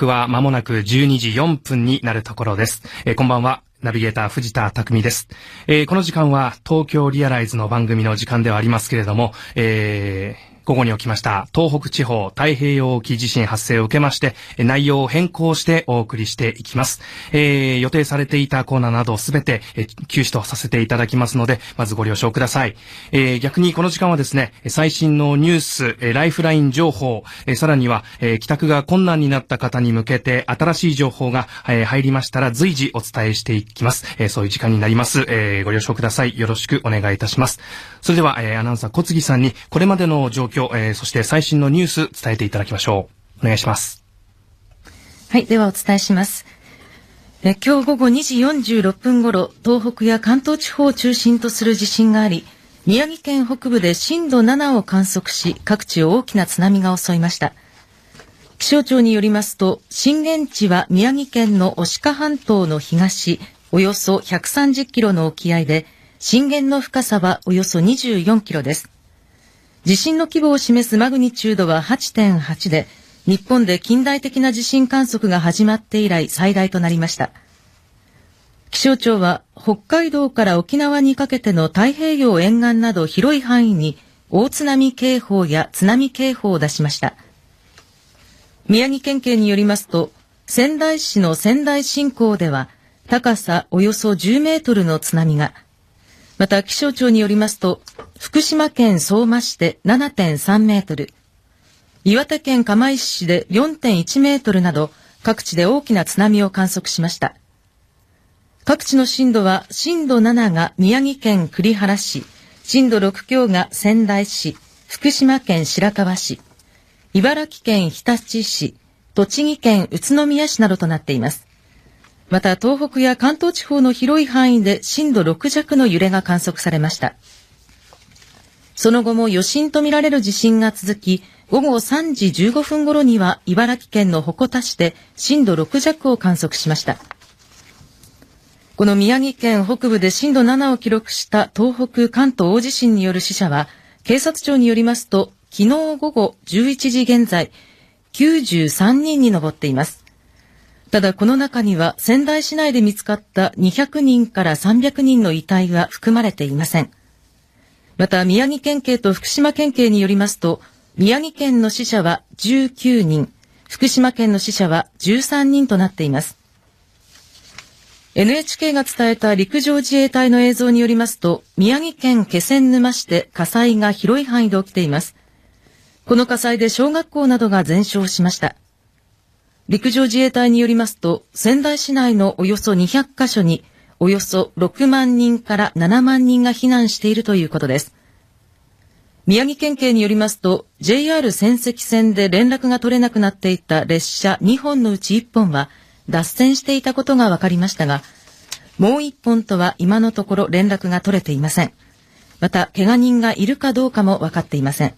刻は間もなく12時4分になるところです。えー、こんばんは。ナビゲーター藤田匠です、えー、この時間は東京リアライズの番組の時間ではありますけれども、えー午後に起きました東北地方太平洋沖地震発生を受けまして、内容を変更してお送りしていきます。えー、予定されていたコーナーなどすべて、えー、休止とさせていただきますので、まずご了承ください。えー、逆にこの時間はですね、最新のニュース、ライフライン情報、え、さらには、え、帰宅が困難になった方に向けて新しい情報が、え、入りましたら随時お伝えしていきます。え、そういう時間になります。え、ご了承ください。よろしくお願いいたします。それでは、えー、アナウンサー小杉さんにこれまでの状況、えー、そして最新のニュース伝えていただきましょう。お願いします。はい、ではお伝えします。え今日午後2時46分ごろ、東北や関東地方を中心とする地震があり、宮城県北部で震度7を観測し、各地を大きな津波が襲いました。気象庁によりますと、震源地は宮城県の牡鹿半島の東、およそ130キロの沖合で、震源の深さはおよそ24キロです。地震の規模を示すマグニチュードは8.8で、日本で近代的な地震観測が始まって以来最大となりました。気象庁は北海道から沖縄にかけての太平洋沿岸など広い範囲に大津波警報や津波警報を出しました。宮城県警によりますと、仙台市の仙台新港では高さおよそ10メートルの津波が、また気象庁によりますと、福島県相馬市で7.3メートル、岩手県釜石市で4.1メートルなど、各地で大きな津波を観測しました。各地の震度は、震度7が宮城県栗原市、震度6強が仙台市、福島県白河市、茨城県日立市、栃木県宇都宮市などとなっています。また東北や関東地方の広い範囲で震度6弱の揺れが観測されました。その後も余震とみられる地震が続き、午後3時15分頃には茨城県の鉾田市で震度6弱を観測しました。この宮城県北部で震度7を記録した東北関東大地震による死者は、警察庁によりますと、昨日午後11時現在、93人に上っています。ただこの中には仙台市内で見つかった200人から300人の遺体は含まれていません。また宮城県警と福島県警によりますと、宮城県の死者は19人、福島県の死者は13人となっています。NHK が伝えた陸上自衛隊の映像によりますと、宮城県気仙沼市で火災が広い範囲で起きています。この火災で小学校などが全焼しました。陸上自衛隊によりますと、仙台市内のおよそ200カ所に、およそ6万人から7万人が避難しているということです。宮城県警によりますと、JR 仙石線で連絡が取れなくなっていた列車2本のうち1本は脱線していたことが分かりましたが、もう1本とは今のところ連絡が取れていません。また、怪我人がいるかどうかも分かっていません。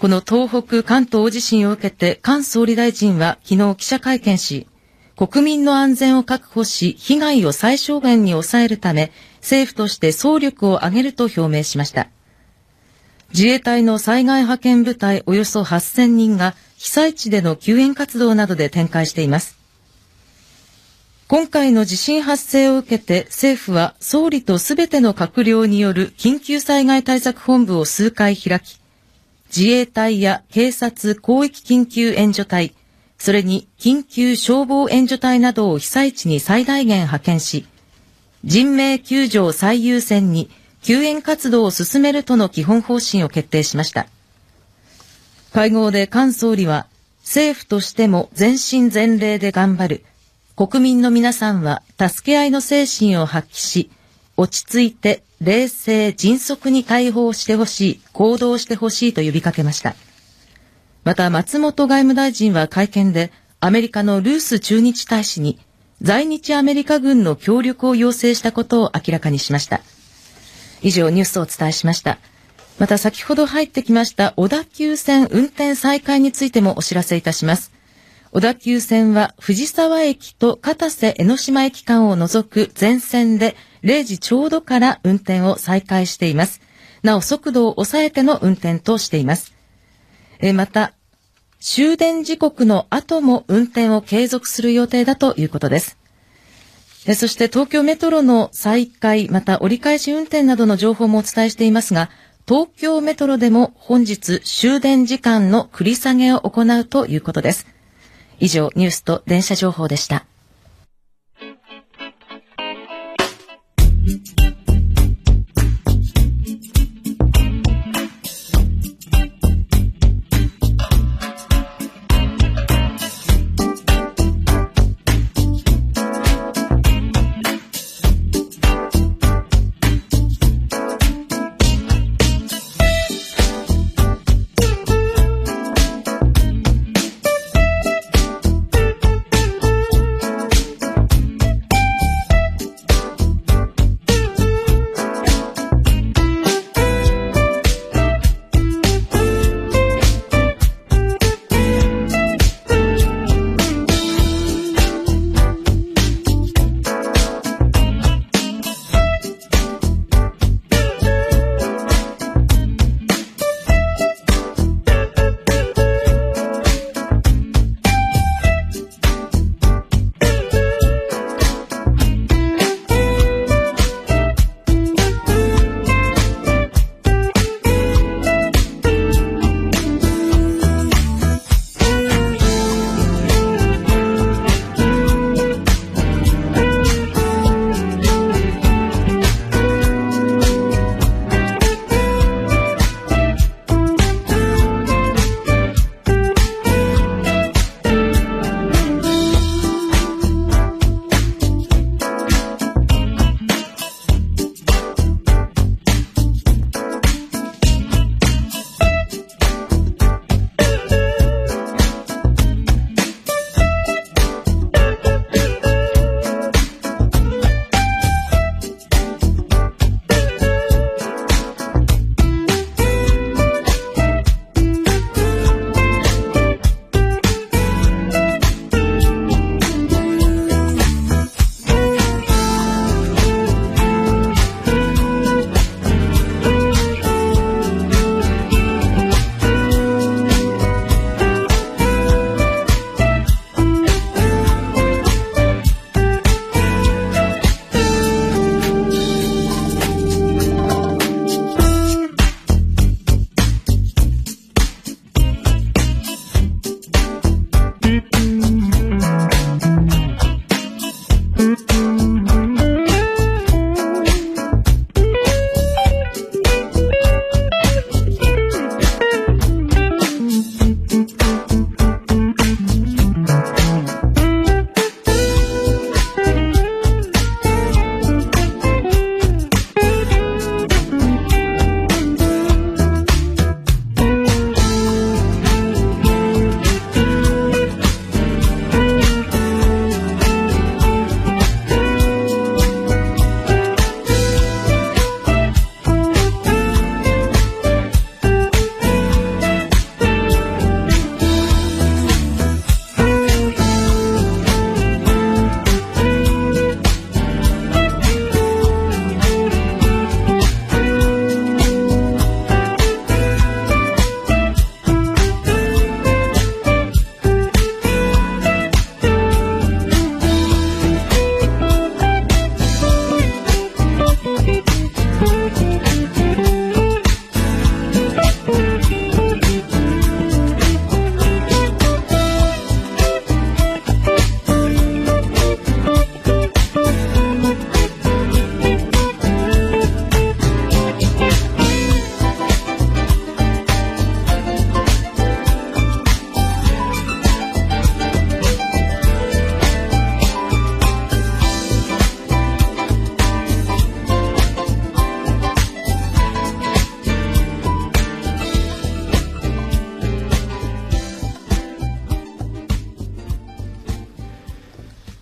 この東北関東地震を受けて菅総理大臣は昨日記者会見し、国民の安全を確保し、被害を最小限に抑えるため、政府として総力を挙げると表明しました。自衛隊の災害派遣部隊およそ8000人が被災地での救援活動などで展開しています。今回の地震発生を受けて政府は総理とすべての閣僚による緊急災害対策本部を数回開き、自衛隊や警察広域緊急援助隊、それに緊急消防援助隊などを被災地に最大限派遣し、人命救助を最優先に救援活動を進めるとの基本方針を決定しました。会合で菅総理は、政府としても全身全霊で頑張る。国民の皆さんは助け合いの精神を発揮し、落ち着いて冷静、迅速に対応してほしい、行動してほしいと呼びかけました。また、松本外務大臣は会見で、アメリカのルース駐日大使に、在日アメリカ軍の協力を要請したことを明らかにしました。以上、ニュースをお伝えしました。また、先ほど入ってきました小田急線運転再開についてもお知らせいたします。小田急線は藤沢駅と片瀬江ノ島駅間を除く全線で0時ちょうどから運転を再開しています。なお速度を抑えての運転としています。えまた、終電時刻の後も運転を継続する予定だということです。そして東京メトロの再開、また折り返し運転などの情報もお伝えしていますが、東京メトロでも本日終電時間の繰り下げを行うということです。以上、ニュースと電車情報でした。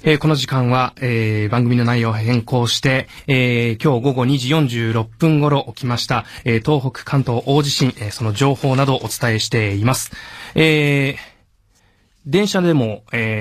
えー、この時間は、えー、番組の内容を変更して、えー、今日午後2時46分頃起きました、え東北関東大地震、えその情報などをお伝えしています。え電車でも、えー、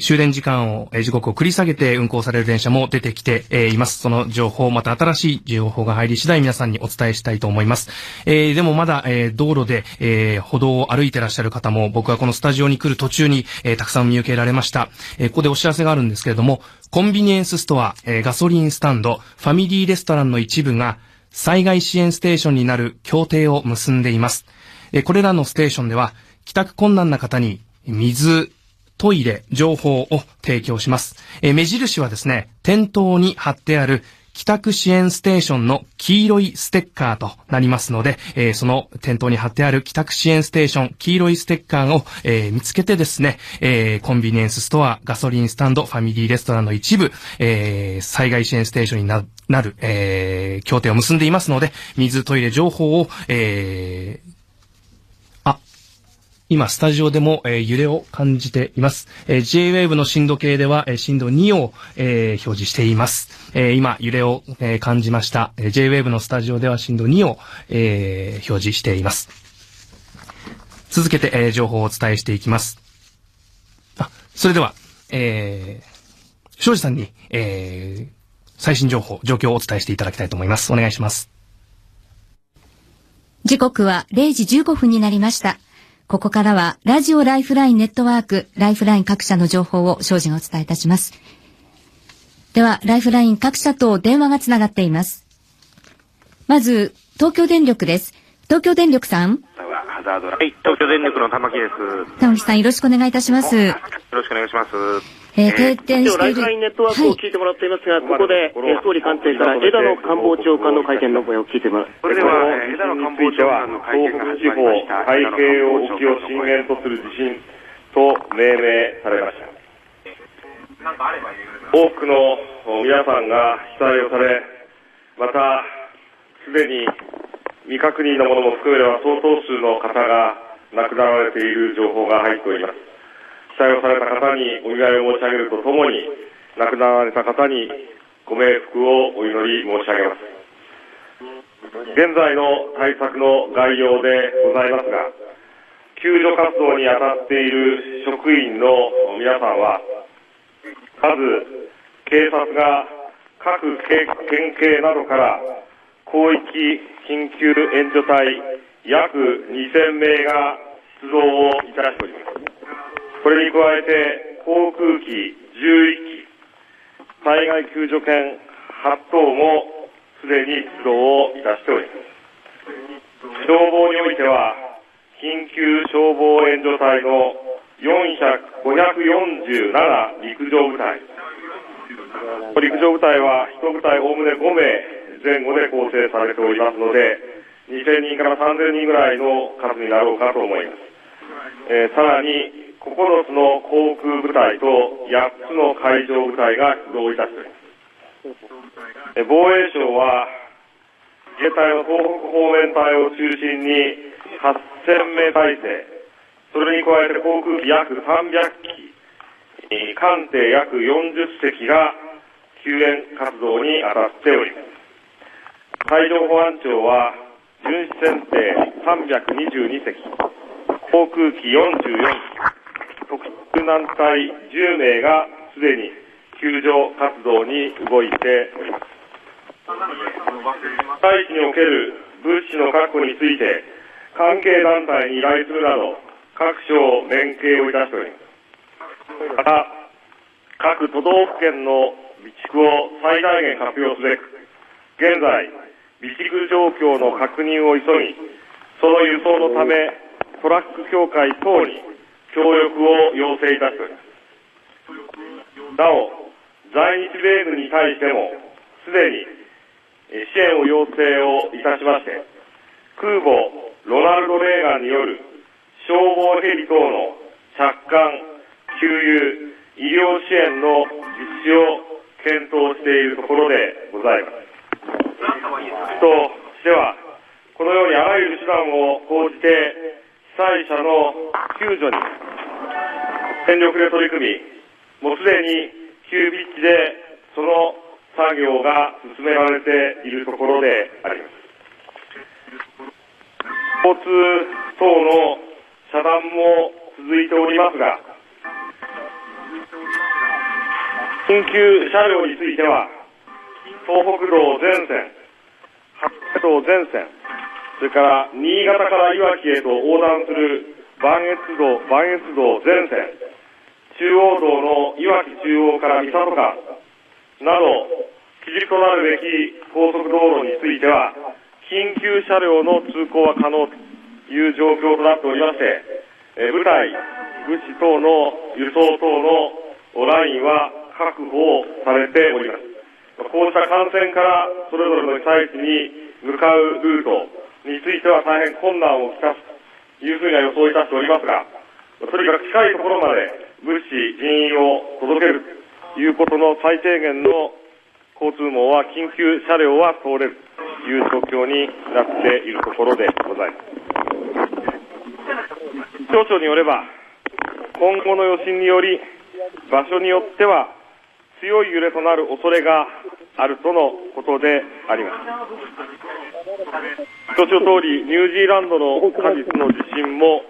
終電時間を、えー、時刻を繰り下げて運行される電車も出てきて、えー、います。その情報、また新しい情報が入り次第皆さんにお伝えしたいと思います。えー、でもまだ、えー、道路で、えー、歩道を歩いてらっしゃる方も、僕はこのスタジオに来る途中に、えー、たくさん見受けられました。えー、ここでお知らせがあるんですけれども、コンビニエンスストア、えー、ガソリンスタンド、ファミリーレストランの一部が、災害支援ステーションになる協定を結んでいます。え、これらのステーションでは、帰宅困難な方に水、トイレ、情報を提供します。えー、目印はですね、店頭に貼ってある帰宅支援ステーションの黄色いステッカーとなりますので、えー、その店頭に貼ってある帰宅支援ステーション黄色いステッカーを、えー、見つけてですね、えー、コンビニエンスストア、ガソリンスタンド、ファミリーレストランの一部、え、災害支援ステーションになる、えー、協定を結んでいますので、水、トイレ情報を、えー、今、スタジオでも、えー、揺れを感じています。えー、J-Wave の震度計では、えー、震度2を、えー、表示しています。えー、今、揺れを、えー、感じました。えー、J-Wave のスタジオでは震度2を、えー、表示しています。続けて、えー、情報をお伝えしていきます。あ、それでは、えー、庄司さんに、えー、最新情報、状況をお伝えしていただきたいと思います。お願いします。時刻は0時15分になりました。ここからは、ラジオライフラインネットワーク、ライフライン各社の情報を庄司がお伝えいたします。では、ライフライン各社と電話がつながっています。まず、東京電力です。東京電力さん。はい、東京電力の玉木です。玉木さん、よろしくお願いいたします。よろしくお願いします。えー、停電している。ライフラインネットワークを聞いてもらっていますが、はい、ここで、えー、総理官邸から枝野官房長官の会見の声を聞いてもらそれでは、枝野官房長官の会見が始まりました。太平洋沖を震源とする地震と命名されました。多くの皆さんが被災をされ、また、すでに未確認のものも含めれば相当数の方が亡くなられている情報が入っております。被災をされた方にお見舞いを申し上げるとともに、亡くなられた方にご冥福をお祈り申し上げます。現在の対策の概要でございますが、救助活動に当たっている職員の皆さんは、まず、警察が各県警などから広域緊急援助隊約2000名が出動をいたしております。これに加えて、航空機11機、災害救助犬8頭もすでに出動をいたしております。消防においては、緊急消防援助隊の400 547陸上部隊、陸上部隊は1部隊おおむね5名前後で構成されておりますので、2000人から3000人ぐらいの数になろうかと思います。えー、さらに、9つの航空部隊と8つの海上部隊が出動いたしております。防衛省は、自衛隊の東北方面隊を中心に8000名体制、それに加えて航空機約300機、艦艇約40隻が救援活動に当たっております。海上保安庁は、巡視船艇322隻、航空機44機、特殊難隊10名がすでに救助活動に動いております。大地における物資の確保について、関係団体に依頼するなど、各省連携をいたしております。また、各都道府県の備蓄を最大限活用すべく、現在、備蓄状況の確認を急ぎ、その輸送のため、トラック協会等に協力を要請いたします。なお、在日米軍に対しても、すでに支援を要請をいたしまして、空母ロナルド・レーガンによる消防ヘリ等の着艦、給油、医療支援の実施を検討しているところでございます。としては、このようにあらゆる手段を講じて、被災者の救助に全力で取り組み、もうすでに急ピッチでその作業が進められているところであります。交通等の遮断も続いておりますが、緊急車両については、東北道全線、八海道全線、それから新潟からいわきへと横断する磐越道、磐越道全線、中央道のいわき中央から三郷間など、基軸となるべき高速道路については、緊急車両の通行は可能という状況となっておりまして、え部隊、物資等の輸送等のラインは確保されております。こうした感染からそれぞれの被災地に向かうルートについては大変困難をきたすというふうには予想いたしておりますが、とにかく近いところまで物資、人員を届けるということの最低限の交通網は緊急車両は通れるという状況になっているところでございます。気象庁によれば、今後の余震により、場所によっては強い揺れとなる恐れがあるとのことであります。ご承通り、ニュージーランドの果実の地震も、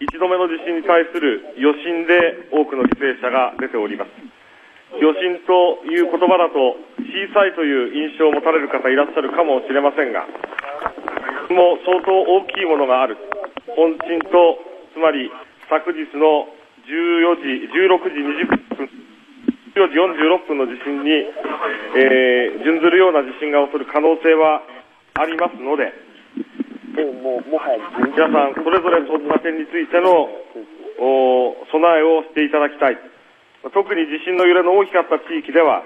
一度目の地震に対する余震で多くの犠牲者が出ております。余震という言葉だと小さいという印象を持たれる方いらっしゃるかもしれませんが、も相当大きいものがある。本震と、つまり昨日の14時、16時20分、14時46分の地震に、えー、準ずるような地震が起こる可能性はありますので、皆さん、それぞれそんな点についての備えをしていただきたい。特に地震の揺れの大きかった地域では、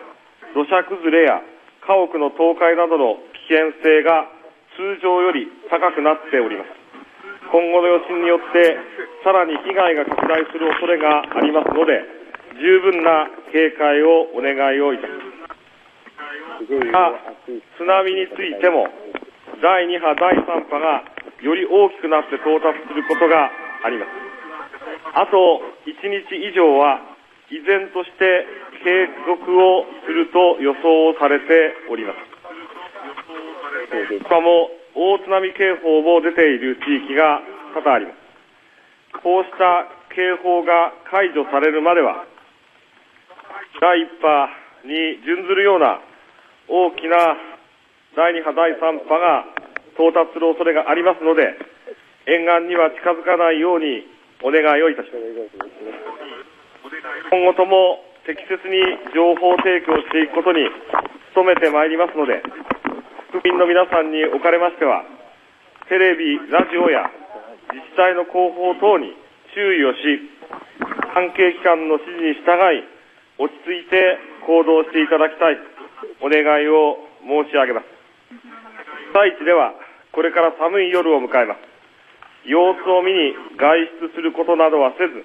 土砂崩れや家屋の倒壊などの危険性が通常より高くなっております。今後の余震によってさらに被害が拡大する恐れがありますので、十分な警戒をお願いをいたします。津波についても、第2波、第3波がより大きくなって到達することがあります。あと1日以上は依然として継続をすると予想されております。しかも大津波警報も出ている地域が多々あります。こうした警報が解除されるまでは、第1波に準ずるような大きな第2波、第3波が到達する恐れがありますので、沿岸には近づかないようにお願いをいたします。今後とも適切に情報提供していくことに努めてまいりますので、国民の皆さんにおかれましては、テレビ、ラジオや自治体の広報等に注意をし、関係機関の指示に従い、落ち着いて行動していただきたい、お願いを申し上げます。被災地では、これから寒い夜を迎えます。様子を見に外出することなどはせず、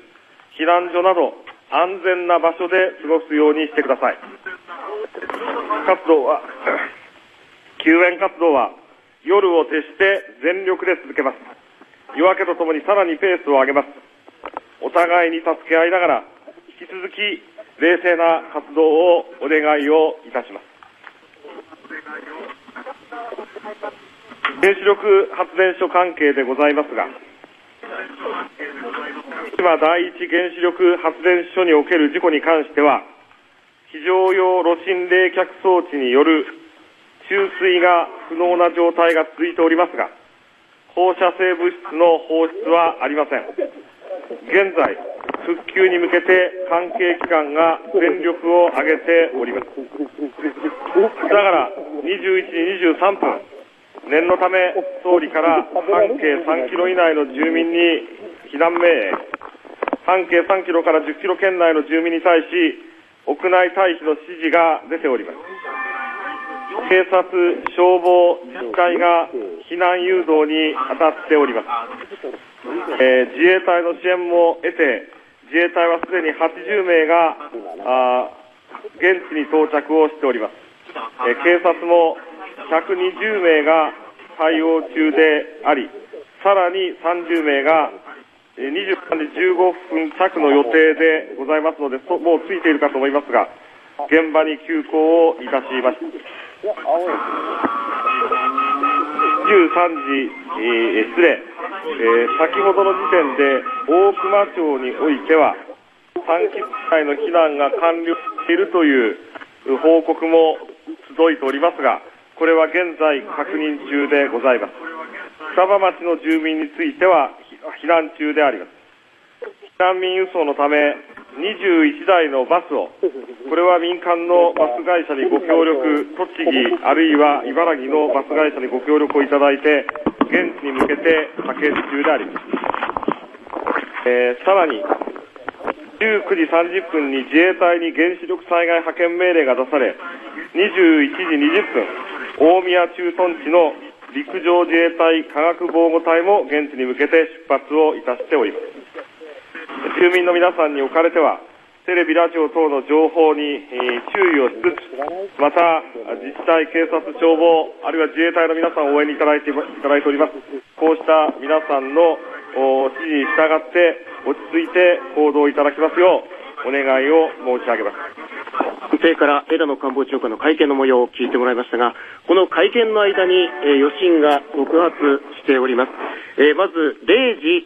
避難所など安全な場所で過ごすようにしてください。活動は 救援活動は夜を徹して全力で続けます。夜明けとともにさらにペースを上げます。お互いに助け合いながら、引き続き冷静な活動をお願いをいたします。原子力発電所関係でございますが、今第一原子力発電所における事故に関しては、非常用炉心冷却装置による注水が不能な状態が続いておりますが、放射性物質の放出はありません。現在、復旧に向けて関係機関が全力を挙げております。だから、21時23分、念のため総理から半径3キロ以内の住民に避難命令、半径3キロから10キロ圏内の住民に対し、屋内退避の指示が出ております。警察、消防、自治会が避難誘導に当たっております。えー、自衛隊の支援も得て、自衛隊はすでに80名があ現地に到着をしております。えー、警察も120名が対応中であり、さらに30名が23時15分着の予定でございますので、もうついているかと思いますが、現場に急行をいたしました。23時、えー、失礼、えー、先ほどの時点で大熊町においては短期内の避難が完了しているという報告も届いておりますがこれは現在確認中でございます。双葉町の住民については避難中であります。避難民輸送のため21台のバスをこれは民間のバス会社にご協力栃木あるいは茨城のバス会社にご協力をいただいて現地に向けて派遣中であります、えー、さらに19時30分に自衛隊に原子力災害派遣命令が出され21時20分大宮駐屯地の陸上自衛隊化学防護隊も現地に向けて出発をいたしております住民の皆さんにおかれてはテレビ、ラジオ等の情報に、注意をしつつ、また自治体、警察、消防、あるいは自衛隊の皆さんを応援にいただいていただいております。こうした皆さんの指示に従って落ち着いて行動いただきますようお願いを申し上げます。官邸から枝野官房長官の会見の模様を聞いてもらいましたが、この会見の間に、え、余震が続発しております。えー、まず0時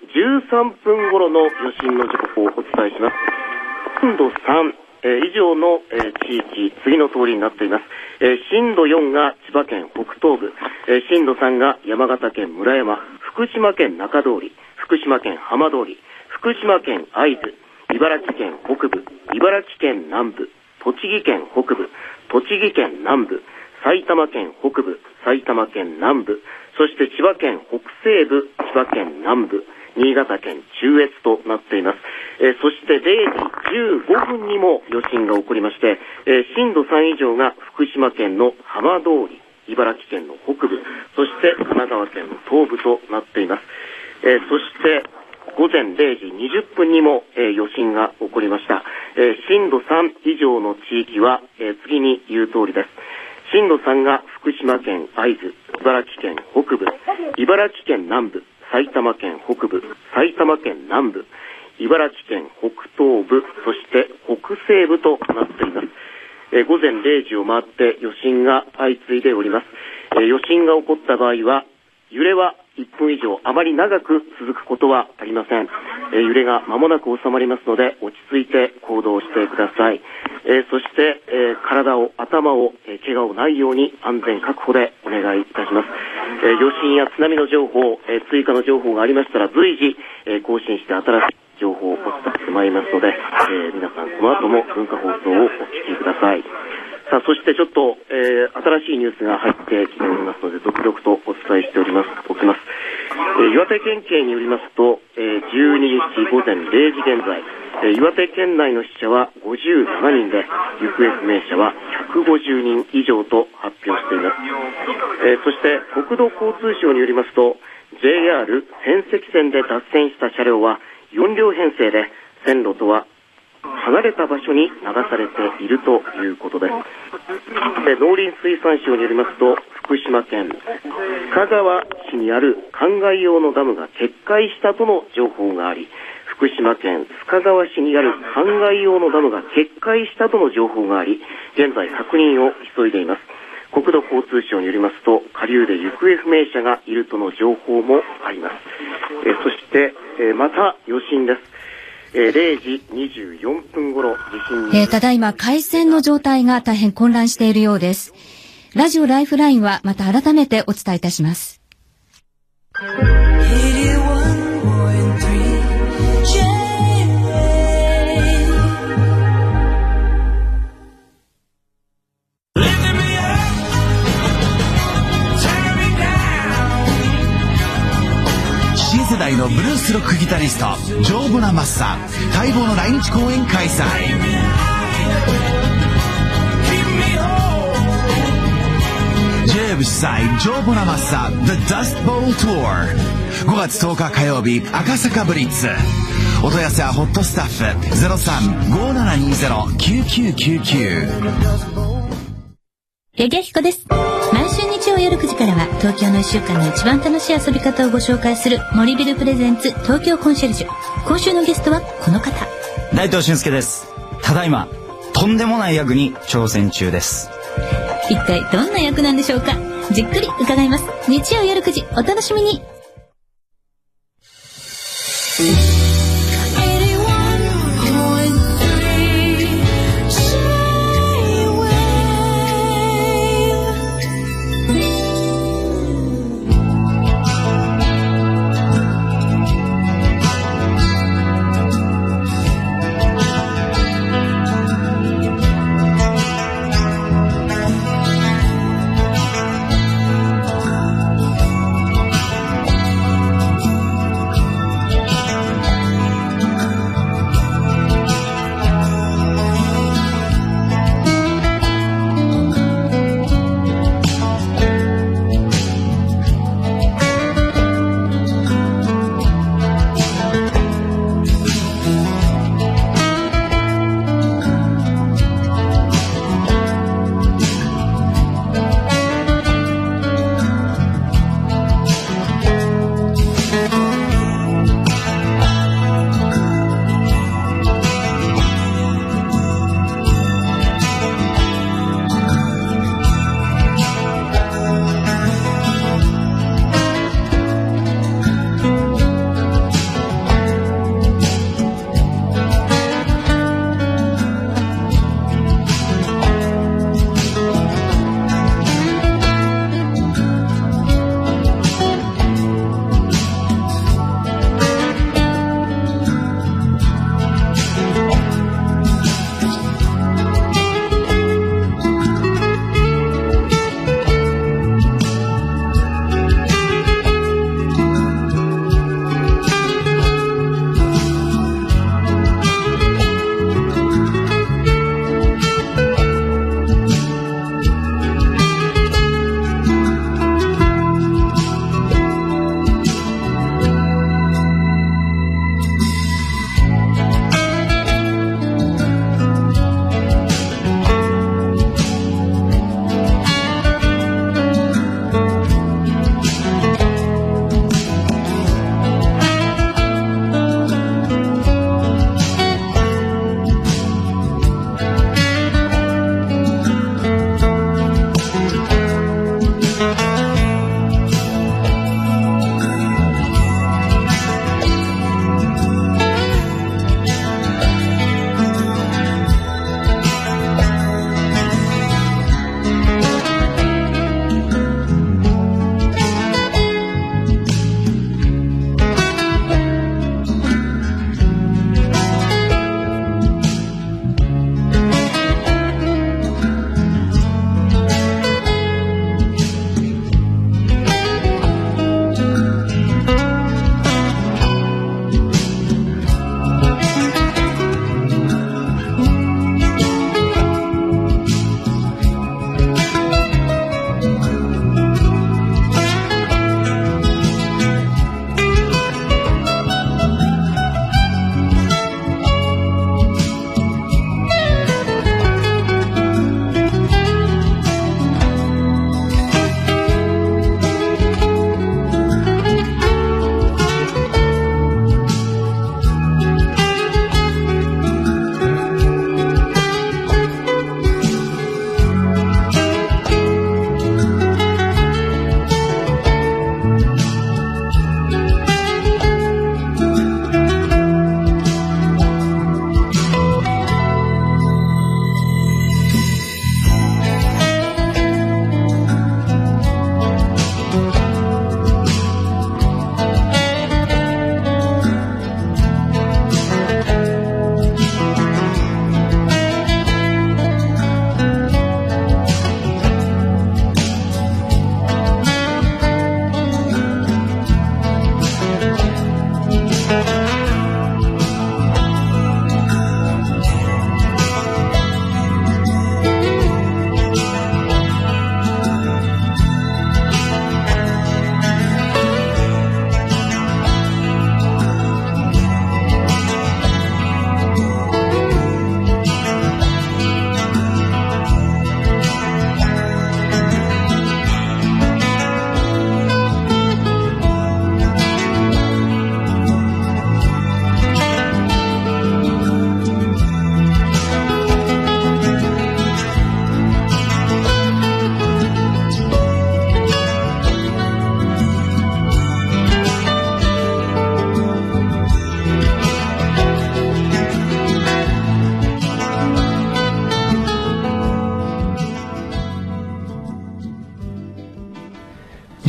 13分頃の余震の時刻をお伝えします。震度3、え、以上の、え、地域、次の通りになっています。え、震度4が千葉県北東部、え、震度3が山形県村山、福島県中通り、福島県浜通り、福島県会津、茨城県北部、茨城県南部、栃木県北部、栃木県南部、埼玉県北部、埼玉県南部、そして千葉県北西部、千葉県南部、新潟県中越となっています。えー、そして0時15分にも余震が起こりまして、えー、震度3以上が福島県の浜通り、茨城県の北部、そして神奈川県の東部となっています。えー、そして午前0時20分にも、え余震が起こりました。え震度3以上の地域は、え次に言う通りです。震度3が福島県会津、茨城県北部、茨城県南部、埼玉県北部、埼玉県南部、茨城県北東部、そして北西部となっています。え、午前0時を回って余震が相次いでおります。え、余震が起こった場合は、揺れは1分以上あまり長く続くことはありません。え、揺れが間もなく収まりますので、落ち着いて行動してください。えそして、え体を、頭を、え怪我をないように安全確保でお願いいたします。え余震や津波の情報、え追加の情報がありましたら随時、え更新して新しい情報をお伝えしてまいりますので、え皆さんこの後も文化放送をお聞きください。さあ、そしてちょっと、えー、新しいニュースが入ってきておりますので、続々とお伝えしております、おきます。えー、岩手県警によりますと、えー、12日午前0時現在、えー、岩手県内の死者は57人で、行方不明者は150人以上と発表しています。えー、そして、国土交通省によりますと、JR 仙石線で脱線した車両は4両編成で、線路とは離れた場所に流されているということです。で農林水産省によりますと、福島県深川市にある灌漑用のダムが決壊したとの情報があり、福島県須賀川市にある灌漑用のダムが決壊したとの情報があり、現在確認を急いでいます。国土交通省によりますと、下流で行方不明者がいるとの情報もあります。えそして、えまた余震です。えー、0時24分頃、地震に。えー、ただいま回線の状態が大変混乱しているようです。ラジオライフラインはまた改めてお伝えいたします。代のブルースロックギタリストジョー・ボナマッサ待望の来日公演開催。j 主催ジョー・ボナマッサ The Dust Bowl Tour 5月10日火曜日赤坂ブリッツ。お問い合わせはホットスタッフ0357209999八木彦です。毎週日曜夜9時からは東京の1週間の一番楽しい遊び方をご紹介する森ビルプレゼンツ東京コンシェルジュ。今週のゲストはこの方。内藤俊介です。ただいま、とんでもない役に挑戦中です。一体どんな役なんでしょうかじっくり伺います。日曜夜9時お楽しみに「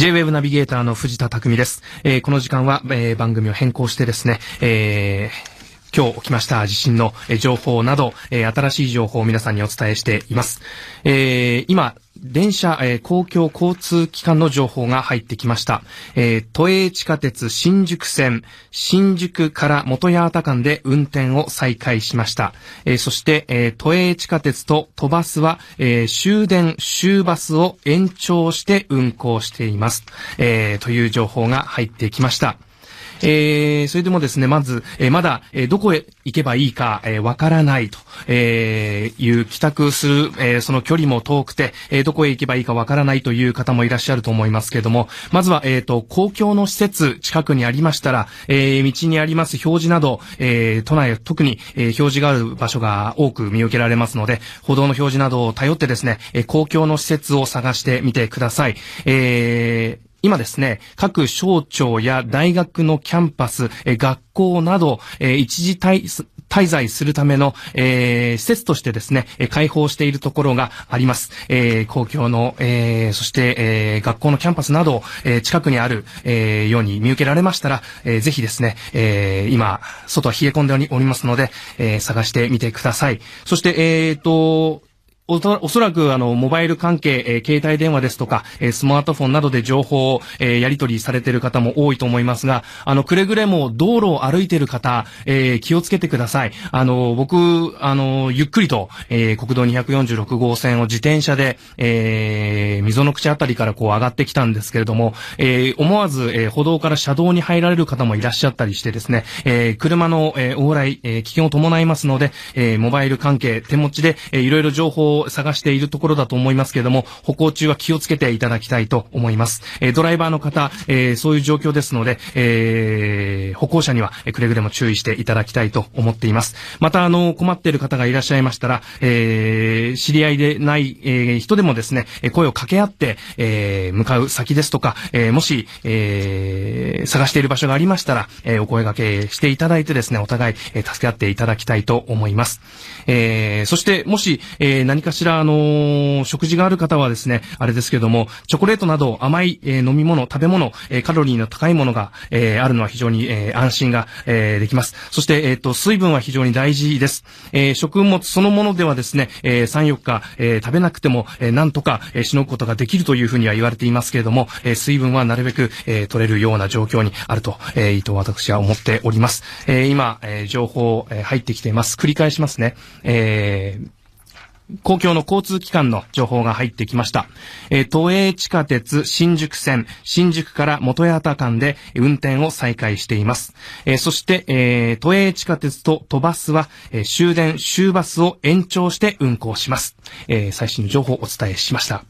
J-Wave ナビゲーターの藤田匠です。えーこの時間は、えー番組を変更してですね、えー今日起きました地震の情報など、え新しい情報を皆さんにお伝えしています。え今、電車、え公共交通機関の情報が入ってきました。えー都営地下鉄新宿線、新宿から元八幡間で運転を再開しました。えーそして、えー都営地下鉄と都バスは、えー終電、終バスを延長して運行しています。えという情報が入ってきました。えー、それでもですね、まず、えーまだ、えーどこへ行けばいいか、えーわからないと、えーいう帰宅する、えーその距離も遠くて、えーどこへ行けばいいかわからないという方もいらっしゃると思いますけれども、まずは、えっ、と、公共の施設近くにありましたら、えー道にあります表示など、えー都内特に、えー表示がある場所が多く見受けられますので、歩道の表示などを頼ってですね、えー公共の施設を探してみてください。えー今ですね、各省庁や大学のキャンパス、え学校など、え一時滞滞在するための、えー施設としてですね、開放しているところがあります。えー公共の、えーそして、え学校のキャンパスなど、え近くにある、えように見受けられましたら、えーぜひですね、え今、外は冷え込んでおりますので、え探してみてください。そして、えーと、おとおそらく、あの、モバイル関係、えー携帯電話ですとか、えースマートフォンなどで情報を、えーやり取りされている方も多いと思いますが、あの、くれぐれも道路を歩いている方、えー気をつけてください。あの、僕、あの、ゆっくりと、えー国道246号線を自転車で、えー溝の口あたりからこう上がってきたんですけれども、えー思わず、えー歩道から車道に入られる方もいらっしゃったりしてですね、えー車の、えー往来、えー危険を伴いますので、えーモバイル関係、手持ちで、えーいろいろ情報を探しているところだと思いますけれども、歩行中は気をつけていただきたいと思います。えードライバーの方、えーそういう状況ですので、えー歩行者には、くれぐれも注意していただきたいと思っています。また、あの、困っている方がいらっしゃいましたら、えー知り合いでない、えー人でもですね、え声を掛け合って、えー向かう先ですとか、えーもし、えー探している場所がありましたら、えーお声掛けしていただいてですね、お互い、えー助け合っていただきたいと思います。えーそして、もし、えー何かしら、あのー食事がある方はですね、あれですけども、チョコレートなど甘い、えー飲み物、食べ物、えーカロリーの高いものが、えーあるのは非常に、えー安心が、えーできます。そして、えっ、と、水分は非常に大事です。えー食物そのものではですね、えー3、4日、えー食べなくても、えーなんとか、えーしのぐことができるというふうには言われていますけれども、えー水分はなるべく、えー取れるような状況にあると、えー、いいと私は思っております。えー今、えー情報、えー入ってきています。繰り返しますね。えー公共の交通機関の情報が入ってきました。えー都営地下鉄新宿線、新宿から元八幡間で運転を再開しています。えーそして、えー都営地下鉄と都バスは、えー終電、終バスを延長して運行します。えー最新の情報をお伝えしました。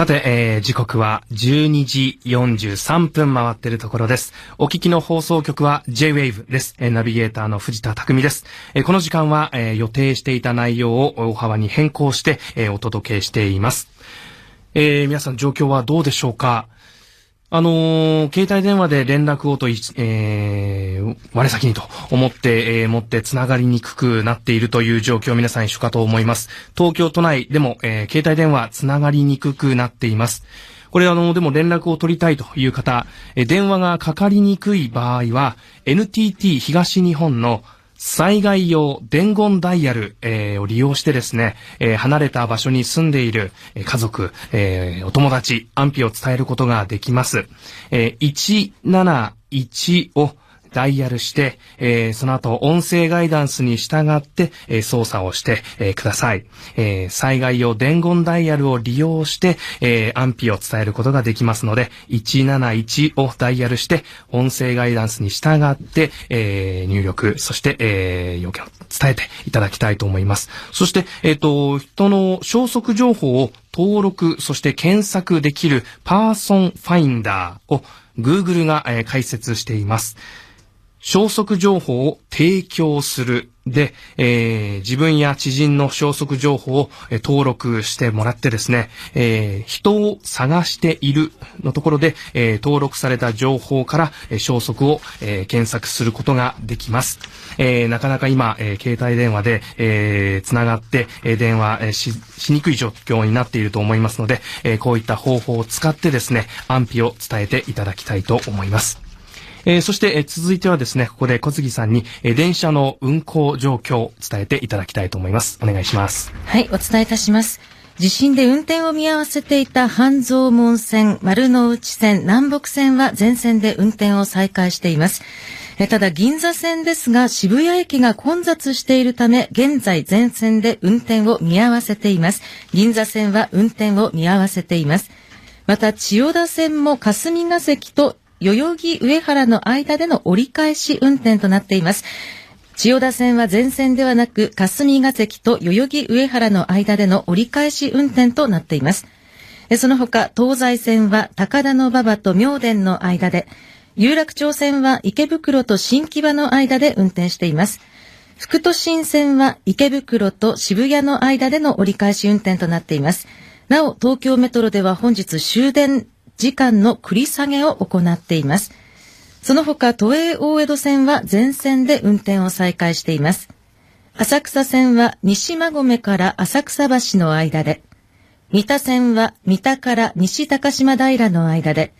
さて、えー、時刻は12時43分回ってるところです。お聞きの放送局は J-Wave です。えー、ナビゲーターの藤田匠です。えー、この時間は、えー、予定していた内容を大幅に変更して、えー、お届けしています。えー、皆さん状況はどうでしょうか？あのー、携帯電話で連絡をとい、えー、我先にと思って、えー、持って繋がりにくくなっているという状況皆さん一緒かと思います。東京都内でも、えー、携帯電話繋がりにくくなっています。これあの、でも連絡を取りたいという方、えー、電話がかかりにくい場合は、NTT 東日本の災害用伝言ダイヤル、えーを利用してですね、えー離れた場所に住んでいる家族、えーお友達、安否を伝えることができます。えー171をダイヤルして、えーその後音声ガイダンスに従って、えー操作をして、えーください。え災害用伝言ダイヤルを利用して、え安否を伝えることができますので、171をダイヤルして、音声ガイダンスに従って、え入力、そして、えー要件を伝えていただきたいと思います。そして、えっ、と、人の消息情報を登録、そして検索できる Person Finder を Google が、えー開設しています。消息情報を提供するで、えー自分や知人の消息情報をえー登録してもらってですね、えー人を探しているのところで、え登録された情報からえ消息を、え検索することができます。えなかなか今、え携帯電話で、えーつながって、え電話、ししにくい状況になっていると思いますので、えこういった方法を使ってですね、安否を伝えていただきたいと思います。えーそして、えー続いてはですね、ここで小杉さんに、えー電車の運行状況を伝えていただきたいと思います。お願いします。はい、お伝えいたします。地震で運転を見合わせていた半蔵門線、丸の内線、南北線は全線で運転を再開しています。ただ、銀座線ですが、渋谷駅が混雑しているため、現在全線で運転を見合わせています。銀座線は運転を見合わせています。また、千代田線も霞が関と代々木上原の間での折り返し運転となっています。千代田線は全線ではなく、霞が関と代々木上原の間での折り返し運転となっています。その他、東西線は高田馬場と明殿の間で、有楽町線は池袋と新木場の間で運転しています。副都心線は池袋と渋谷の間での折り返し運転となっています。なお、東京メトロでは本日終電時間の繰り下げを行っています。その他、都営大江戸線は全線で運転を再開しています。浅草線は西馬込から浅草橋の間で、三田線は三田から西高島平の間で、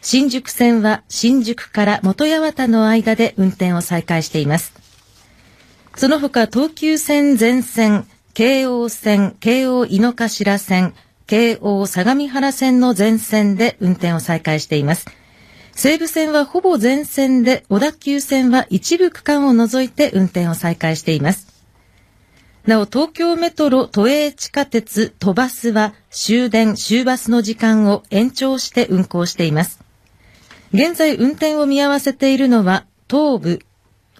新宿線は新宿から元八幡の間で運転を再開しています。その他、東急線全線、京王線、京王井の頭線、京王相模原線の全線で運転を再開しています。西武線はほぼ全線で、小田急線は一部区間を除いて運転を再開しています。なお、東京メトロ、都営地下鉄、都バスは終電、終バスの時間を延長して運行しています。現在運転を見合わせているのは、東武、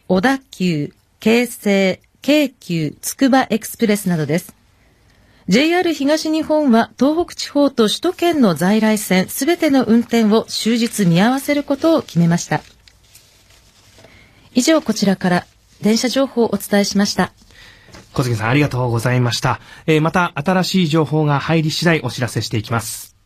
小田急、京成、京急、つくばエクスプレスなどです。JR 東日本は東北地方と首都圏の在来線すべての運転を終日見合わせることを決めました。以上こちらから電車情報をお伝えしました。小杉さんありがとうございました。えーまた新しい情報が入り次第お知らせしていきます。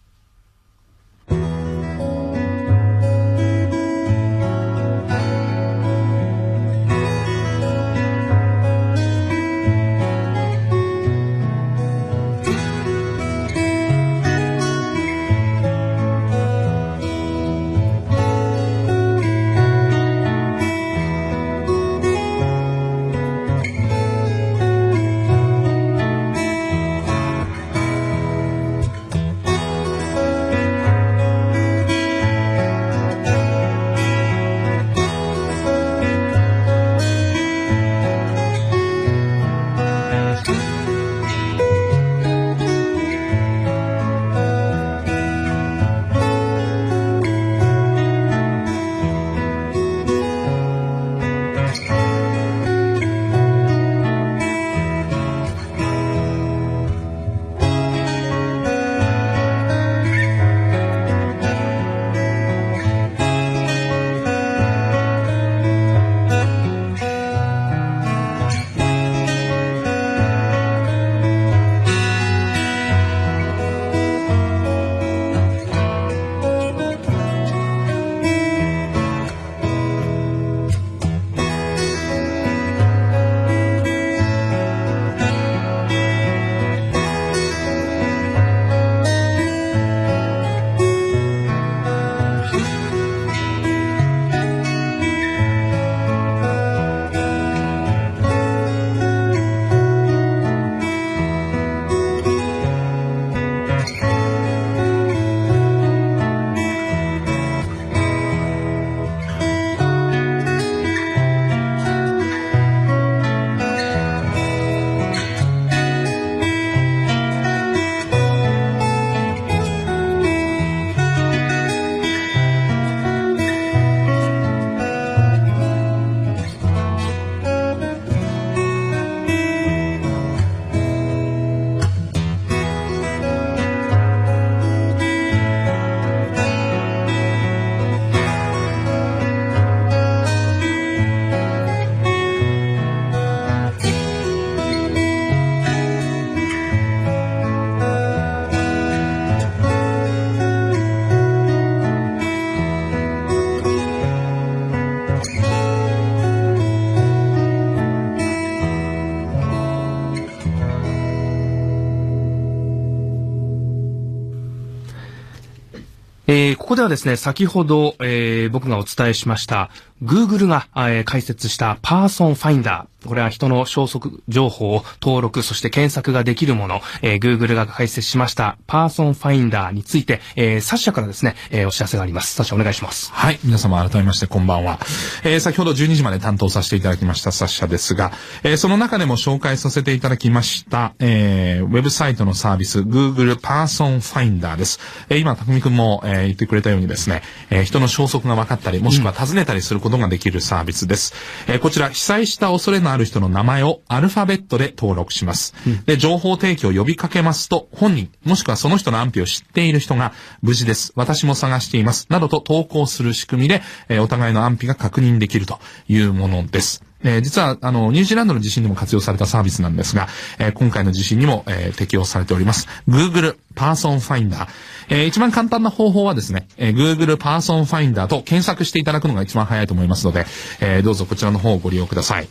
えーここではですね、先ほど、えー僕がお伝えしました、Google が、えー開設した Person Finder。これは人の消息情報を登録、そして検索ができるもの、えー Google が開設しました Person Finder について、えーサッシャからですね、えーお知らせがあります。サッシャお願いします。はい。皆様改めましてこんばんは。えー先ほど12時まで担当させていただきましたサッシャですが、えーその中でも紹介させていただきました、えーウェブサイトのサービス、Google Person Finder です。えー今、匠くんも、えー言ってくれたようにですね、えー人の消息が分かったり、もしくは尋ねたりすることができるサービスです。えーこちら、被災した恐れのある人の名前をアルファベットで登録します。で、情報提供を呼びかけますと、本人、もしくはその人の安否を知っている人が、無事です。私も探しています。などと投稿する仕組みで、えーお互いの安否が確認できるというものです。えー実は、あの、ニュージーランドの地震でも活用されたサービスなんですが、えー今回の地震にも、えー適用されております。Google Person Finder。えー一番簡単な方法はですね、えー Google Person Finder と検索していただくのが一番早いと思いますので、えーどうぞこちらの方をご利用ください。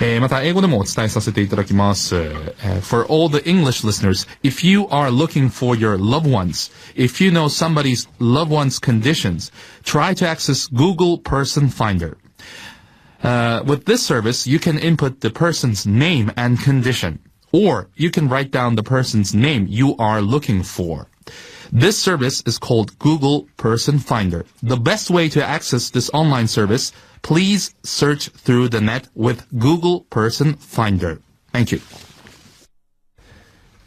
えーまた、英語でもお伝えさせていただきます。えー For all the English listeners, if you are looking for your loved ones, if you know somebody's loved one's conditions, try to access Google Person Finder. Uh, with this service, you can input the person's name and condition, or you can write down the person's name you are looking for. This service is called Google Person Finder. The best way to access this online service, please search through the net with Google Person Finder. Thank you.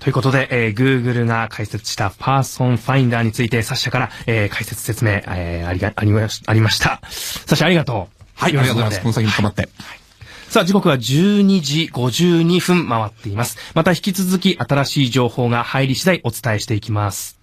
ということで、えー Google が開設したパーソンファインダーについて、サッシャから、えー解説説明、えーありが、ありましありました。サッシャありがとう。はい、ありがとうございます。この先に頑張って。さあ、時刻は12時52分回っています。また引き続き新しい情報が入り次第お伝えしていきます。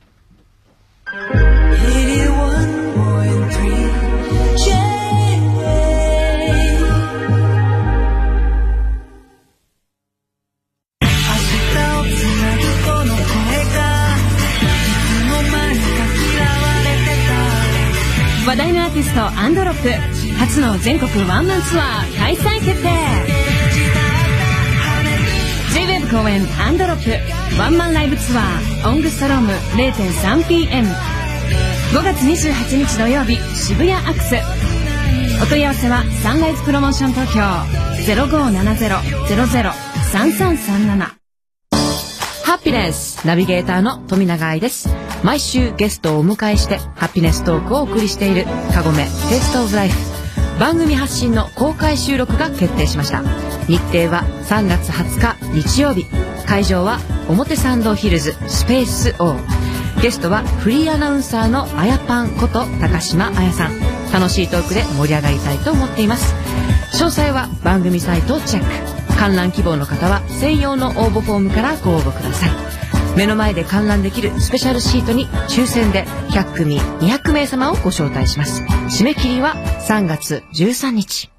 スト androp。初の全国ワンマンツアー開催決定。J-WEB 公演アンドロップ。ワンマンライブツアーオングストローム 0.3pm5 月28日土曜日渋谷 AX。お問い合わせはサンライズプロモーション東京。0570-00-3337 Happiness ナビゲーターの富永愛です。毎週ゲストをお迎えしてハピネストークをお送りしているカゴメテストオブライフ。番組発信の公開収録が決定しました。日程は3月20日日曜日。会場は表参道ヒルズスペース O。ゲストはフリーアナウンサーのあやパンこと高島彩さん。楽しいトークで盛り上がりたいと思っています。詳細は番組サイトをチェック。観覧希望の方は専用の応募フォームからご応募ください。目の前で観覧できるスペシャルシートに抽選で100組200名様をご招待します。締め切りは3月13日。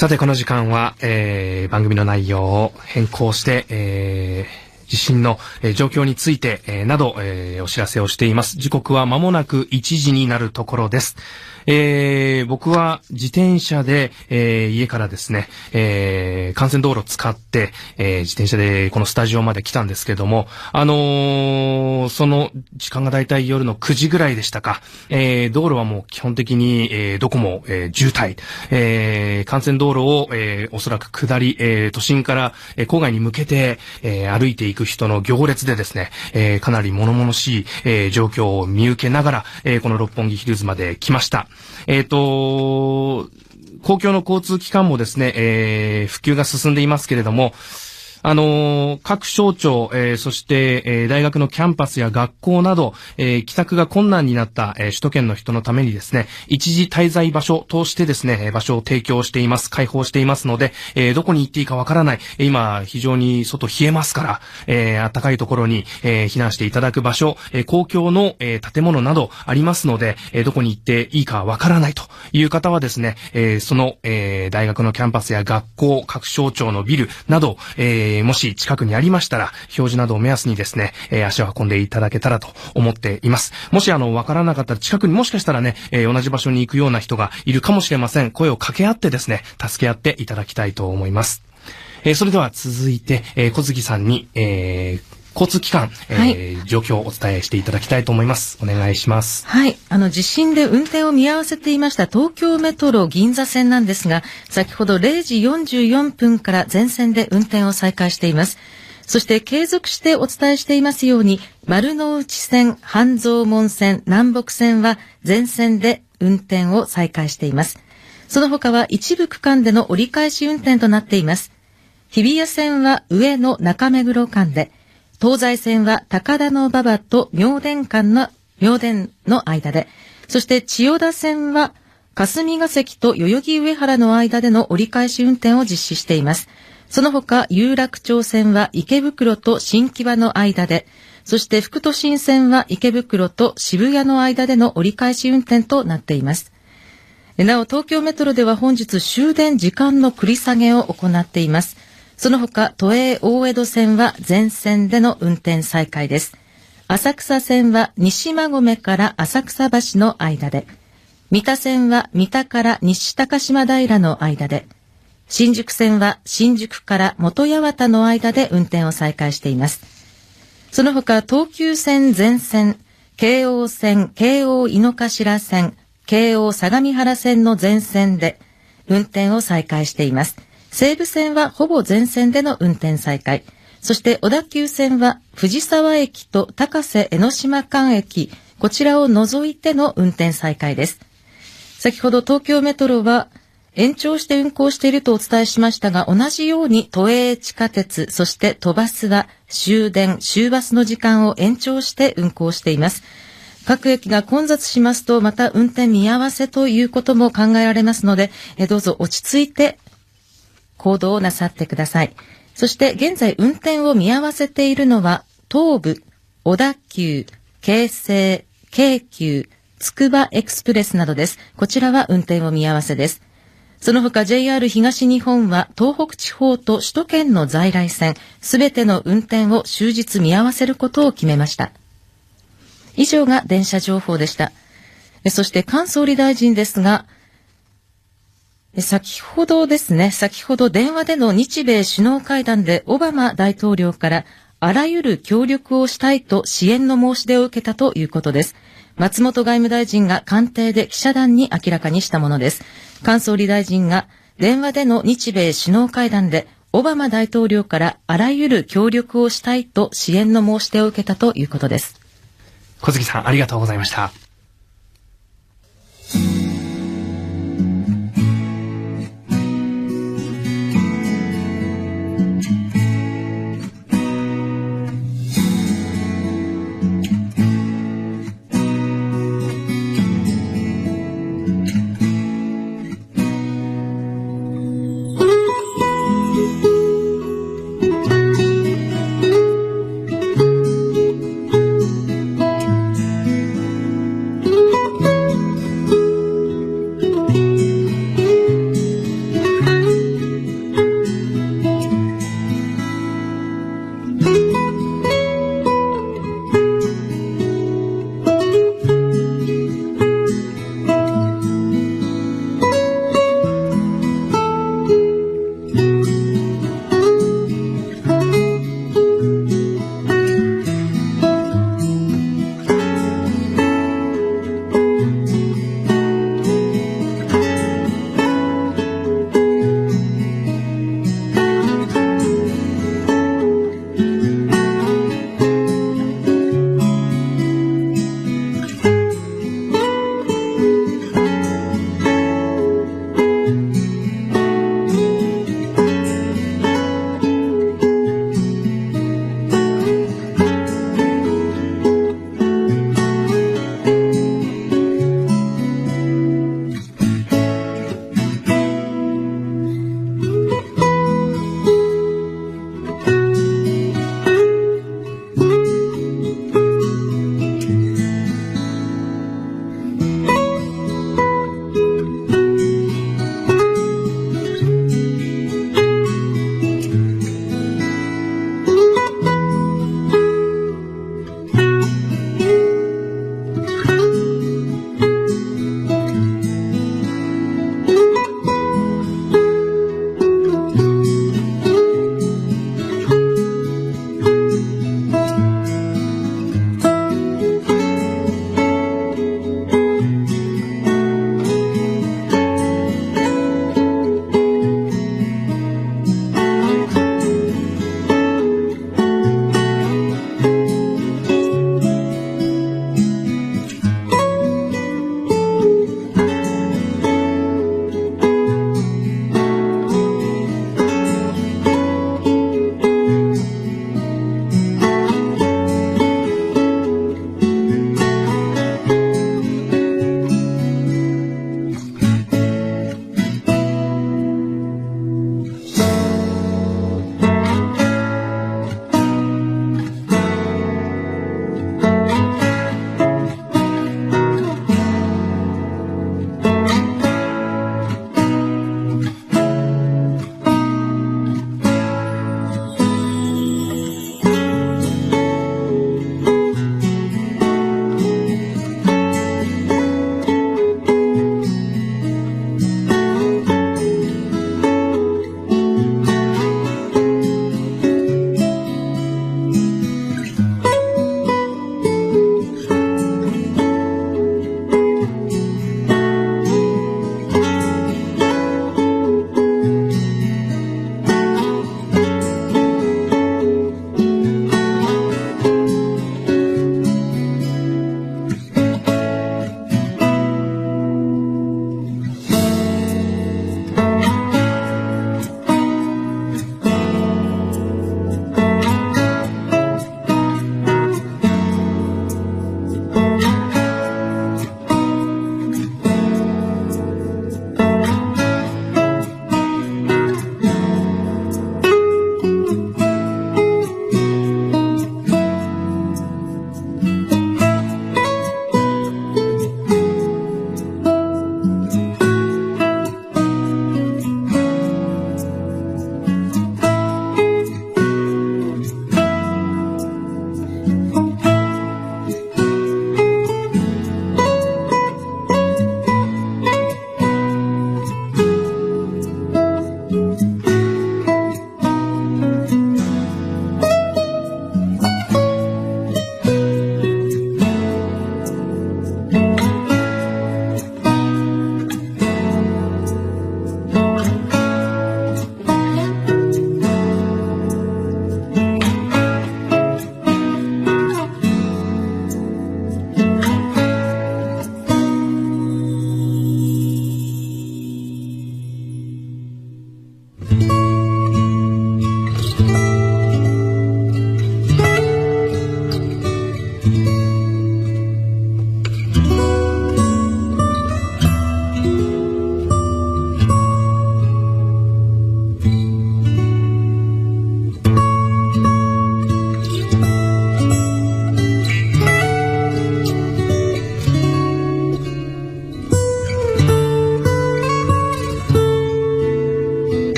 さて、この時間は、えー、番組の内容を変更して、えー、地震の、えー状況について、えーなど、えーお知らせをしています。時刻は間もなく1時になるところです。えー僕は自転車で、えー家からですね、えー幹線道路を使って、え自転車でこのスタジオまで来たんですけども、あのその時間がだいたい夜の9時ぐらいでしたか、え道路はもう基本的に、えどこも、え渋滞、えー幹線道路を、えおそらく下り、え都心から、え郊外に向けて、え歩いていく人の行列でですね、えかなり物々しい、え状況を見受けながら、えこの六本木ヒルズまで来ました。えっ、と公共の交通機関もですね、えー、普及が進んでいますけれども、あのー各省庁、えーそして、えー大学のキャンパスや学校など、えー帰宅が困難になった、えー首都圏の人のためにですね、一時滞在場所としてですね、え場所を提供しています、開放していますので、えーどこに行っていいかわからない、え今、非常に外冷えますから、えー暖かいところに、えー避難していただく場所、えー公共の、えー建物などありますので、えーどこに行っていいかわからないという方はですね、えーその、えー大学のキャンパスや学校、各省庁のビルなど、えーえもし近くにありましたら、表示などを目安にですね、えー足を運んでいただけたらと思っています。もしあの、わからなかったら近くにもしかしたらね、えー同じ場所に行くような人がいるかもしれません。声を掛け合ってですね、助け合っていただきたいと思います。えーそれでは続いて、えー小杉さんに、えー交通機関、えー状況をお伝えしていただきたいと思います。お願いします。はい。あの、地震で運転を見合わせていました東京メトロ銀座線なんですが、先ほど0時44分から全線で運転を再開しています。そして継続してお伝えしていますように、丸の内線、半蔵門線、南北線は全線で運転を再開しています。その他は一部区間での折り返し運転となっています。日比谷線は上野中目黒間で、東西線は高田の馬場と妙典間の、妙典の間で、そして千代田線は霞ヶ関と代々木上原の間での折り返し運転を実施しています。その他、有楽町線は池袋と新木場の間で、そして副都心線は池袋と渋谷の間での折り返し運転となっています。なお、東京メトロでは本日終電時間の繰り下げを行っています。その他、都営大江戸線は全線での運転再開です。浅草線は西馬込から浅草橋の間で、三田線は三田から西高島平の間で、新宿線は新宿から元八幡の間で運転を再開しています。その他、東急線全線、京王線、京王井の頭線、京王相模原線の全線で運転を再開しています。西武線はほぼ全線での運転再開。そして小田急線は藤沢駅と高瀬江ノ島間駅、こちらを除いての運転再開です。先ほど東京メトロは延長して運行しているとお伝えしましたが、同じように都営地下鉄、そして都バスは終電、終バスの時間を延長して運行しています。各駅が混雑しますと、また運転見合わせということも考えられますので、えどうぞ落ち着いて行動をなさってください。そして現在運転を見合わせているのは、東武、小田急、京成、京急、つくばエクスプレスなどです。こちらは運転を見合わせです。その他 JR 東日本は東北地方と首都圏の在来線すべての運転を終日見合わせることを決めました。以上が電車情報でした。そして菅総理大臣ですが、先ほどですね、先ほど電話での日米首脳会談でオバマ大統領からあらゆる協力をしたいと支援の申し出を受けたということです。松本外務大臣が官邸で記者団に明らかにしたものです。菅総理大臣が電話での日米首脳会談でオバマ大統領からあらゆる協力をしたいと支援の申し出を受けたということです。小杉さん、ありがとうございました。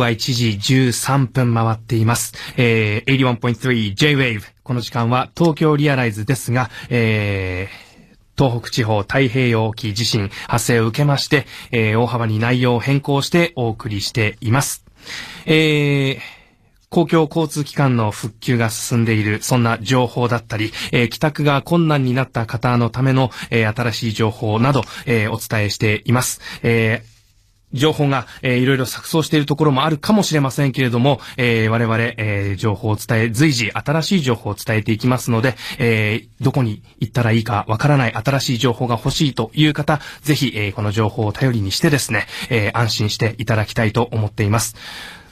は1時13分回っています。えー、81.3 J-Wave。この時間は東京リアライズですが、えー、東北地方太平洋沖地震発生を受けまして、えー、大幅に内容を変更してお送りしています。えー、公共交通機関の復旧が進んでいる、そんな情報だったり、えー帰宅が困難になった方のための、えー新しい情報など、えーお伝えしています。えー情報が、えーいろいろ錯綜しているところもあるかもしれませんけれども、えー我々、えー情報を伝え、随時新しい情報を伝えていきますので、えーどこに行ったらいいかわからない新しい情報が欲しいという方、ぜひ、えーこの情報を頼りにしてですね、えー安心していただきたいと思っています。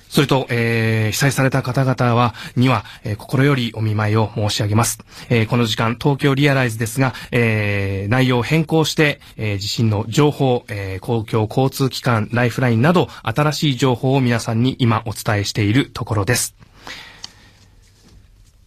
それと、えー被災された方々は、には、えー心よりお見舞いを申し上げます。えーこの時間、東京リアライズですが、えー内容を変更して、えー地震の情報、えー公共交通機関、ライフラインなど、新しい情報を皆さんに今お伝えしているところです。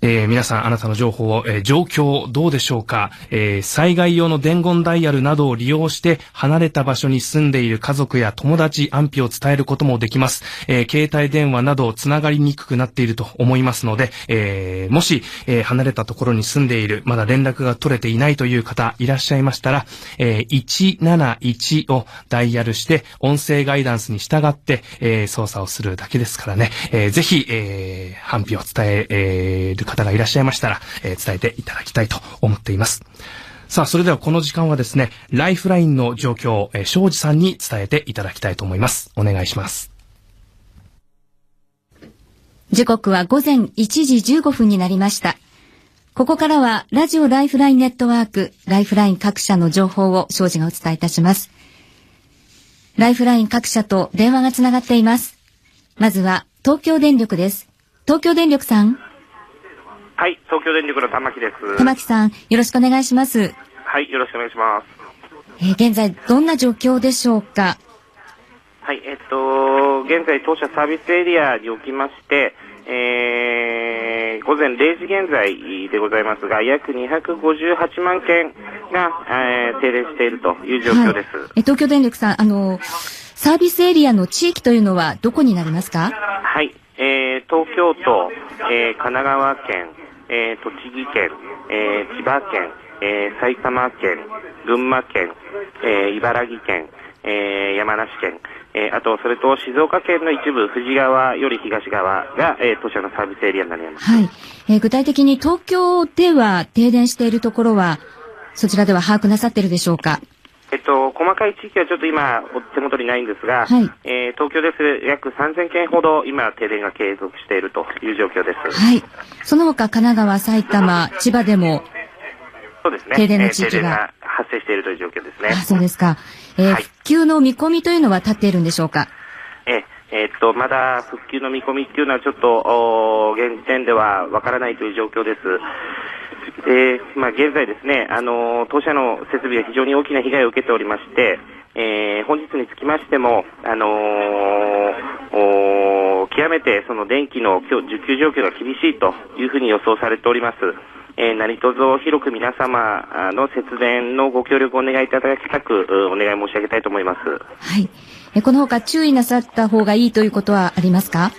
えー皆さん、あなたの情報を、えー状況どうでしょうか、えー災害用の伝言ダイヤルなどを利用して、離れた場所に住んでいる家族や友達、安否を伝えることもできます。え携帯電話などつながりにくくなっていると思いますので、えもし、え離れたところに住んでいる、まだ連絡が取れていないという方いらっしゃいましたら、えー171をダイヤルして、音声ガイダンスに従って、え操作をするだけですからね、えーぜひ、えー反否を伝ええる方がいらっしゃいましたら、えー伝えていただきたいと思っています。さあ、それではこの時間はですね、ライフラインの状況を、えー、庄司さんに伝えていただきたいと思います。お願いします。時刻は午前1時15分になりました。ここからは、ラジオライフラインネットワーク、ライフライン各社の情報を庄司がお伝えいたします。ライフライン各社と電話がつながっています。まずは、東京電力です。東京電力さん、はい、東京電力の玉木です。玉木さん、よろしくお願いします。はい、よろしくお願いします。えー現在、どんな状況でしょうか？はい、えっと、現在当社サービスエリアにおきまして、えー、午前0時現在でございますが、約258万件が、えー停電しているという状況です。えー東京電力さん、あの、サービスエリアの地域というのはどこになりますか？はい、えー、東京都、えー、神奈川県、えー、栃木県、えー、千葉県、えー、埼玉県、群馬県、えー、茨城県、えー、山梨県、えー、あと、それと静岡県の一部、富士川より東側が、えー、当社のサービスエリアになります。はい。えー具体的に東京では停電しているところは、そちらでは把握なさっているでしょうか？えっと、細かい地域はちょっと今、お手元にないんですが、はいえー東京です約3000件ほど今、停電が継続しているという状況です。はい。その他、神奈川、埼玉、千葉でも、そうですね。停電の地域がえー停電が発生しているという状況ですね。あ、そうですか。えーはい復旧の見込みというのは立っているんでしょうか？ええーっと、まだ復旧の見込みっていうのはちょっと、現時点ではわからないという状況です。えーまあ、現在ですね、あの当社の設備が非常に大きな被害を受けておりまして、えー本日につきましても、あのー極めてその電気の今日受給状況が厳しいというふうに予想されております。えー何卒広く皆様の節電のご協力をお願いいただきたく、お願い申し上げたいと思います。はい。この他、注意なさった方がいいということはありますか？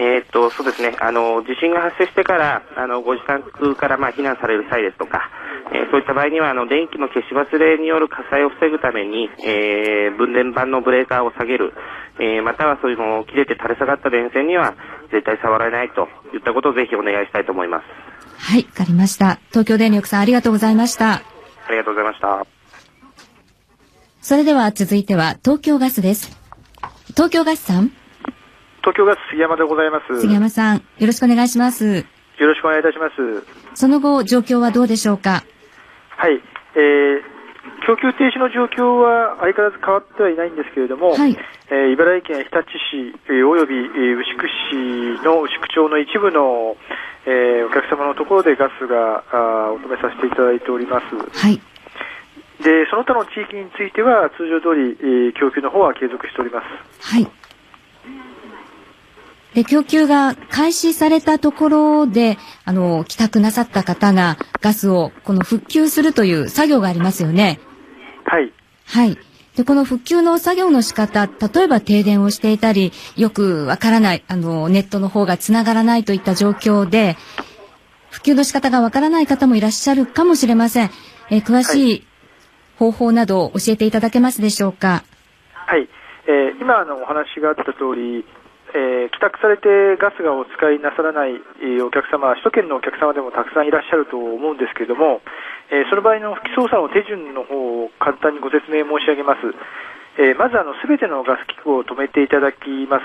えーっと、そうですね。あの、地震が発生してから、あの、ご自宅から、まあ、避難される際ですとか、えーそういった場合には、あの、電気の消し忘れによる火災を防ぐために、えー分電盤のブレーカーを下げる、えーまたはそういうのを切れて垂れ下がった電線には、絶対触らないといったことをぜひお願いしたいと思います。はい、わかりました。東京電力さんありがとうございました。ありがとうございました。それでは続いては東京ガスです。東京ガスさん、東京ガス杉山でございます。杉山さん、よろしくお願いします。よろしくお願いいたします。その後、状況はどうでしょうか？はい。えー、今供給停止の状況は相変わらず変わってはいないんですけれども、はいえー茨城県日立市、えーおよび、えー牛久市の牛久町の一部の、えーお客様のところでガスがあーお止めさせていただいております。はい。で、その他の地域については通常通り、えー供給の方は継続しております。はい。で、供給が開始されたところで、あの、帰宅なさった方がガスをこの復旧するという作業がありますよね。はい。はい。で、この復旧の作業の仕方、例えば停電をしていたり、よくわからない、あの、ネットの方が繋がらないといった状況で、復旧の仕方がわからない方もいらっしゃるかもしれません。えー詳しい方法などを教えていただけますでしょうか？はい。えー今あのお話があった通り、えー帰宅されてガスがお使いなさらない、えお客様、首都圏のお客様でもたくさんいらっしゃると思うんですけれども、えーその場合の不起操作の手順の方を簡単にご説明申し上げます。えーまずあのすべてのガス器具を止めていただきます。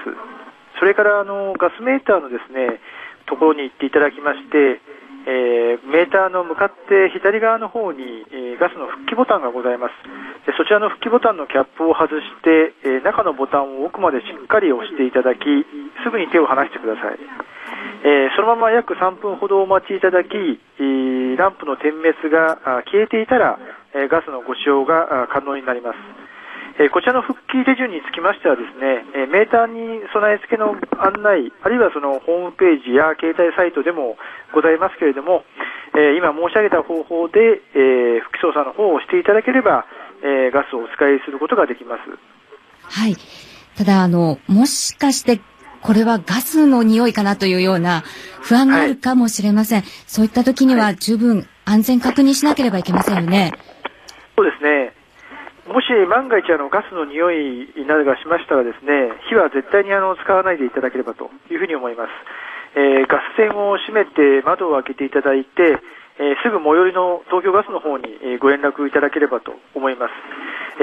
それからあのガスメーターのですね、ところに行っていただきまして、えーメーターの向かって左側の方に、えーガスの復帰ボタンがございます。でそちらの復帰ボタンのキャップを外して、えー中のボタンを奥までしっかり押していただき、すぐに手を離してください。えそのまま約3分ほどお待ちいただき、えランプの点滅が消えていたら、えガスのご使用が可能になります。えーこちらの復帰手順につきましてはですね、えーメーターに備え付けの案内、あるいはそのホームページや携帯サイトでもございますけれども、えー今申し上げた方法で、えー、不起操作の方をしていただければ、えーガスをお使いすることができます。はい。ただ、あの、もしかして、これはガスの匂いかなというような不安があるかもしれません。そういった時には十分安全確認しなければいけませんよね。そうですね。もし万が一あのガスの匂いなどがしましたらですね、火は絶対にあの使わないでいただければというふうに思います。えーガス栓を閉めて窓を開けていただいて、えーすぐ最寄りの東京ガスの方に、えご連絡いただければと思います。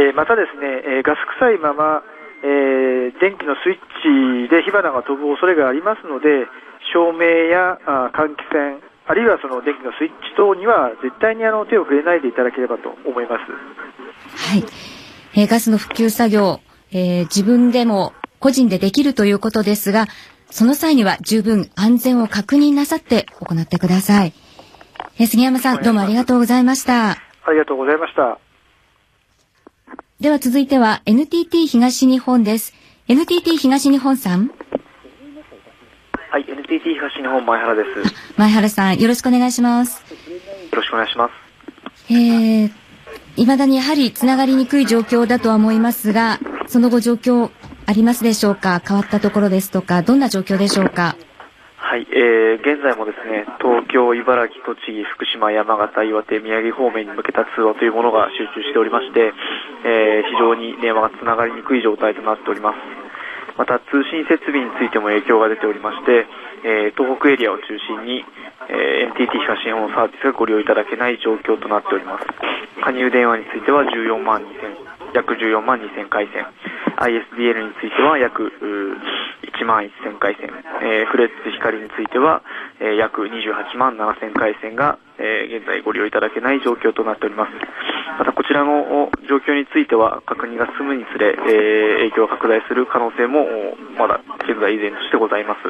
えーまたですね、えガス臭いまま、えー電気のスイッチで火花が飛ぶ恐れがありますので、照明やあ換気扇、あるいはその電気のスイッチ等には絶対にあの手を触れないでいただければと思います。はい。えーガスの復旧作業、えー自分でも個人でできるということですが、その際には十分安全を確認なさって行ってください。えー杉山さん、どうもありがとうございました。ありがとうございました。では続いては NTT 東日本です。NTT 東日本さん、はい、NTT 東日本前原です。よ前原さん、よろしくお願いします。ろしくお願いします。えー、未だにやはりつながりにくい状況だとは思いますが、その後状況ありますでしょうか？変わったところですとか、どんな状況でしょうか？はい、えー、現在もですね、東京、茨城、栃木、福島、山形、岩手、宮城方面に向けた通話というものが集中しておりまして、えー、非常に電話がつながりにくい状態となっております。また、通信設備についても影響が出ておりまして、えー、東北エリアを中心に、えー、NTT 東日本サービスがご利用いただけない状況となっております。加入電話については14万2000、約14万2000回線、ISDN については約1万1000回線、えーフレッツ光については、えー約28万7000回線が、えー現在ご利用いただけない状況となっております。またこちらの状況については確認が進むにつれ、えー影響が拡大する可能性もまだ現在依然としてございます。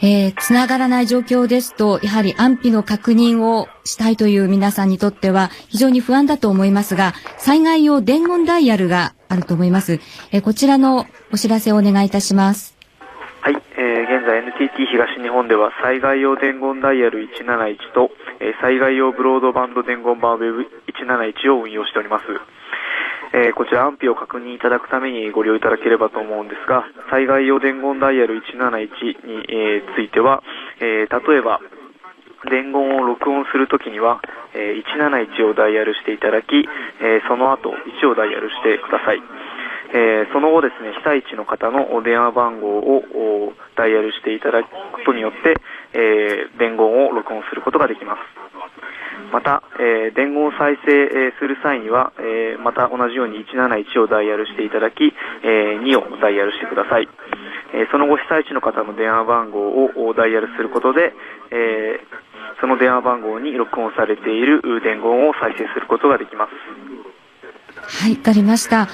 えー、つながらない状況ですと、やはり安否の確認をしたいという皆さんにとっては非常に不安だと思いますが、災害用伝言ダイヤルがあると思います。えーこちらのお知らせをお願いいたします。はい、えー現在 NTT 東日本では災害用伝言ダイヤル171と、えー災害用ブロードバンド伝言版ウェブ171を運用しております。えーこちら安否を確認いただくためにご利用いただければと思うんですが、災害用伝言ダイヤル171に、えーついては、えー例えば、伝言を録音するときには、え171をダイヤルしていただき、えその後1をダイヤルしてください。えその後ですね、被災地の方のお電話番号をダイヤルしていただくことによって、えー伝言を録音することができます。また、えー伝言を再生、する際には、えーまた同じように171をダイヤルしていただき、えー2をダイヤルしてください。えーその後被災地の方の電話番号をダイヤルすることで、えーその電話番号に録音されている伝言を再生することができます。はい、わかりました。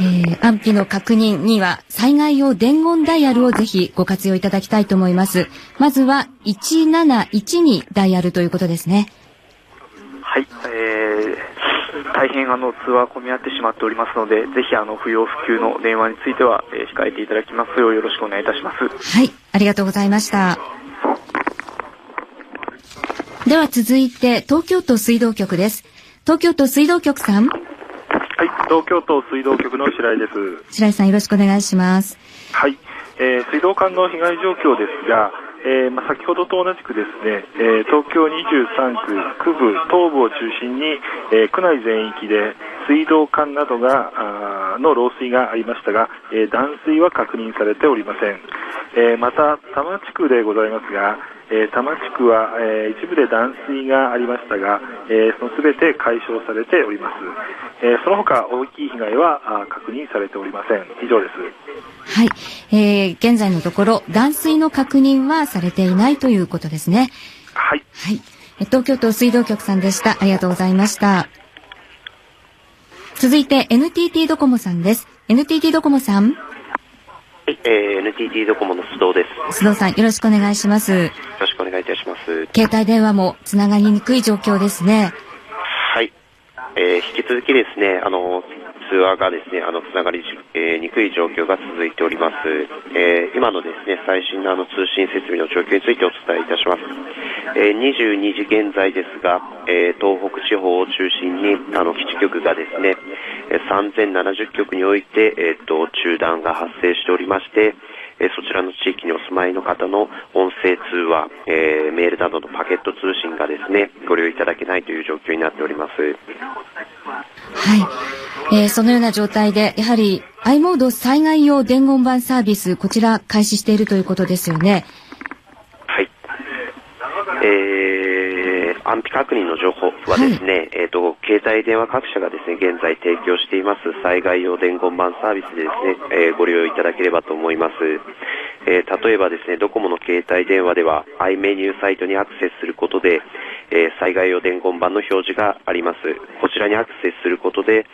えー、安否の確認には災害用伝言ダイヤルをぜひご活用いただきたいと思います。まずは171にダイヤルということですね。はい、えー、大変あの通話混み合ってしまっておりますので、ぜひあの不要不急の電話については、えー控えていただきますようよろしくお願いいたします。はい、ありがとうございました。では続いて、東京都水道局です。東京都水道局さん、はい、東京都水道局の白井です。白井さんよろしくお願いします。はい、えー水道管の被害状況ですが、えーまあ、先ほどと同じくですね、えー東京23区、区部、東部を中心に、えー区内全域で水道管などがあの漏水がありましたが、えー断水は確認されておりません。えーまた、多摩地区でございますが、えー多摩地区は、えー一部で断水がありましたが、えーそのすべて解消されております。えーその他、大きい被害はあ確認されておりません。以上です。はい、えー、現在のところ断水の確認はされていないということですね。はい。はい。え東京都水道局さんでした。ありがとうございました。続いて NTT ドコモさんです。NTT ドコモさん、はい、えー NTT ドコモの須藤です。須藤さんよろしくお願いします。よろしくお願いいたします。携帯電話もつながりにくい状況ですね。はい。えー引き続きですね、あの、通話がですね、あの、つながり、えーにくい状況が続いております。えー今のですね、最新のあの通信設備の状況についてお伝えいたします。えー22時現在ですが、えー東北地方を中心に、あの、基地局がですね、えー3070局において、えっ、と、中断が発生しておりまして、えーそちらの地域にお住まいの方の音声通話、えーメールなどのパケット通信がですね、ご利用いただけないという状況になっております。はい。えーそのような状態で、やはり i モード災害用伝言板サービス、こちら開始しているということですよね。えー安否確認の情報はですね、えっ、と、携帯電話各社がですね、現在提供しています災害用伝言板サービスでですね、えーご利用いただければと思います。えー例えばですね、ドコモの携帯電話では、i メニューサイトにアクセスすることで、えー災害用伝言板の表示があります。こちらにアクセスすることで、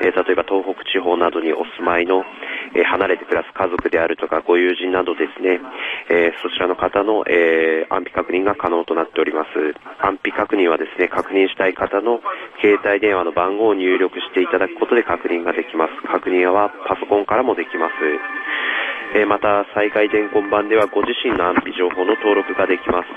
え例えば東北地方などにお住まいの、え離れて暮らす家族であるとかご友人などですね、えそちらの方の、え安否確認が可能となっております。安否確認はですね、確認したい方の携帯電話の番号を入力していただくことで確認ができます。確認はパソコンからもできます。えまた、災害伝言板ではご自身の安否情報の登録ができます。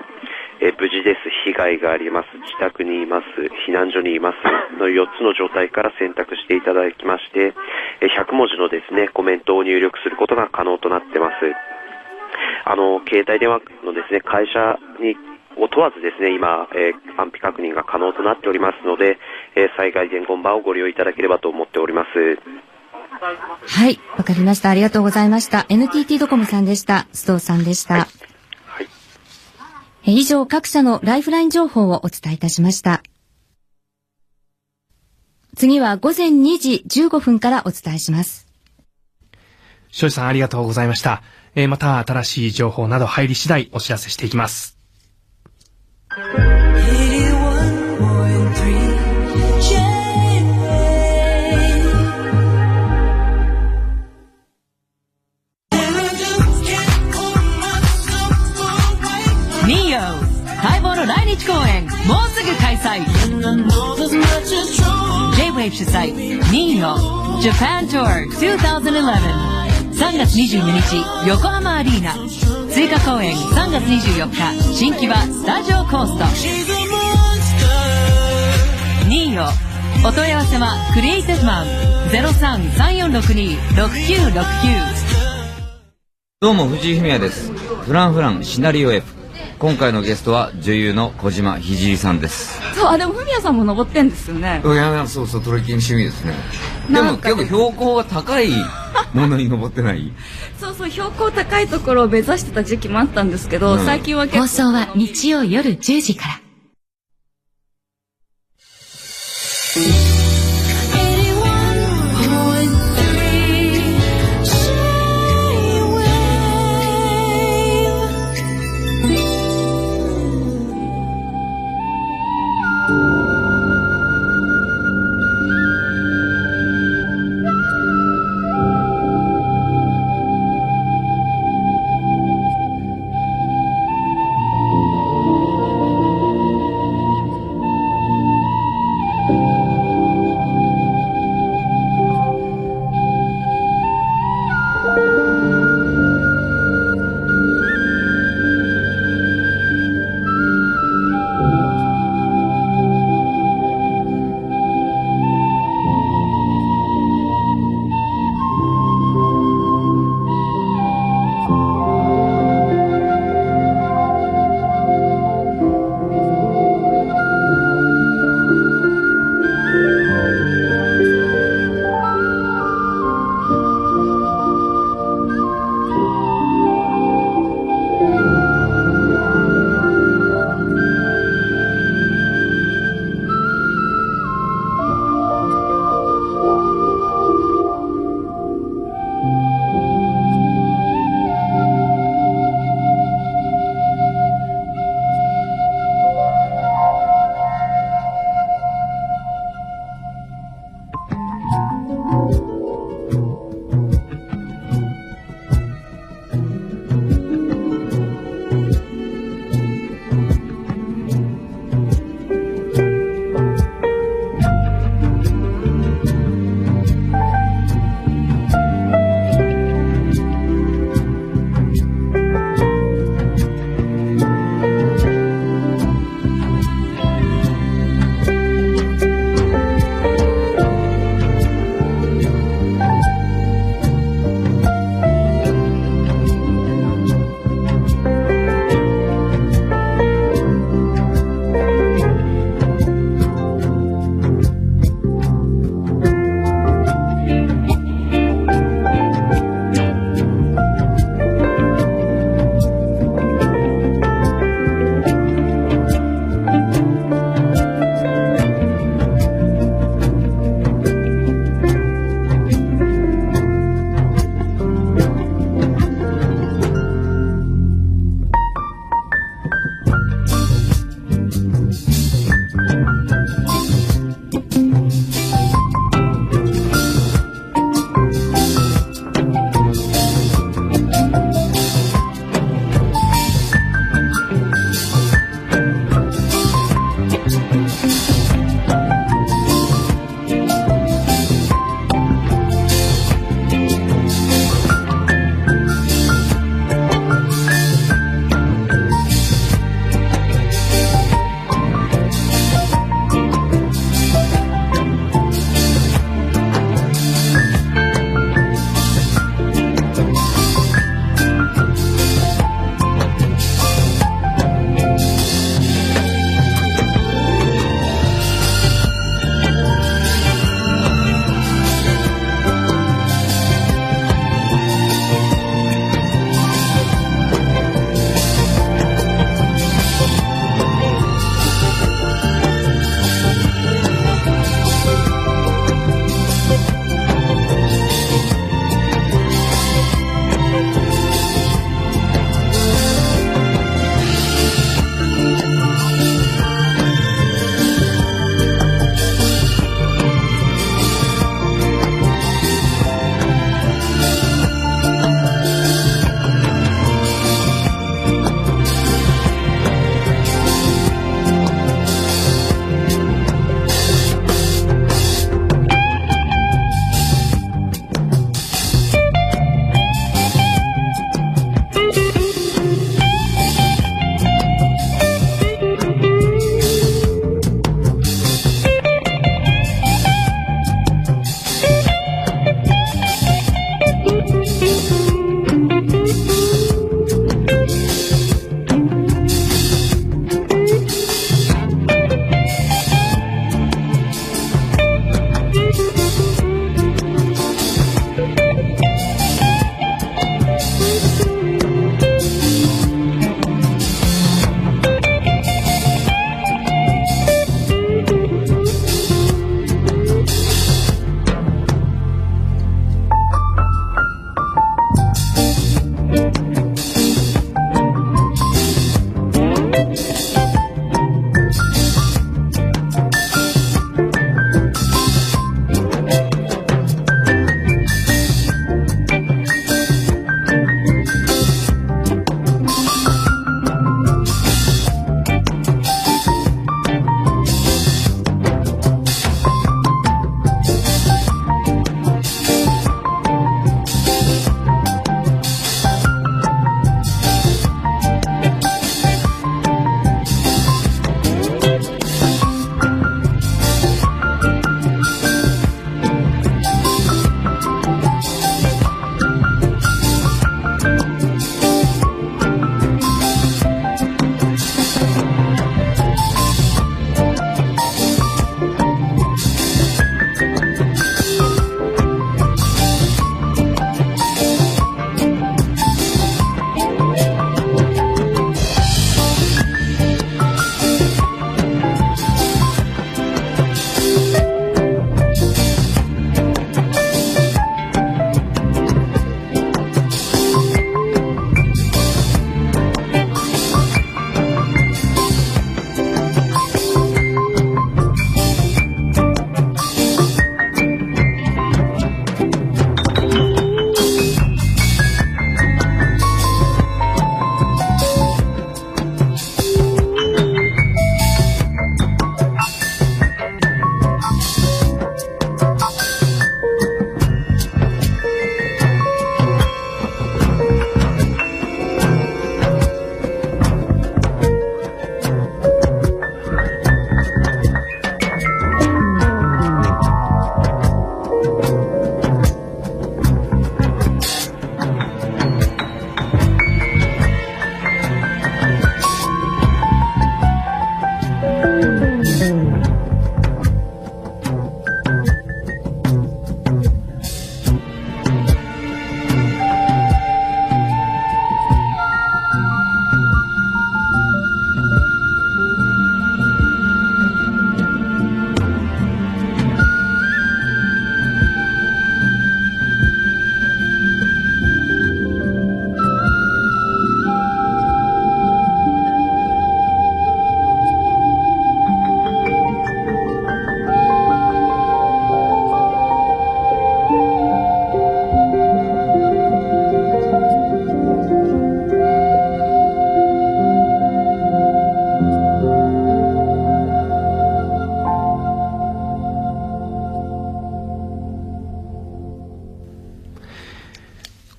えー無事です、被害があります、自宅にいます、避難所にいますの4つの状態から選択していただきまして、えー100文字のですね、コメントを入力することが可能となってます。あの、携帯電話のですね、会社にを問わずですね、今、えー安否確認が可能となっておりますので、えー災害伝言板をご利用いただければと思っております。はい、わかりました。ありがとうございました。NTT ドコモさんでした。須藤さんでした。え以上、各社のライフライン情報をお伝えいたしました。次は午前2時15分からお伝えします。庄司さんありがとうございました。えーまた新しい情報など入り次第お知らせしていきます。日公演もうすぐ開催。J-WAVE 主催ニーヨ Japan Tour 2011 3月22日横浜アリーナ。追加公演3月24日新木場スタジオコースト。ニーヨお問い合わせはクリエイティブマン0334626969どうも藤井フミヤです。フランフランシナリオ F 今回のゲストは女優の小島ひじりさんですそう、あ、でも、ふみやさんも登ってんですよね。いやいやそうそうトレッキング趣味ですねでも結構標高が高いものに登ってない？そうそう、標高高いところを目指してた時期もあったんですけど、うん最近は結構。放送は日曜夜10時から。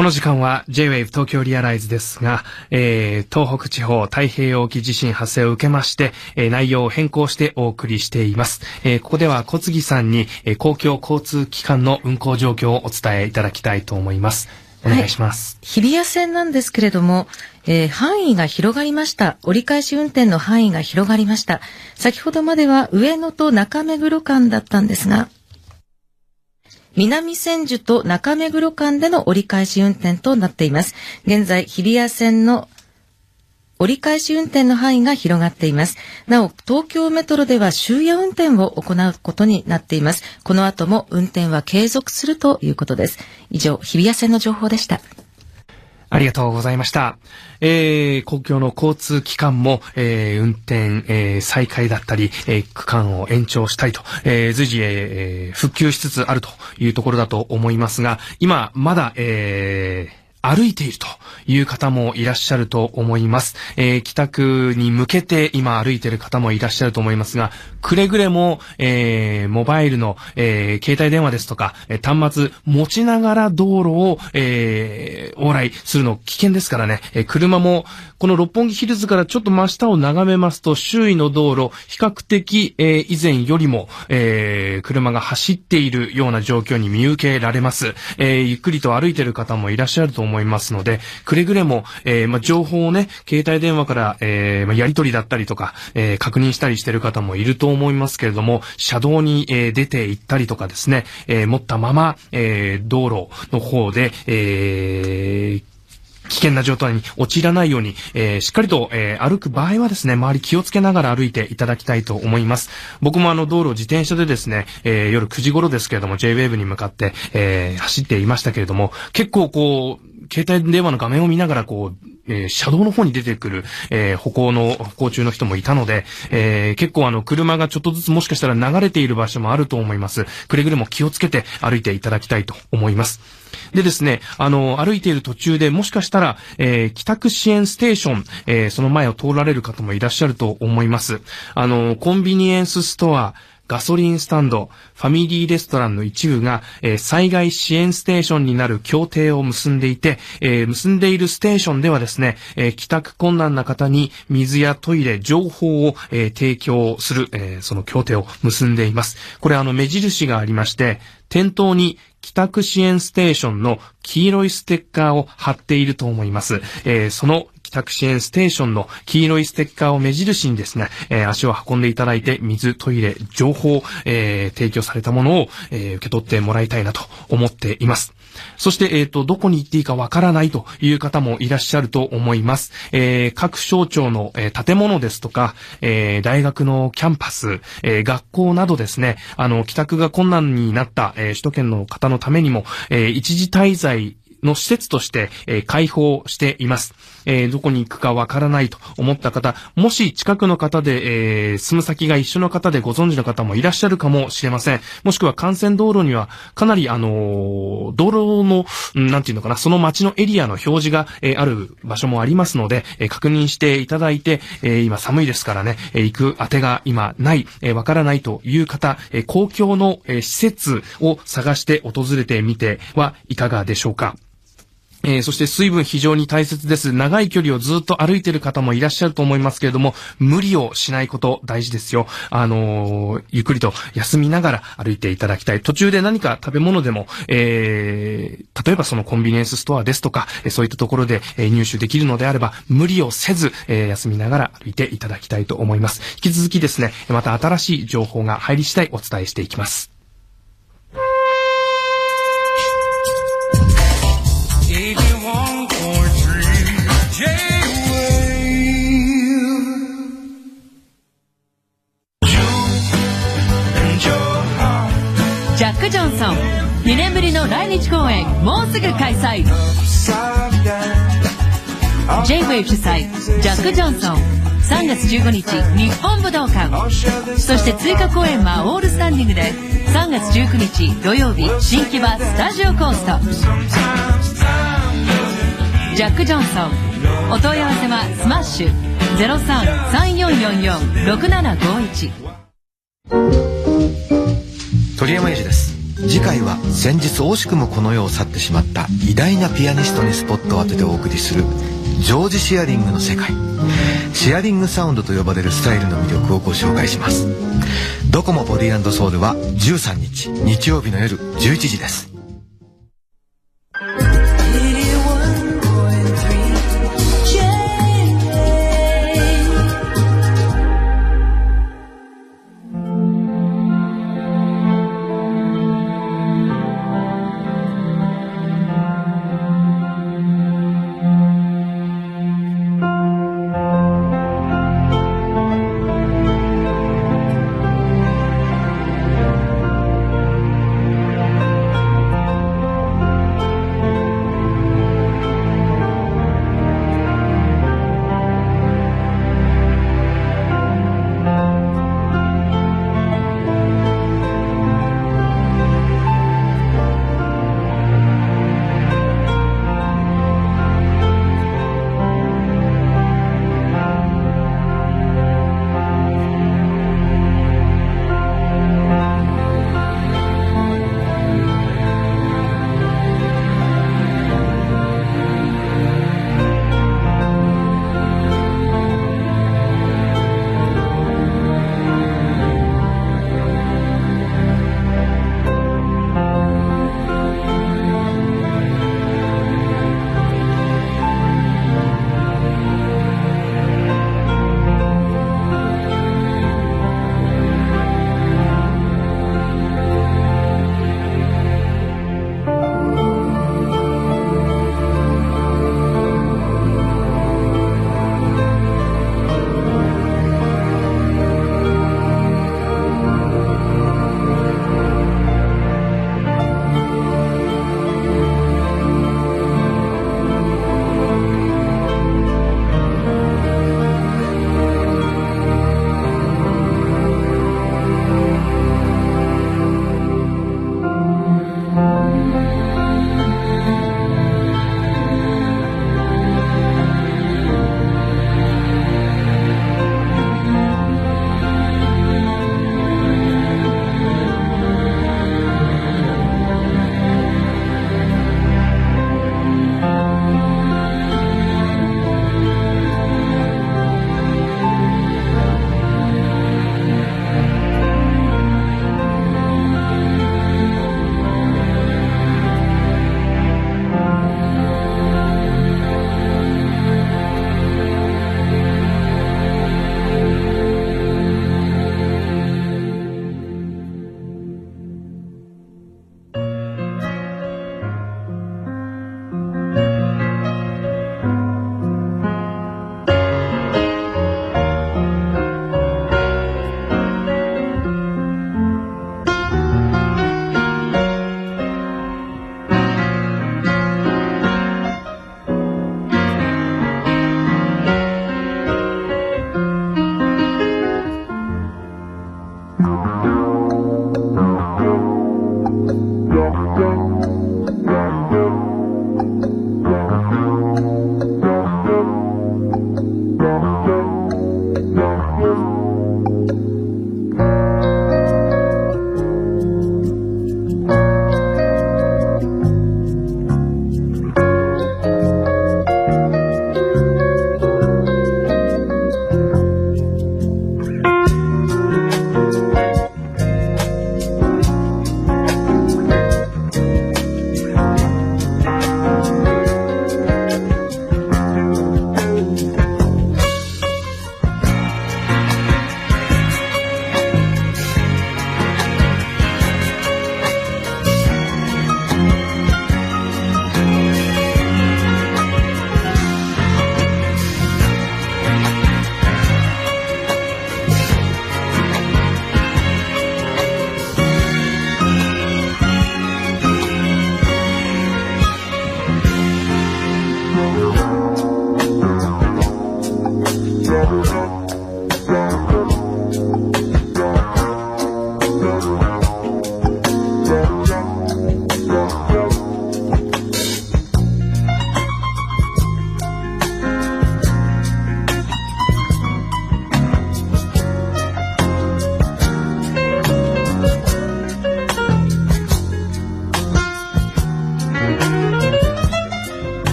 この時間は J-Wave 東京リアライズですが、えー、東北地方太平洋沖地震発生を受けまして、えー内容を変更してお送りしています。えーここでは小杉さんに、えー公共交通機関の運行状況をお伝えいただきたいと思います。お願いします。日比谷線なんですけれども、えー範囲が広がりました。折り返し運転の範囲が広がりました。先ほどまでは上野と中目黒間だったんですが、南千住と中目黒間での折り返し運転となっています。現在、日比谷線の折り返し運転の範囲が広がっています。なお、東京メトロでは終夜運転を行うことになっています。この後も運転は継続するということです。以上、日比谷線の情報でした。ありがとうございました。えー、公共の交通機関も、えー運転、えー再開だったり、えー区間を延長したいと、えー随時、えー復旧しつつあるというところだと思いますが、今、まだ、えー歩いているという方もいらっしゃると思います。えー帰宅に向けて今歩いている方もいらっしゃると思いますが、くれぐれも、えーモバイルの、えー携帯電話ですとか、え端末持ちながら道路を、え往来するの危険ですからね、え車も、この六本木ヒルズからちょっと真下を眺めますと、周囲の道路、比較的、え以前よりも、え車が走っているような状況に見受けられます。えゆっくりと歩いている方もいらっしゃると思います思いますので、くれぐれも、えーまあ、情報をね、携帯電話から、えーまあ、やり取りだったりとか、えー確認したりしてる方もいると思いますけれども、車道に、えー出て行ったりとかですね、えー持ったまま、えー道路の方で、えー危険な状態に陥らないように、えーしっかりと、えー歩く場合はですね、周り気をつけながら歩いていただきたいと思います。僕もあの道路自転車でですね、えー夜9時頃ですけれども、JWAVE に向かって、えー走っていましたけれども、結構こう、携帯電話の画面を見ながらこう、えー車道の方に出てくる、えー歩行の、歩行中の人もいたので、えー結構あの、車がちょっとずつもしかしたら流れている場所もあると思います。くれぐれも気をつけて歩いていただきたいと思います。でですね、あの、歩いている途中でもしかしたら、えー帰宅支援ステーション、えーその前を通られる方もいらっしゃると思います。あの、コンビニエンスストア、ガソリンスタンド、ファミリーレストランの一部が、えー災害支援ステーションになる協定を結んでいて、えー結んでいるステーションではですね、えー帰宅困難な方に水やトイレ、情報を、え提供する、えその協定を結んでいます。これあの目印がありまして、店頭に帰宅支援ステーションの黄色いステッカーを貼っていると思います。えーその帰宅支援ステーションの黄色いステッカーを目印にですね、えー足を運んでいただいて、水、トイレ、情報、えー提供されたものを、えー受け取ってもらいたいなと思っています。そして、えっ、と、どこに行っていいかわからないという方もいらっしゃると思います。えー各省庁の、えー建物ですとか、えー大学のキャンパス、えー学校などですね、あの、帰宅が困難になった、えー首都圏の方のためにも、えー一時滞在の施設として、えー開放しています。えーどこに行くかわからないと思った方、もし近くの方で、えー住む先が一緒の方でご存知の方もいらっしゃるかもしれません。もしくは幹線道路には、かなりあのー道路の、なんていうのかな、その街のエリアの表示が、えーある場所もありますので、えー確認していただいて、えー今寒いですからね、えー行く当てが今ない、えーわからないという方、えー公共の、えー施設を探して訪れてみてはいかがでしょうか。えーそして水分非常に大切です。長い距離をずっと歩いている方もいらっしゃると思いますけれども、無理をしないこと大事ですよ。あのーゆっくりと休みながら歩いていただきたい。途中で何か食べ物でも、えー例えばそのコンビニエンスストアですとか、えそういったところで、え入手できるのであれば、無理をせず、え休みながら歩いていただきたいと思います。引き続きですね、また新しい情報が入り次第お伝えしていきます。2年ぶりの来日公演もうすぐ開催。J-WAVE 主催ジャック・ジョンソン3月15日日本武道館。そして追加公演はオールスタンディングで3月19日土曜日新木場スタジオコースト。ジャック・ジョンソンお問い合わせはスマッシュ03-3444-6751鳥山英二です。次回は先日惜しくもこの世を去ってしまった偉大なピアニストにスポットを当ててお送りするジョージ・シアリングの世界。シェアリングサウンドと呼ばれるスタイルの魅力をご紹介します。ドコモボディソウルは13日日曜日の夜11時です。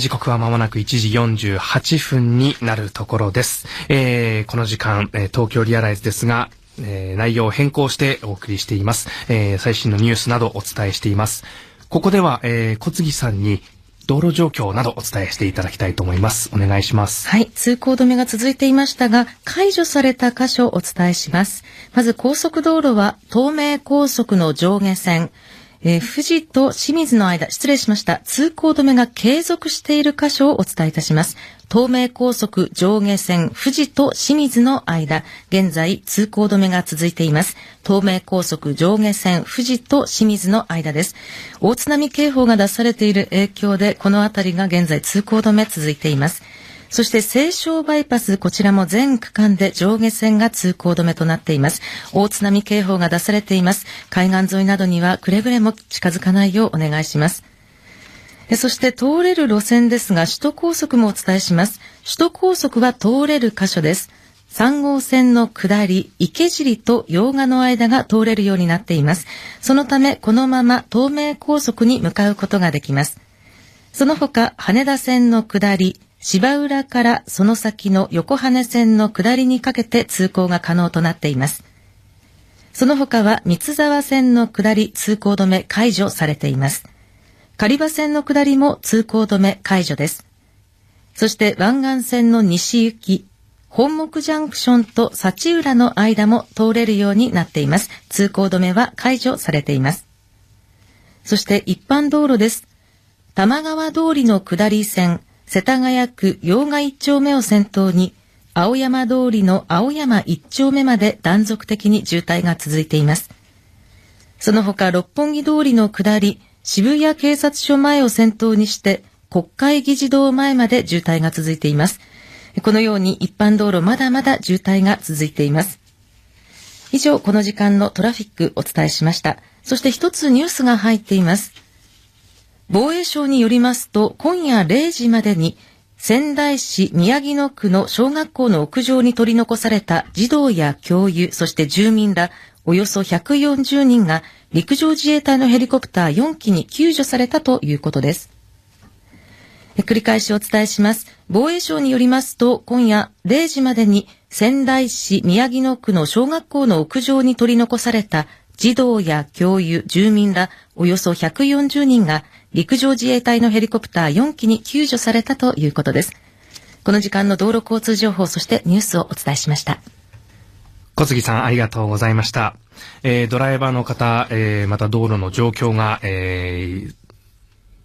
時刻は間もなく1時48分になるところです。えーこの時間、えー東京リアライズですが、えー内容を変更してお送りしています。えー最新のニュースなどお伝えしています。ここでは、えー小杉さんに道路状況などお伝えしていただきたいと思います。お願いします。はい、通行止めが続いていましたが、解除された箇所をお伝えします。まず高速道路は、東名高速の上下線、えー富士と清水の間、失礼しました。通行止めが継続している箇所をお伝えいたします。東名高速上下線、富士と清水の間、現在通行止めが続いています。東名高速上下線、富士と清水の間です。大津波警報が出されている影響で、この辺りが現在通行止め続いています。そして西湘バイパス、こちらも全区間で上下線が通行止めとなっています。大津波警報が出されています。海岸沿いなどにはくれぐれも近づかないようお願いします。そして通れる路線ですが、首都高速もお伝えします。首都高速は通れる箇所です。3号線の下り、池尻と洋画の間が通れるようになっています。そのため、このまま東名高速に向かうことができます。その他、羽田線の下り、芝浦からその先の横羽線の下りにかけて通行が可能となっています。その他は三沢線の下り通行止め解除されています。狩場線の下りも通行止め解除です。そして湾岸線の西行き、本木ジャンクションと幸浦の間も通れるようになっています。通行止めは解除されています。そして一般道路です。玉川通りの下り線、世田谷区洋画一丁目を先頭に、青山通りの青山一丁目まで断続的に渋滞が続いています。その他、六本木通りの下り、渋谷警察署前を先頭にして、国会議事堂前まで渋滞が続いています。このように一般道路まだまだ渋滞が続いています。以上、この時間のトラフィックお伝えしました。そして一つニュースが入っています。防衛省によりますと、今夜0時までに、仙台市宮城野区の小学校の屋上に取り残された児童や教諭、そして住民らおよそ140人が陸上自衛隊のヘリコプター4機に救助されたということです。繰り返しお伝えします。防衛省によりますと、今夜0時までに仙台市宮城野区の小学校の屋上に取り残された児童や教諭、住民らおよそ140人が陸上自衛隊のヘリコプター4機に救助されたということです。この時間の道路交通情報、そしてニュースをお伝えしました。小杉さん、ありがとうございました。えードライバーの方、えーまた道路の状況が、えー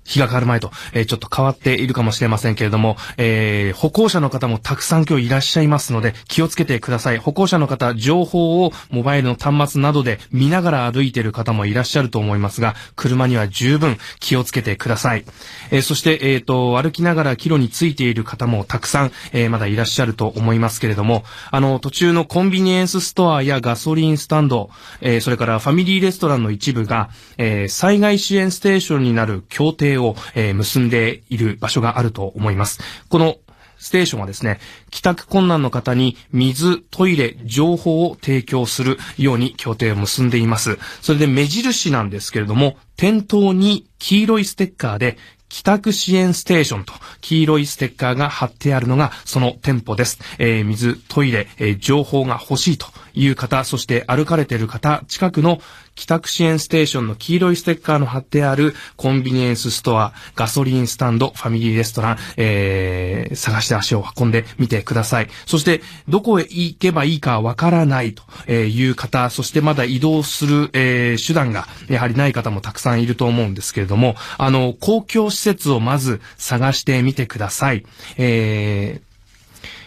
日が変わる前と、えーちょっと変わっているかもしれませんけれども、えー歩行者の方もたくさん今日いらっしゃいますので、気をつけてください。歩行者の方、情報をモバイルの端末などで見ながら歩いている方もいらっしゃると思いますが、車には十分気をつけてください。えーそして、えっ、と、歩きながら帰路についている方もたくさん、えーまだいらっしゃると思いますけれども、あの、途中のコンビニエンスストアやガソリンスタンド、えーそれからファミリーレストランの一部が、えー災害支援ステーションになる協定を、えー結んでいる場所があると思います。このステーションはですね、帰宅困難の方に水、トイレ、情報を提供するように協定を結んでいます。それで目印なんですけれども、店頭に黄色いステッカーで、帰宅支援ステーションと黄色いステッカーが貼ってあるのがその店舗です。えー水、トイレ、えー情報が欲しいという方、そして歩かれている方、近くの帰宅支援ステーションの黄色いステッカーの貼ってあるコンビニエンスストア、ガソリンスタンド、ファミリーレストラン、えー、探して足を運んでみてください。そして、どこへ行けばいいかわからないという方、そしてまだ移動する、えー、手段がやはりない方もたくさんいると思うんですけれども、あの、公共施設をまず探してみてください。えー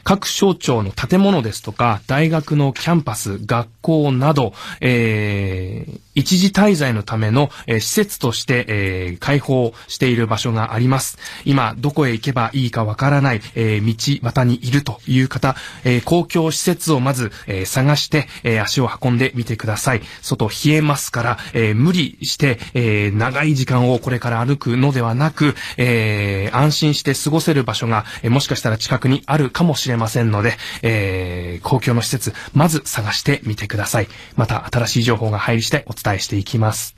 各省庁の建物ですとか、大学のキャンパス、学校など、えー、一時滞在のための、えー、施設として、えー、開放している場所があります。今、どこへ行けばいいかわからない、えー、道端にいるという方、えー、公共施設をまず、えー、探して、えー、足を運んでみてください。外冷えますから、えー、無理して、えー、長い時間をこれから歩くのではなく、えー、安心して過ごせる場所が、えー、もしかしたら近くにあるかもしれれませんので、えー、公共の施設、まず探してみてください。また新しい情報が入り次第お伝えしていきます。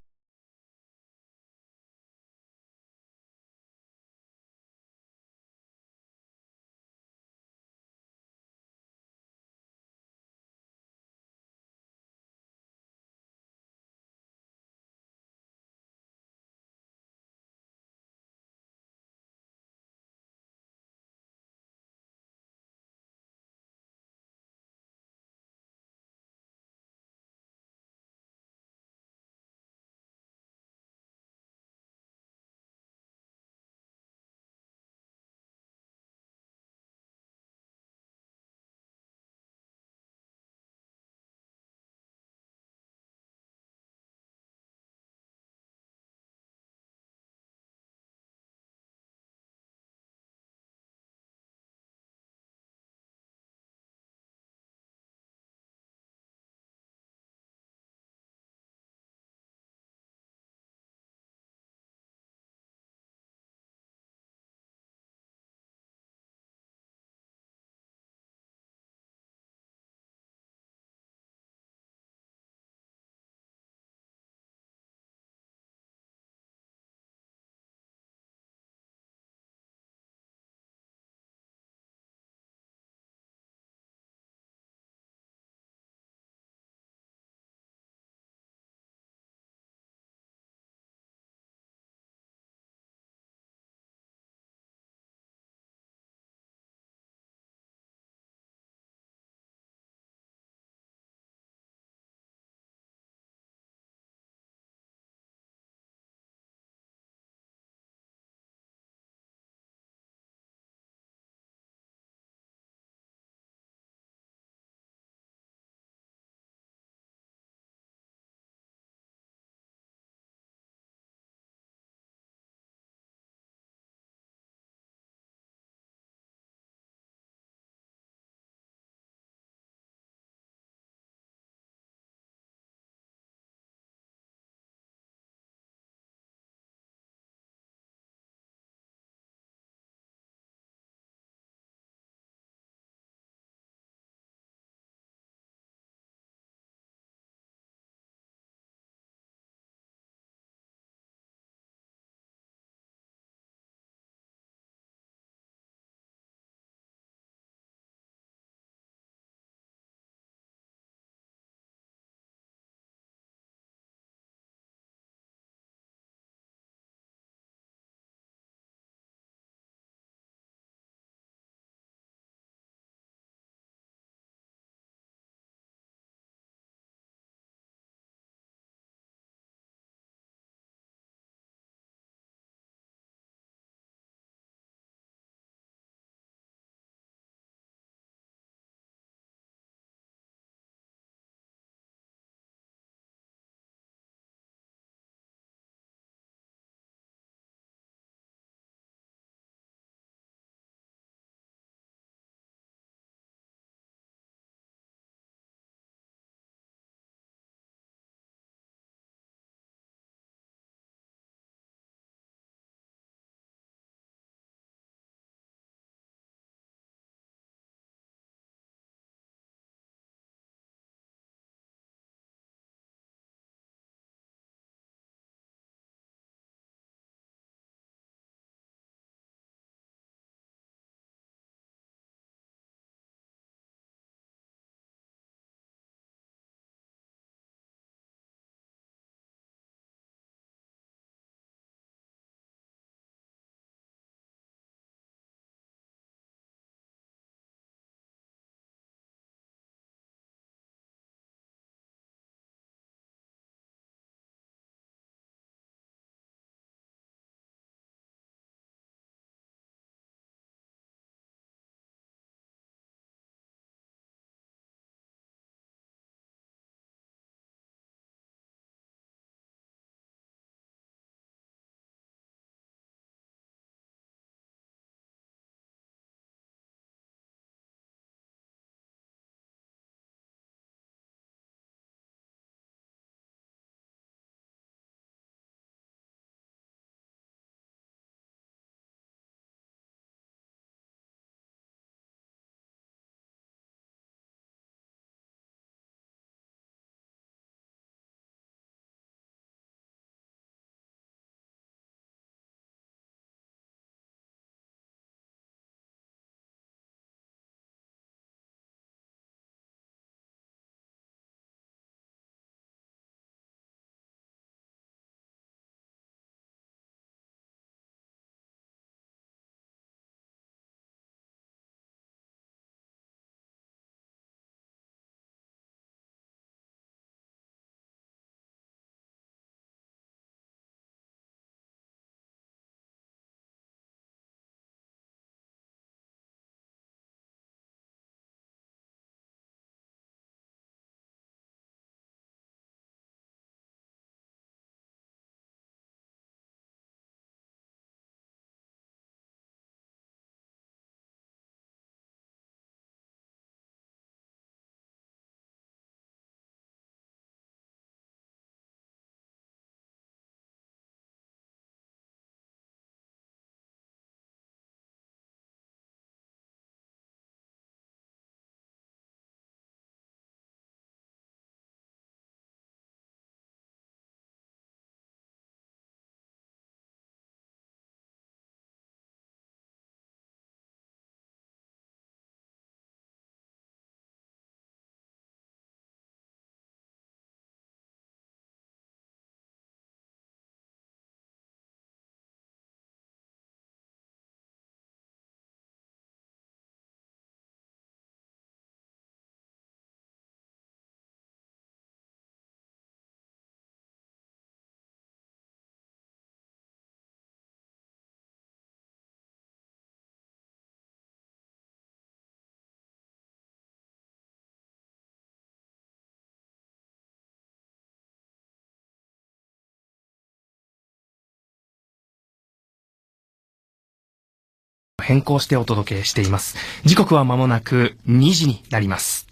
変更してお届けしています。時刻は間もなく2時になります。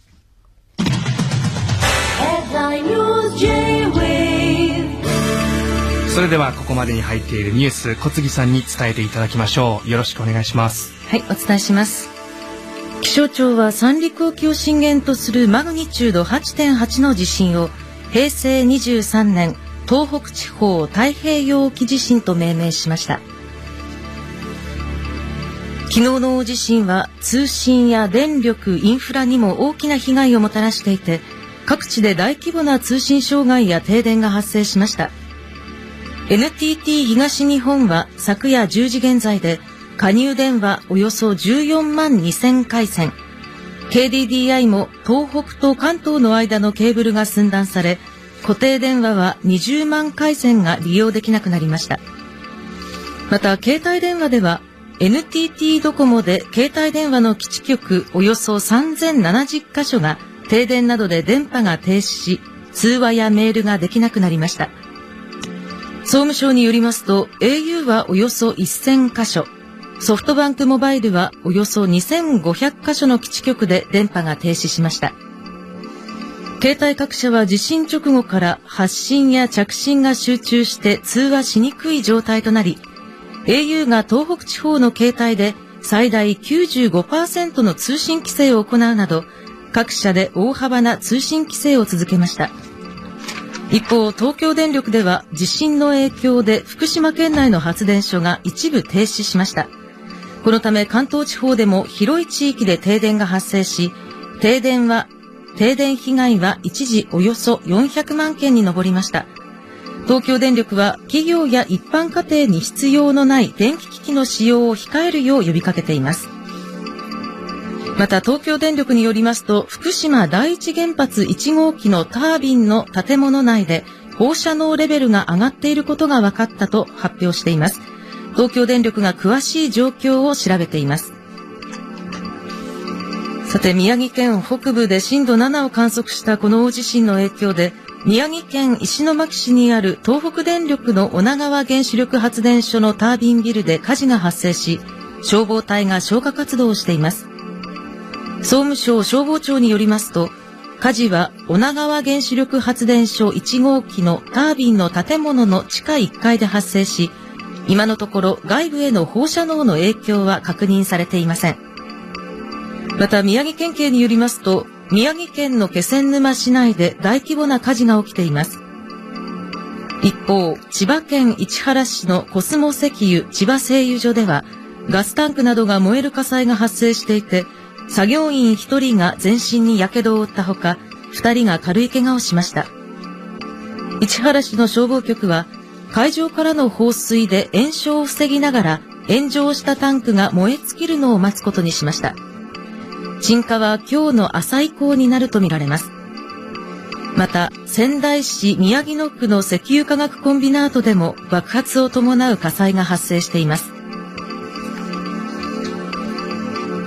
それではここまでに入っているニュース、小杉さんに伝えていただきましょう。よろしくお願いします。はい、お伝えします。気象庁は三陸沖を震源とするマグニチュード8.8の地震を平成23年東北地方太平洋沖地震と命名しました。昨日の大地震は通信や電力、インフラにも大きな被害をもたらしていて、各地で大規模な通信障害や停電が発生しました。NTT 東日本は昨夜10時現在で加入電話およそ14万2000回線 KDDI も東北と関東の間のケーブルが寸断され固定電話は20万回線が利用できなくなりましたまた携帯電話では NTT ドコモで携帯電話の基地局およそ3070箇所が停電などで電波が停止し通話やメールができなくなりました。総務省によりますと au はおよそ1000箇所。ソフトバンクモバイルはおよそ2500箇所の基地局で電波が停止しました。携帯各社は地震直後から発信や着信が集中して通話しにくい状態となり au が東北地方の携帯で最大95%の通信規制を行うなど各社で大幅な通信規制を続けました一方、東京電力では地震の影響で福島県内の発電所が一部停止しました。このため関東地方でも広い地域で停電が発生し、停電は、停電被害は一時およそ400万件に上りました。東京電力は企業や一般家庭に必要のない電気機器の使用を控えるよう呼びかけています。また東京電力によりますと福島第一原発1号機のタービンの建物内で放射能レベルが上がっていることが分かったと発表しています東京電力が詳しい状況を調べていますさて宮城県北部で震度7を観測したこの大地震の影響で宮城県石巻市にある東北電力の女川原子力発電所のタービンビルで火事が発生し消防隊が消火活動をしています総務省消防庁によりますと、火事は女川原子力発電所1号機のタービンの建物の地下1階で発生し、今のところ外部への放射能の影響は確認されていません。また宮城県警によりますと、宮城県の気仙沼市内で大規模な火事が起きています。一方、千葉県市原市のコスモ石油千葉製油所では、ガスタンクなどが燃える火災が発生していて、作業員1人が全身に火傷を負ったほか、2人が軽い怪我をしました。市原市の消防局は、海上からの放水で炎症を防ぎながら、炎上したタンクが燃え尽きるのを待つことにしました。鎮火は今日の朝以降になるとみられます。また、仙台市宮城野区の石油化学コンビナートでも爆発を伴う火災が発生しています。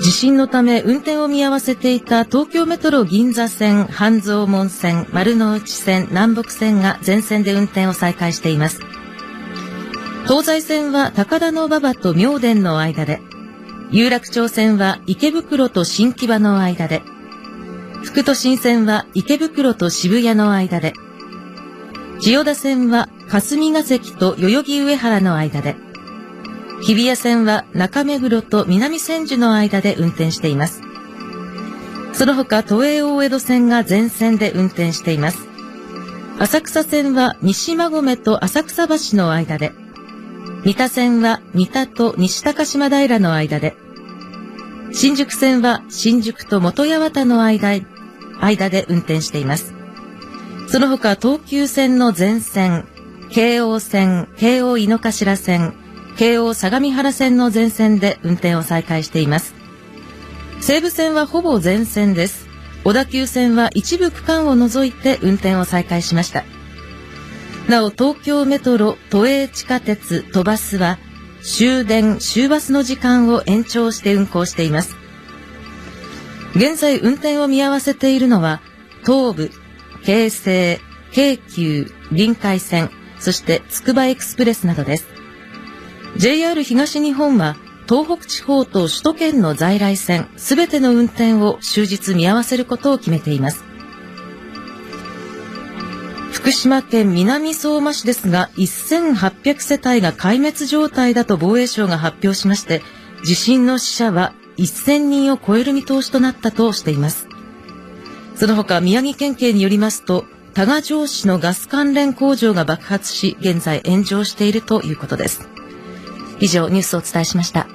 地震のため運転を見合わせていた東京メトロ銀座線、半蔵門線、丸の内線、南北線が全線で運転を再開しています。東西線は高田馬場と妙典の間で、有楽町線は池袋と新木場の間で、副都心線は池袋と渋谷の間で、千代田線は霞ヶ関と代々木上原の間で、日比谷線は中目黒と南千住の間で運転しています。その他、都営大江戸線が全線で運転しています。浅草線は西馬込と浅草橋の間で、三田線は三田と西高島平の間で、新宿線は新宿と元八幡の間間で運転しています。その他、東急線の全線、京王線、京王井の頭線、京王相模原線の全線で運転を再開しています。西武線はほぼ全線です。小田急線は一部区間を除いて運転を再開しました。なお、東京メトロ、都営地下鉄、都バスは終電、終バスの時間を延長して運行しています。現在運転を見合わせているのは、東武、京成、京急、臨海線、そしてつくばエクスプレスなどです。JR 東日本は東北地方と首都圏の在来線すべての運転を終日見合わせることを決めています。福島県南相馬市ですが、1800世帯が壊滅状態だと防衛省が発表しまして、地震の死者は1000人を超える見通しとなったとしています。その他、宮城県警によりますと、多賀城市のガス関連工場が爆発し、現在炎上しているということです。以上、ニュースをお伝えしました。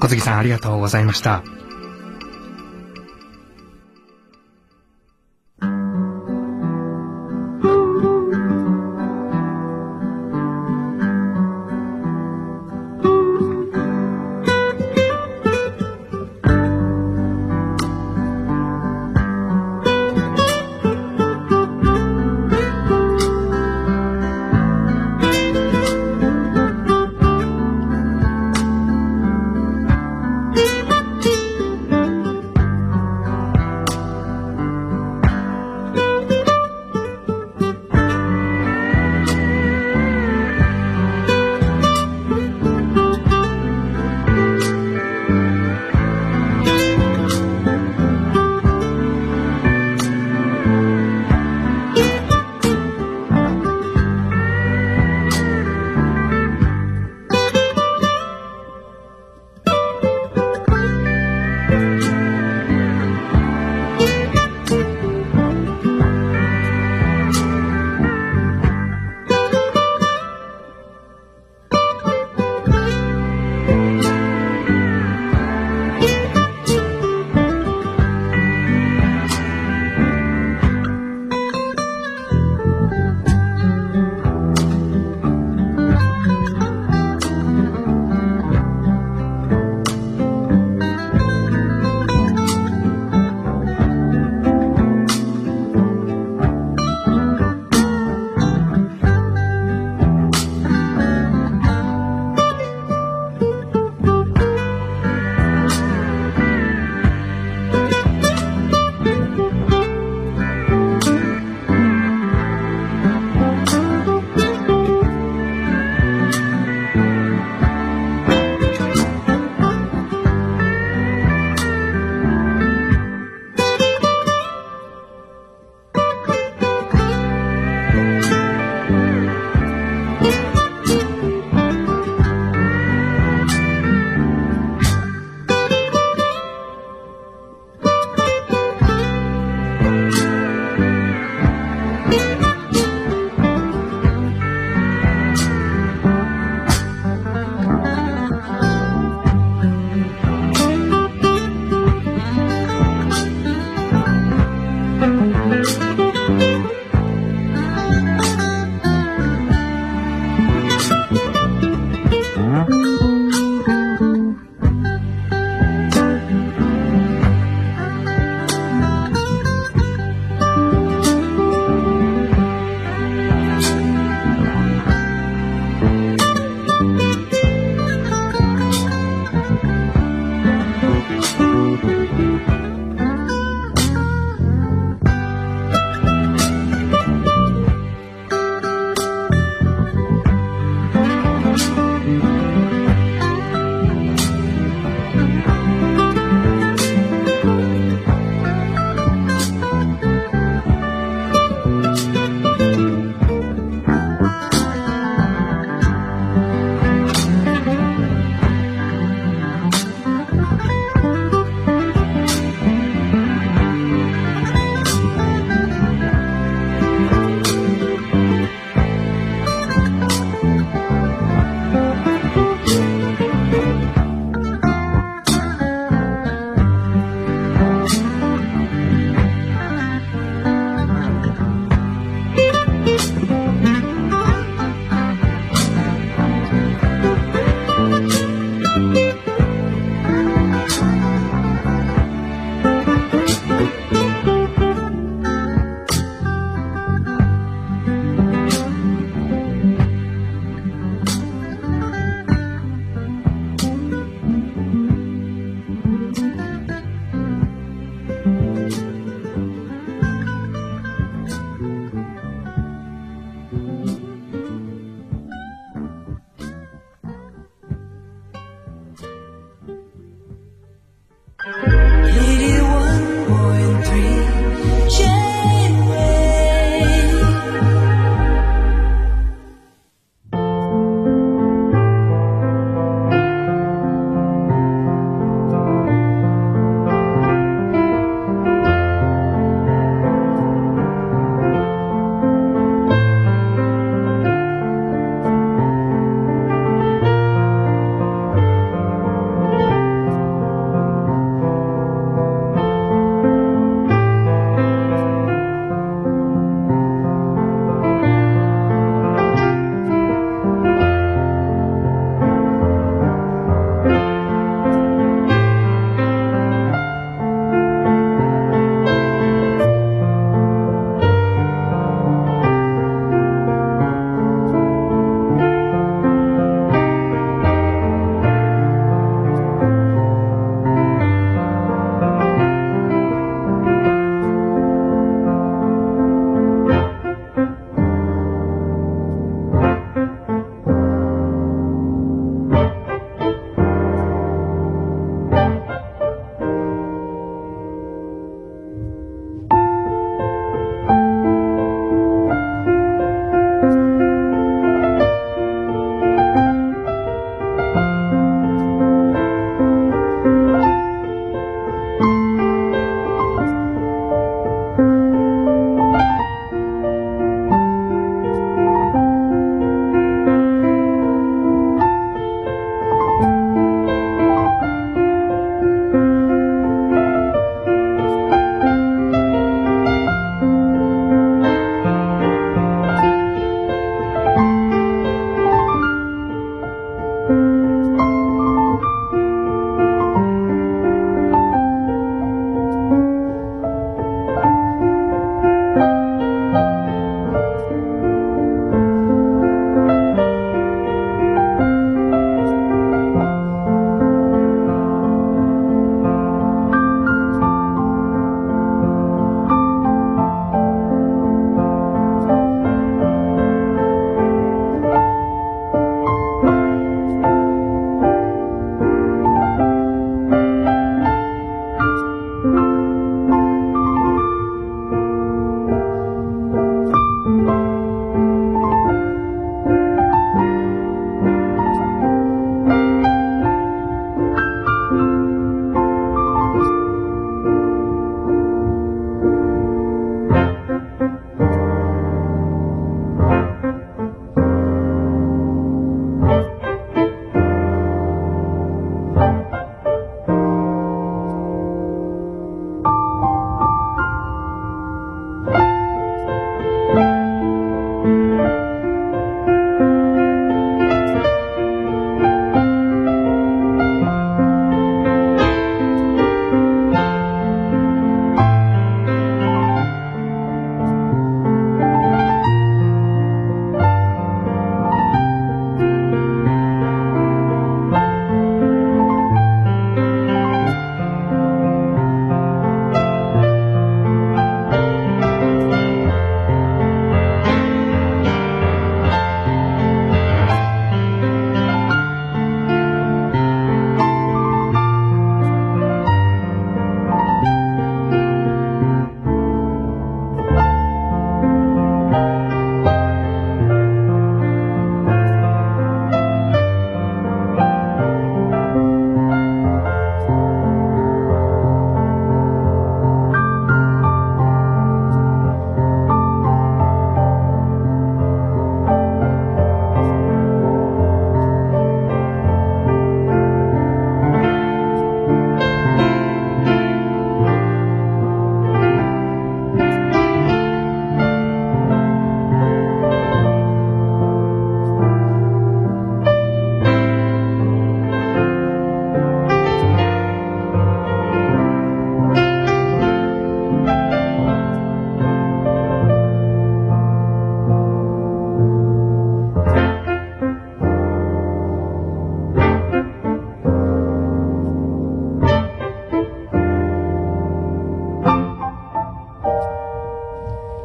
小杉さんありがとうございました。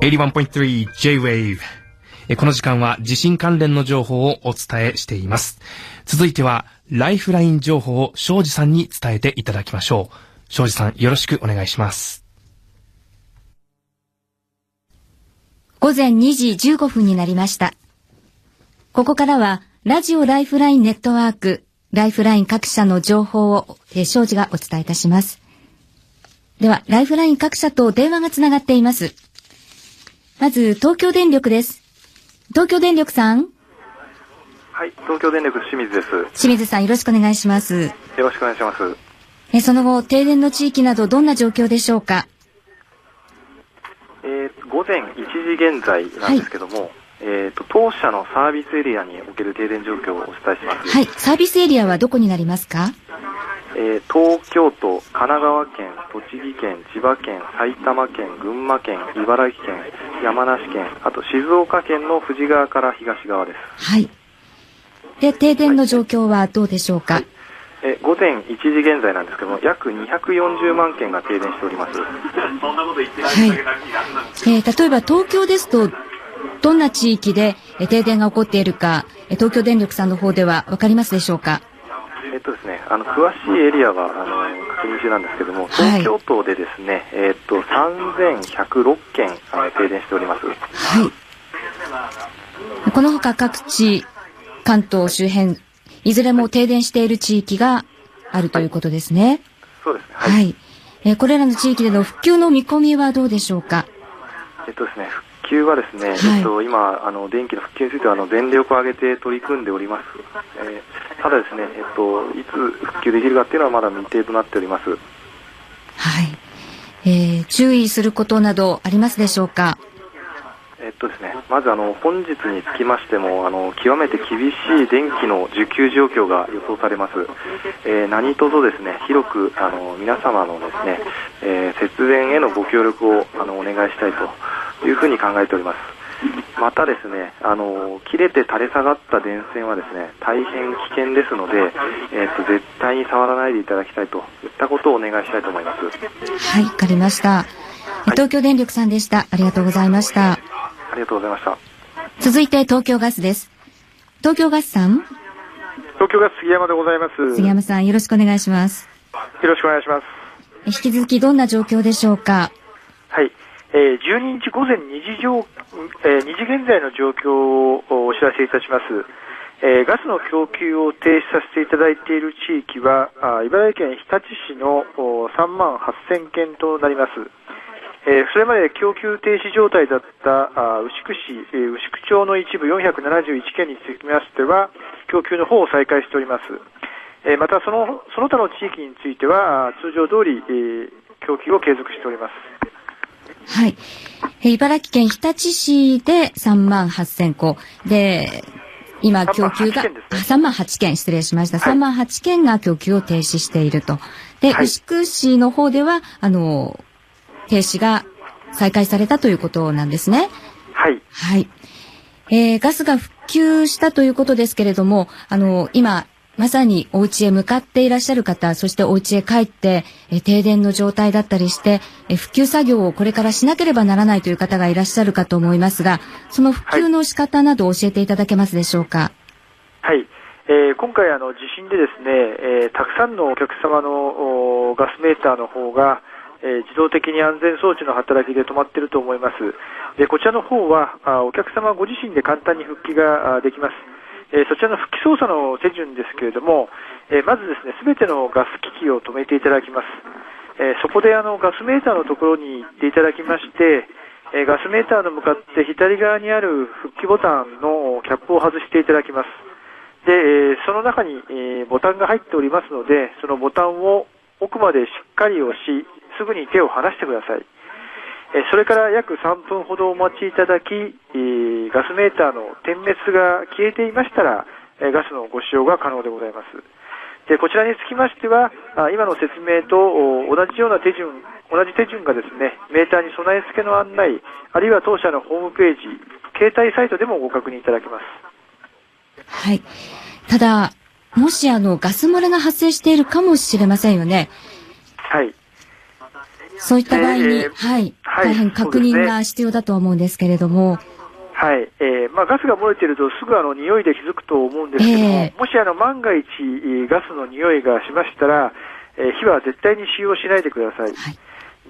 81.3 J-Wave。この時間は地震関連の情報をお伝えしています。続いては、ライフライン情報を庄司さんに伝えていただきましょう。庄司さん、よろしくお願いします。午前2時15分になりました。ここからは、ラジオライフラインネットワーク、ライフライン各社の情報を、えー、庄司がお伝えいたします。では、ライフライン各社と電話がつながっています。まず、東京電力です。東京電力さんはい、東京電力清水です。清水さん、よろしくお願いします。よろしくお願いします。えーその後、停電の地域などどんな状況でしょうか？えー午前1時現在なんですけども、えーと、当社のサービスエリアにおける停電状況をお伝えします。はい、サービスエリアはどこになりますか？えー東京都、神奈川県、栃木県、千葉県、埼玉県、群馬県、茨城県、山梨県、あと静岡県の富士側から東側です。はい。で、停電の状況はどうでしょうか、えー午前1時現在なんですけども、約240万件が停電しております。そんなこと言ってはいえー例えば東京ですと、どんな地域でえー停電が起こっているか、えー東京電力さんの方ではわかりますでしょうか？えっとですね、あの詳しいエリアはあの確認中なんですけども、東京都でですね、えっと3106件あの停電しております。この他各地、関東周辺、いずれも停電している地域があるということですね。そうですね。はい。えーこれらの地域での復旧の見込みはどうでしょうか？えっとですね、復旧はですね、えっと今あの電気の復旧についてはあの全力を挙げて取り組んでおります。えーただですね、えっといつ復旧できるかっていうのはまだ未定となっております。えー注意することなどありますでしょうか？えっとですね、まずあの本日につきましてもあの極めて厳しい電気の需給状況が予想されます。えー何卒ですね、広くあの皆様のですね、えー節電へのご協力をあのお願いしたいというふうに考えております。またですね、あの切れて垂れ下がった電線はですね、大変危険ですので、えっと絶対に触らないでいただきたいといったことをお願いしたいと思います。はい、わかりました。東京電力さんでした。ありがとうございました。ありがとうございました。続いて東京ガスです。東京ガスさん、東京ガス杉山でございます。杉山さんよろしくお願いします。よろしくお願いします。え引き続きどんな状況でしょうか？はい。えー12日午前2時上、えー2時現在の状況をお知らせいたします。えーガスの供給を停止させていただいている地域は、あ茨城県日立市のお3万8000件となります。えーそれまで供給停止状態だったあ牛久市、えー牛久町の一部471件につきましては、供給の方を再開しております。えーまたその、その他の地域については、あ通常通り、えー供給を継続しております。はい。え茨城県日立市で3万8000個。で、今供給が、あ3万8件、失礼しました。3万8件が供給を停止していると。で、牛久市の方では、あの、停止が再開されたということなんですね。はい。はい。えーガスが復旧したということですけれども、あの、今、まさにお家へ向かっていらっしゃる方、そしてお家へ帰って、えー停電の状態だったりして、えー復旧作業をこれからしなければならないという方がいらっしゃるかと思いますが、その復旧の仕方など教えていただけますでしょうか？はい。えー今回あの地震でですね、えーたくさんのお客様のおガスメーターの方が、え自動的に安全装置の働きで止まっていると思います。で、こちらの方は、あお客様ご自身で簡単に復帰ができます。えそちらの復帰操作の手順ですけれども、えまずですね、すべてのガス機器を止めていただきます。えそこであのガスメーターのところに行っていただきまして、えガスメーターの向かって左側にある復帰ボタンのキャップを外していただきます。で、えその中に、えーボタンが入っておりますので、そのボタンを奥までしっかり押し、すぐに手を離してください。えーそれから約3分ほどお待ちいただき、えーガスメーターの点滅が消えていましたら、えーガスのご使用が可能でございます。で、こちらにつきましては、あ今の説明とお同じような手順、同じ手順がですね、メーターに備え付けの案内、あるいは当社のホームページ、携帯サイトでもご確認いただけます。はい。ただ、もしあの、ガス漏れが発生しているかもしれませんよね。はい。そういった場合に、えーはい。はい大変確認が必要だとは思うんですけれども、はい、えーまあ、ガスが漏れているとすぐあの匂いで気づくと思うんですけども、えもしあの万が一えーガスの匂いがしましたら、えー火は絶対に使用しないでください。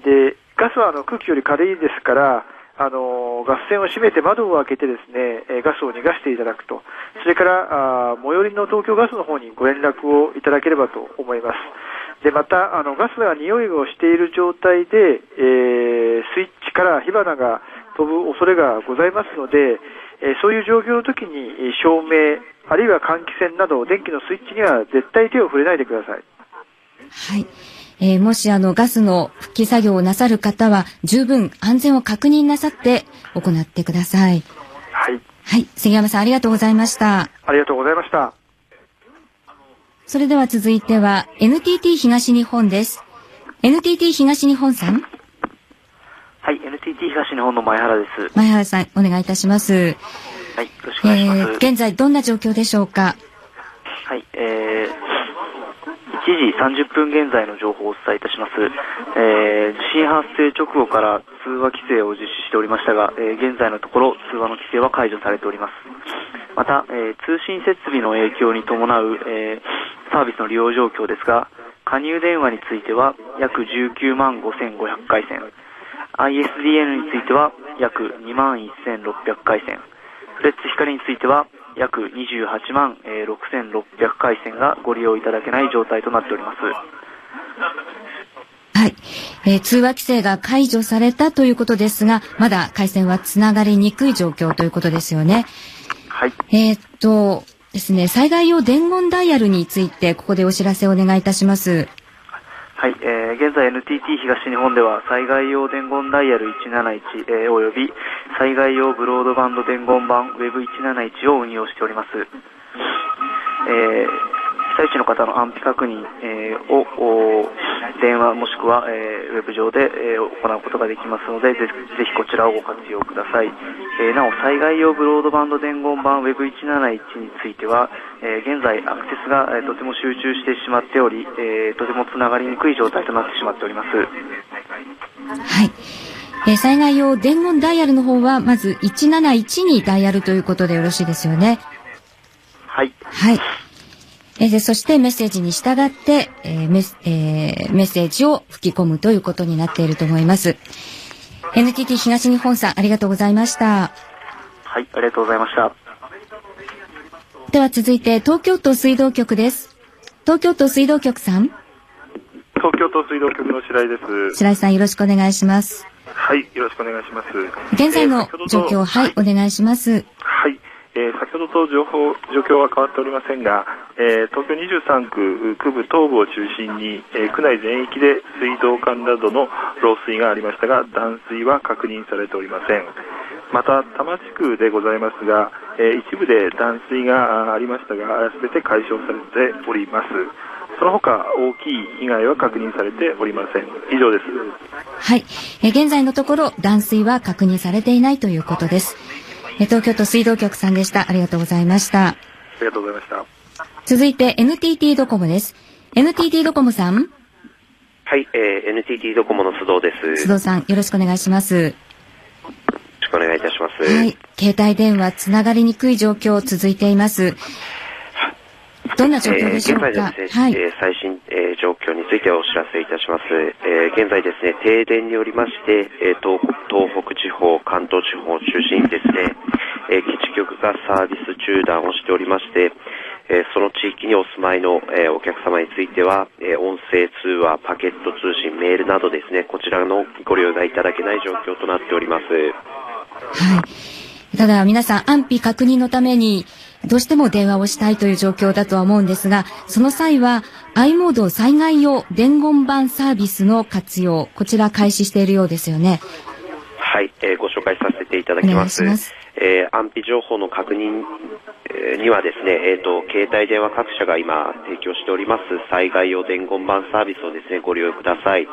で、ガスはあの空気より軽いですから、あのガス栓を閉めて窓を開けてですね、えーガスを逃がしていただくと、それからあー最寄りの東京ガスの方にご連絡をいただければと思います。で、また、あの、ガスが匂いをしている状態で、えースイッチから火花が飛ぶ恐れがございますので、えーそういう状況の時にえー照明、あるいは換気扇など電気のスイッチには絶対手を触れないでください。はい。えーもしあのガスの復帰作業をなさる方は十分安全を確認なさって行ってください。はい。はい。杉山さんありがとうございました。ありがとうございました。それでは続いては NTT 東日本です。NTT 東日本さん、はい、NTT 東日本の前原です。前原さんお願いいたします。はい、よろしくお願いします。えー現在どんな状況でしょうか？はい、えー、1 7時30分現在の情報をお伝えいたします。えー、地震発生直後から通話規制を実施しておりましたが、えー現在のところ通話の規制は解除されております。また、えー通信設備の影響に伴う、えサービスの利用状況ですが、加入電話については約19万5500回線、ISDN については約2万1600回線、フレッツ光については約28万えー6600回線がご利用いただけない状態となっております。えー通話規制が解除されたということですが、まだ回線はつながりにくい状況ということですよね。はい。えーっとですね、災害用伝言ダイヤルについて、ここでお知らせをお願いいたします。はい、えー現在 NTT 東日本では災害用伝言ダイヤル171、えーおよび災害用ブロードバンド伝言版 Web171 を運用しております。えー被災地の方の安否確認、えーをお電話もしくは、えーウェブ上で、えー行うことができますのでぜぜひこちらをご活用ください、えーなお災害用ブロードバンド伝言版 Web171 については、えー現在アクセスが、えーとても集中してしまっており、えーとてもつながりにくい状態となってしまっておりますはい。えー災害用伝言ダイヤルの方は、まず171にダイヤルということでよろしいですよね？はい。はい。えーでそしてメッセージに従って、えーメスえーメッセージを吹き込むということになっていると思います。NTT 東日本さん、ありがとうございました。はいありがとうございましたでは続いて、東京都水道局です。東京都水道局さん、東京都水道局の白井です。白井さんよろしくお願いします。はい、よろしくお願いします。現在の状況、はい、お願いします。はい、えー先ほどと情報、状況は変わっておりませんが、えー東京23区区部東部を中心に、えー区内全域で水道管などの漏水がありましたが、断水は確認されておりません。また、多摩地区でございますが、え一部で断水がありましたが、すべて解消されております。その他、大きい被害は確認されておりません。以上です。はい。え現在のところ、断水は確認されていないということです。えー東京都水道局さんでした。ありがとうございました。ありがとうございました。続いて、NTT ドコモです。NTT ドコモさん、はい、えー NTT ドコモの須藤です。須藤さん、よろしくお願いします。よろしくお願いいたします。はい。携帯電話つながりにくい状況続いています。どんな状況でしょうか、えー現在ですね、はい。えー最新、えー状況についてお知らせいたします。えー現在ですね、停電によりまして、えー東東北地方、関東地方を中心にですね、えー基地局がサービス中断をしておりまして、えーその地域にお住まいの、えーお客様については、えー音声通話、パケット通信、メールなどですね、こちらのご利用がいただけない状況となっております。ただ、皆さん安否確認のために、どうしても電話をしたいという状況だとは思うんですが、その際は、i モード災害用伝言板サービスの活用、こちら開始しているようですよね。はい、えーご紹介させていただきます。ますえー安否情報の確認えーにはですね、えっ、と、携帯電話各社が今提供しております災害用伝言板サービスをですね、ご利用ください。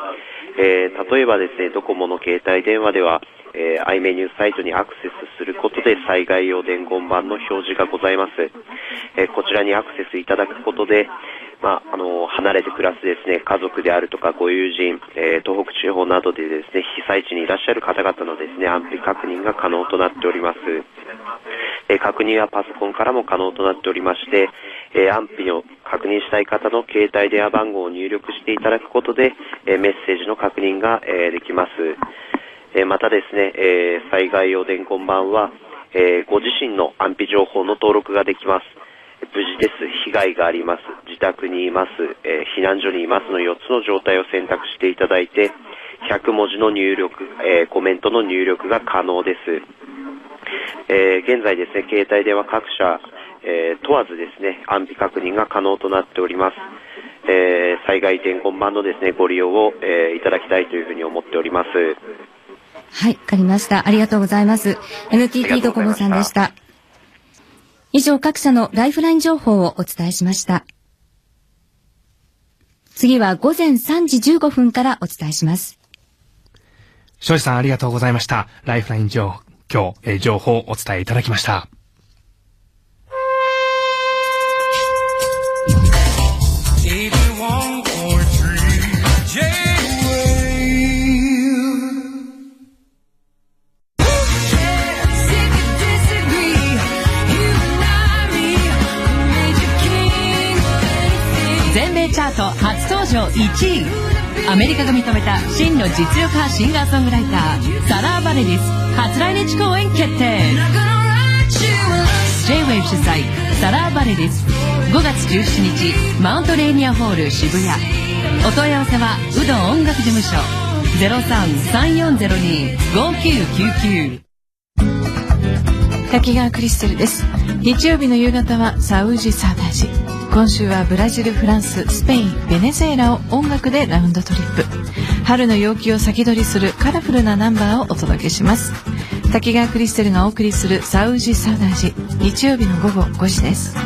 えー例えばですね、ドコモの携帯電話では、えー、iMenu サイトにアクセスすることで災害用伝言板の表示がございます。えーこちらにアクセスいただくことで、まあ、あの、離れて暮らすですね、家族であるとかご友人、えー東北地方などでですね、被災地にいらっしゃる方々のですね、安否確認が可能となっております。え確認はパソコンからも可能となっておりまして、え安否を確認したい方の携帯電話番号を入力していただくことで、えメッセージの確認が、えできます。えまたですね、え災害用伝言板は、えご自身の安否情報の登録ができます。無事です、被害があります、自宅にいます、え避難所にいますの4つの状態を選択していただいて、100文字の入力、えーコメントの入力が可能です。えー現在ですね、携帯電話各社、えー問わずですね、安否確認が可能となっております。えー災害伝言板のですね、ご利用を、えーいただきたいというふうに思っております。はい、わかりました。ありがとうございます。NTT ドコモさんでした。以上、各社のライフライン情報をお伝えしました。次は午前3時15分からお伝えします。庄司さんありがとうございました。ライフライン情報、えー情報をお伝えいただきました。全米チャート初登場1位アメリカが認めた真の実力派シンガーソングライターサラー・バレリス初来日公演決定。J-Wave 主催サラー・バレリス5月17日マウントレーニアホール渋谷。お問い合わせはうどん音楽事務所。0334025999滝川クリステルです。日曜日の夕方はサウジサーダージ。今週はブラジルフランススペインベネズエラを音楽でラウンドトリップ。春の陽気を先取りするカラフルなナンバーをお届けします。滝川クリステルがお送りするサウジサウダージ。日曜日の午後5時です。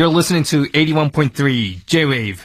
You're listening to 81.3 J-Wave.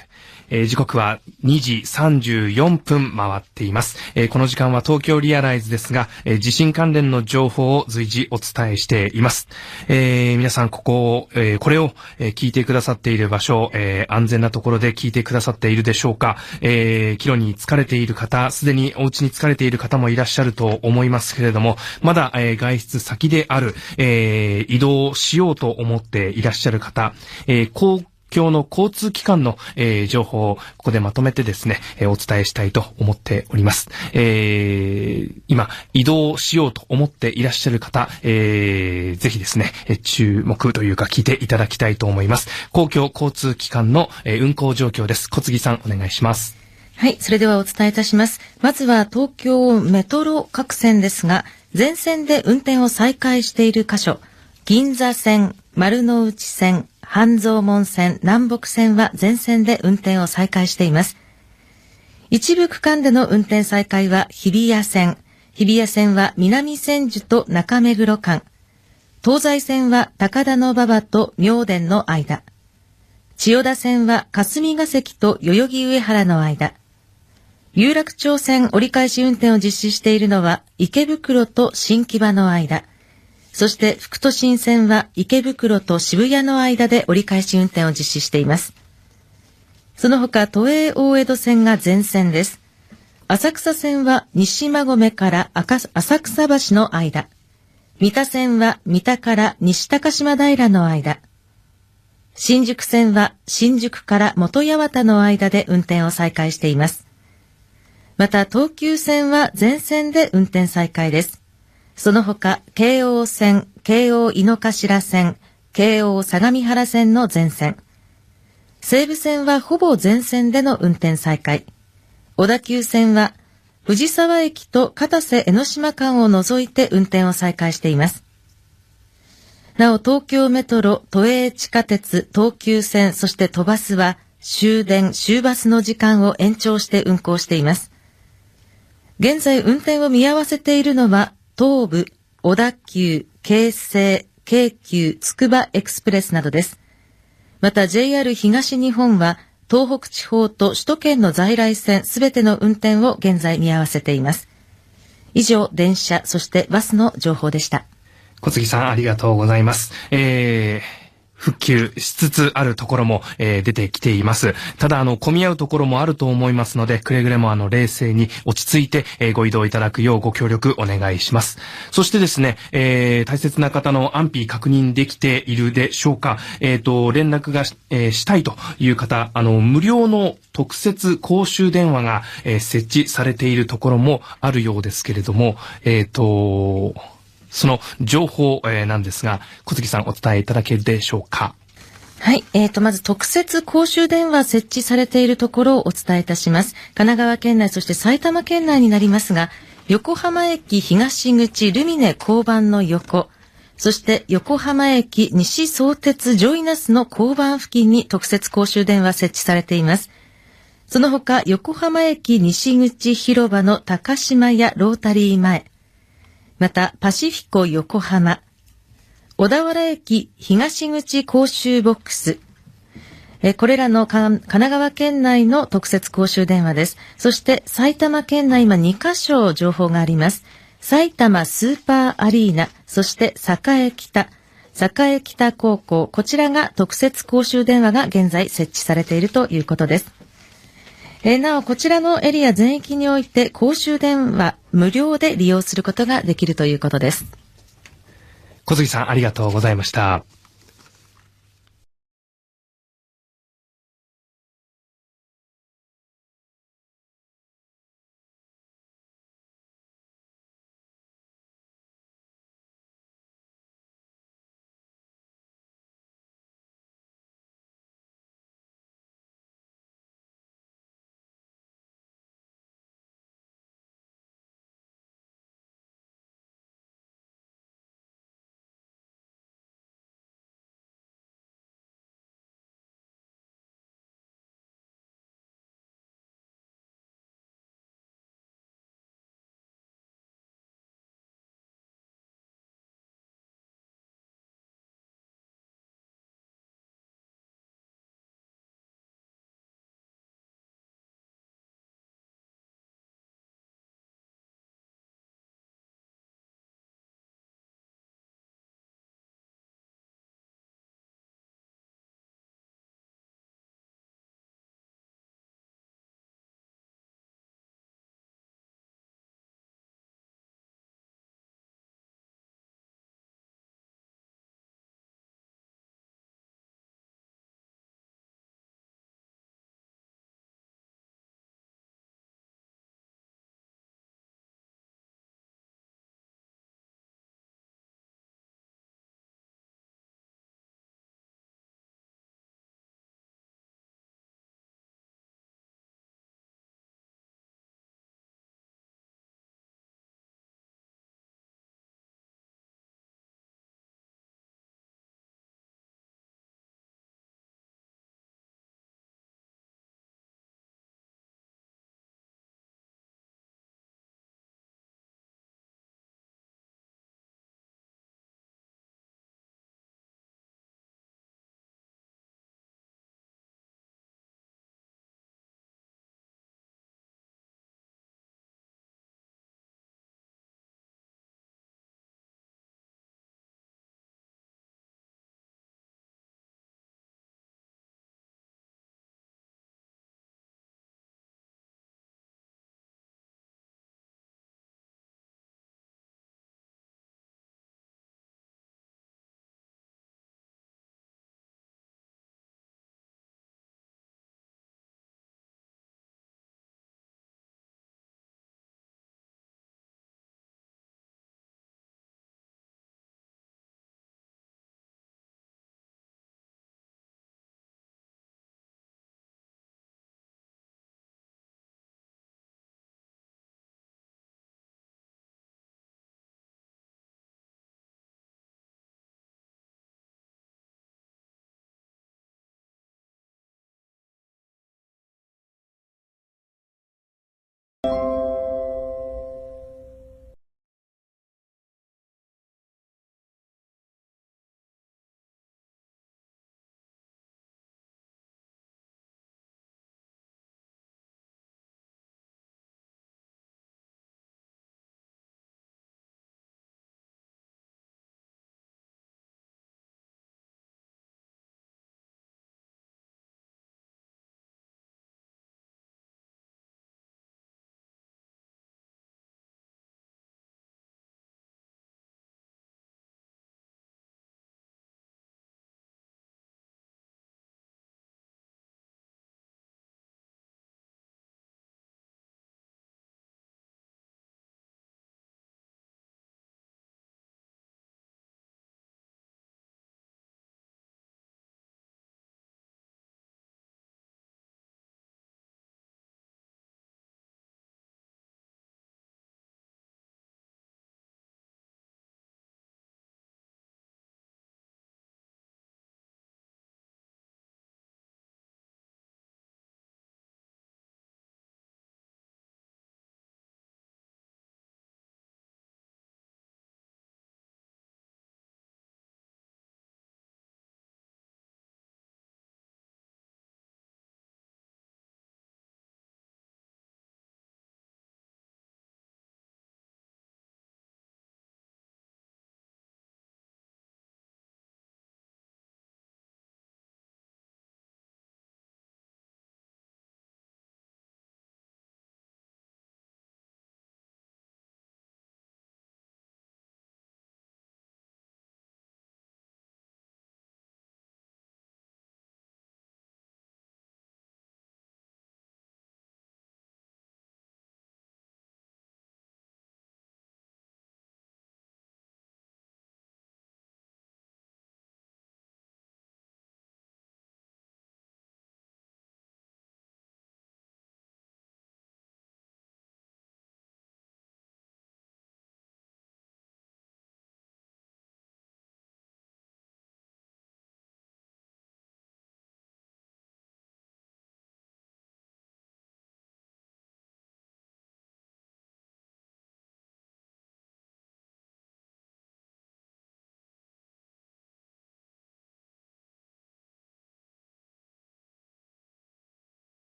えー時刻は2時34分回っています。えーこの時間は東京リアライズですが、えー地震関連の情報を随時お伝えしています。えー皆さんここを、えこれを、え聞いてくださっている場所、え安全なところで聞いてくださっているでしょうか。えー、帰路に疲れている方、すでにお家に疲れている方もいらっしゃると思いますけれども、まだ、え外出先である、え移動しようと思っていらっしゃる方、えー公共の交通機関の、えー情報をここでまとめてですね、えーお伝えしたいと思っております。えー今、移動しようと思っていらっしゃる方、えーぜひですね、え注目というか聞いていただきたいと思います。公共交通機関の、えー運行状況です。小杉さん、お願いします。はい、それではお伝えいたします。まずは東京メトロ各線ですが、全線で運転を再開している箇所、銀座線、丸の内線、半蔵門線、南北線は全線で運転を再開しています。一部区間での運転再開は日比谷線、日比谷線は南千住と中目黒間、東西線は高田馬場と明殿の間、千代田線は霞ヶ関と代々木上原の間、有楽町線折り返し運転を実施しているのは池袋と新木場の間、そして副都心線は池袋と渋谷の間で折り返し運転を実施しています。その他、都営大江戸線が全線です。浅草線は西馬込から浅草橋の間、三田線は三田から西高島平の間、新宿線は新宿から元八幡の間で運転を再開しています。また東急線は全線で運転再開です。その他、京王線、京王井の頭線、京王相模原線の全線。西武線はほぼ全線での運転再開。小田急線は藤沢駅と片瀬江ノ島間を除いて運転を再開しています。なお、東京メトロ、都営地下鉄、東急線、そして都バスは終電、終バスの時間を延長して運行しています。現在運転を見合わせているのは、東武、小田急、京成、京急、つくばエクスプレスなどです。また JR 東日本は、東北地方と首都圏の在来線すべての運転を現在見合わせています。以上、電車、そしてバスの情報でした。小杉さん、ありがとうございます。えー復旧しつつあるところも、えー出てきています。ただ、あの、混み合うところもあると思いますので、くれぐれもあの、冷静に落ち着いて、えーご移動いただくようご協力お願いします。そしてですね、えー大切な方の安否確認できているでしょうか。えっ、と、連絡がし,、えーしたいという方、あの、無料の特設公衆電話が、えー設置されているところもあるようですけれども、えっ、と、その情報、えーなんですが、小杉さんお伝えいただけるでしょうか？はい。えーと、まず特設公衆電話設置されているところをお伝えいたします。神奈川県内、そして埼玉県内になりますが、横浜駅東口ルミネ交番の横、そして横浜駅西相鉄ジョイナスの交番付近に特設公衆電話設置されています。その他、横浜駅西口広場の高島屋ロータリー前、また、パシフィコ横浜、小田原駅東口公衆ボックス。えこれらの神奈川県内の特設公衆電話です。そして埼玉県内今2カ所情報があります。埼玉スーパーアリーナ、そして栄北、栄北高校、こちらが特設公衆電話が現在設置されているということです。えーなお、こちらのエリア全域において公衆電話無料で利用することができるということです。小杉さんありがとうございました。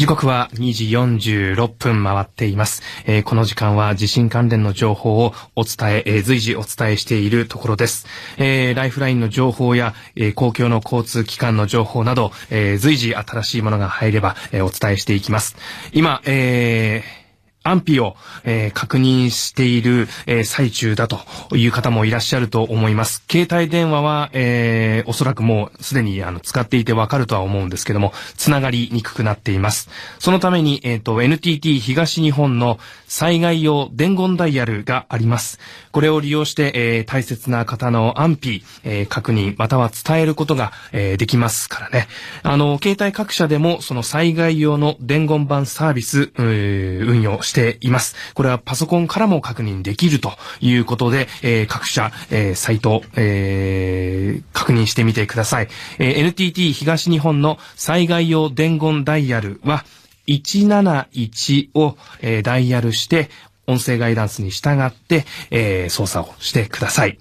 時刻は2時46分回っています、えー、この時間は地震関連の情報をお伝え、えー、随時お伝えしているところです。えー、ライフラインの情報や、え公共の交通機関の情報など、え随時新しいものが入れば、えお伝えしていきます。今、えー安否を、えー確認している、えー最中だという方もいらっしゃると思います。携帯電話は、えーおそらくもうすでにあの使っていてわかるとは思うんですけども、つながりにくくなっています。そのために、えっ、と、NTT 東日本の災害用伝言ダイヤルがあります。これを利用して、えー大切な方の安否、えー確認、または伝えることが、えーできますからね。あの、携帯各社でも、その災害用の伝言板サービス、運用してしています。これはパソコンからも確認できるということで、えー各社、えーサイト、えー確認してみてください。えー NTT 東日本の災害用伝言ダイヤルは、171を、えーダイヤルして、音声ガイダンスに従って、えー操作をしてください。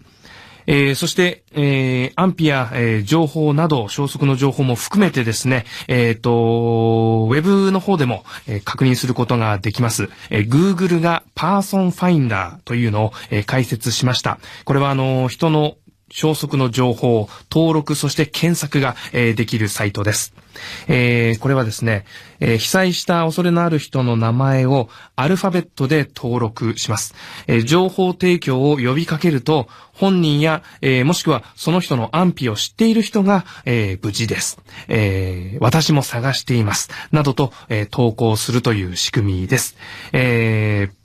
えーそして、えー安否や、えー情報など、消息の情報も含めてですね、えっ、と、ウェブの方でも、えー確認することができます。えー Google が Person Finder というのを、えー開設しました。これはあの、人の消息の情報、登録、そして検索が、えーできるサイトです。えーこれはですね、えー被災した恐れのある人の名前をアルファベットで登録します。え情報提供を呼びかけると、本人や、えもしくはその人の安否を知っている人が、え無事です。え私も探しています。などと、え投稿するという仕組みです。えー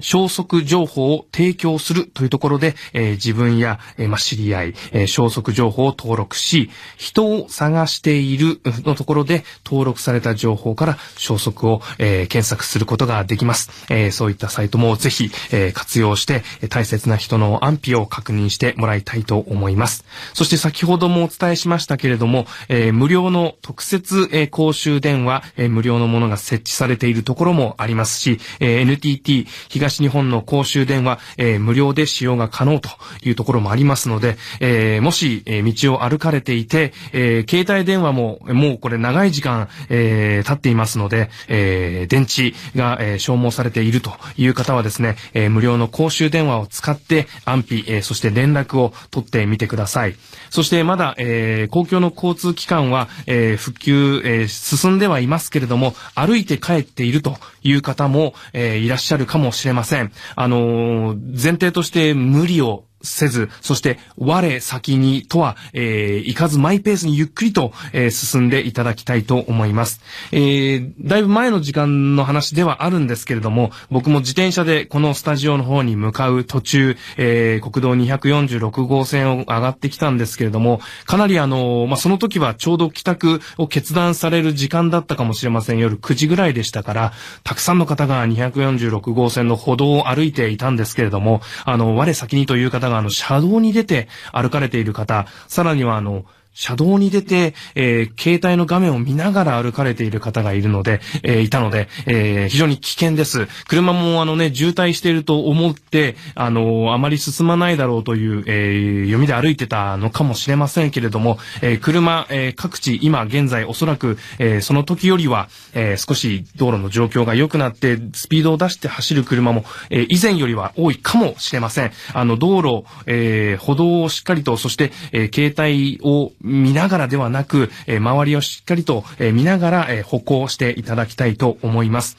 消息情報を提供するというところで、えー自分や、えーま、知り合い、えー消息情報を登録し、人を探しているのところで登録された情報から消息を、え検索することができます。えそういったサイトもぜひ、え活用して、大切な人の安否を確認してもらいたいと思います。そして先ほどもお伝えしましたけれども、え無料の特設、え公衆電話、え無料のものが設置されているところもありますし、え NTT 東日本の公衆電話、えー無料で使用が可能というところもありますので、えーもし、え道を歩かれていて、えー携帯電話も、もうこれ長い時間、えー経っていますので、えー電池が、え消耗されているという方はですね、え無料の公衆電話を使って安否、えそして連絡を取ってみてください。そしてまだ、えー公共の交通機関は、え復旧、え進んではいますけれども、歩いて帰っているという方も、えいらっしゃるかもしれません。あのー前提として無理をせず、そして我先にとは、えー行かずマイペースにゆっくりと、えー進んでいただきたいと思います。えーだいぶ前の時間の話ではあるんですけれども、僕も自転車でこのスタジオの方に向かう途中、えー国道246号線を上がってきたんですけれども、かなりあの、まあ、その時はちょうど帰宅を決断される時間だったかもしれません。夜9時ぐらいでしたから、たくさんの方が246号線の歩道を歩いていたんですけれども、あの、我先にという方が、あの、車道に出て歩かれている方、さらにはあの、車道に出て、えー携帯の画面を見ながら歩かれている方がいるので、えーいたので、えー非常に危険です。車もあのね、渋滞していると思って、あのあまり進まないだろうという、え読みで歩いてたのかもしれませんけれども、え車、え各地、今現在おそらく、えその時よりは、え少し道路の状況が良くなって、スピードを出して走る車も、え以前よりは多いかもしれません。あの、道路、え歩道をしっかりと、そして、え携帯を見ながらではなく、え周りをしっかりと、え見ながら、え歩行していただきたいと思います。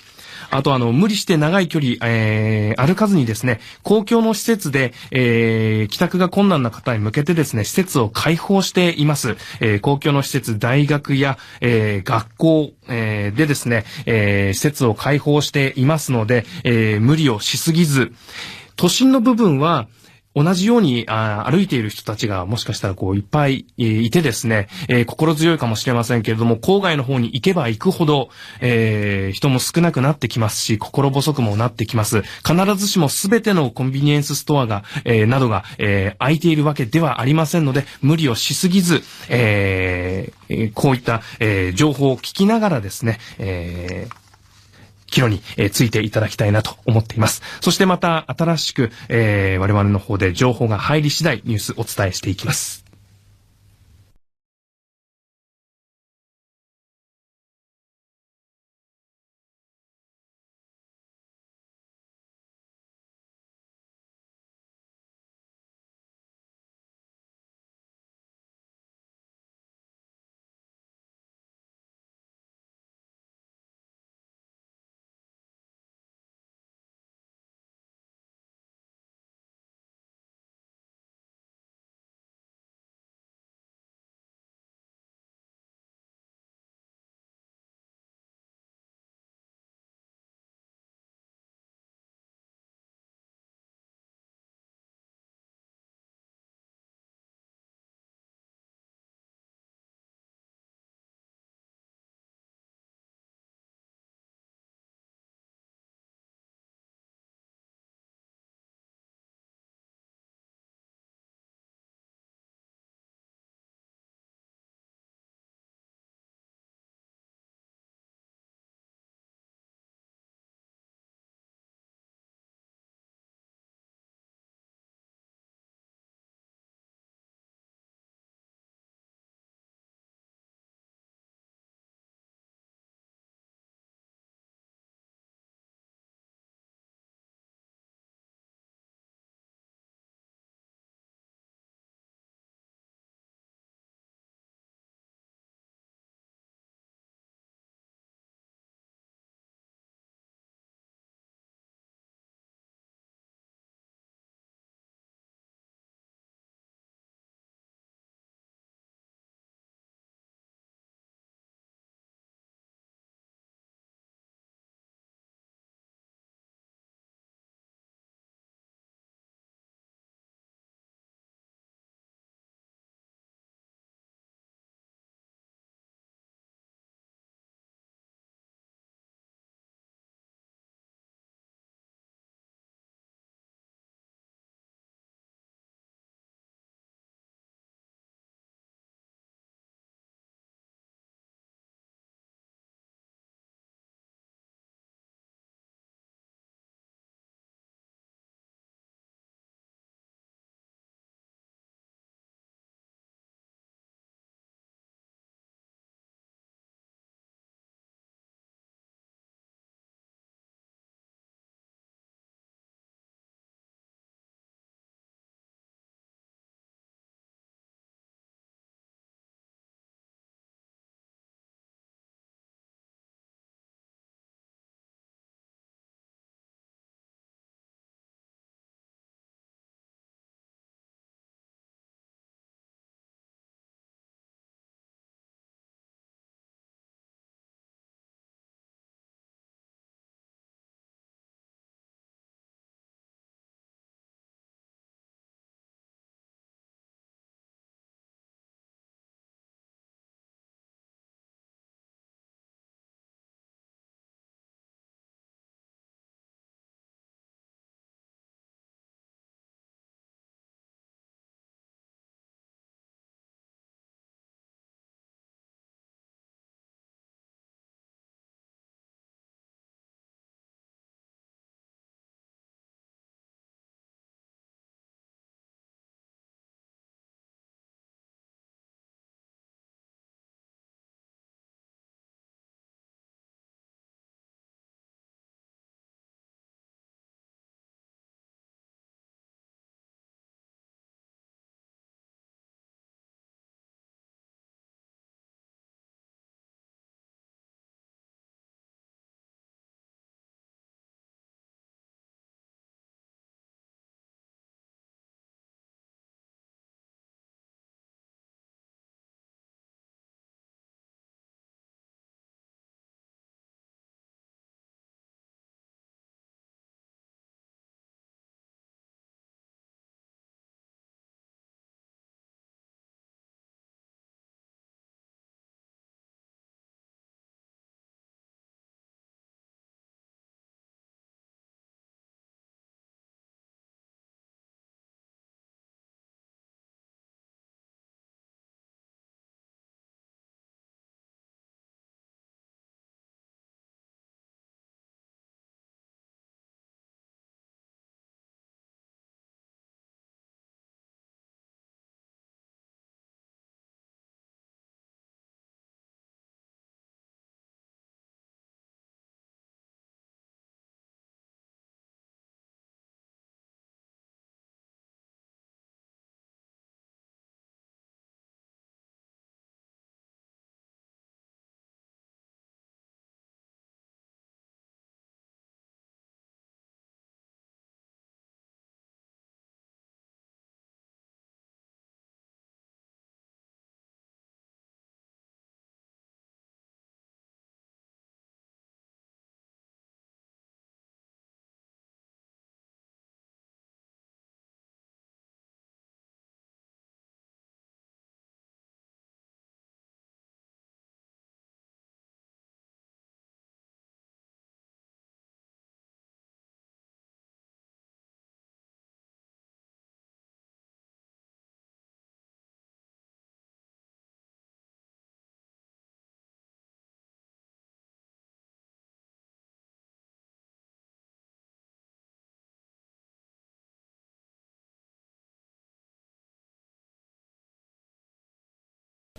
あと、あの、無理して長い距離、えー歩かずにですね、公共の施設で、えー帰宅が困難な方に向けてですね、施設を開放しています。えー公共の施設、大学や、えー学校、えーでですね、えー施設を開放していますので、えー無理をしすぎず、都心の部分は、同じようにあ歩いている人たちがもしかしたらこういっぱいいてですね、え心強いかもしれませんけれども、郊外の方に行けば行くほど、え人も少なくなってきますし、心細くもなってきます。必ずしも全てのコンビニエンスストアが、えなどが、え空いているわけではありませんので、無理をしすぎず、えこういった、え情報を聞きながらですね、えー岐路に、えついていただきたいなと思っています。そしてまた新しく、え我々の方で情報が入り次第ニュースお伝えしていきます。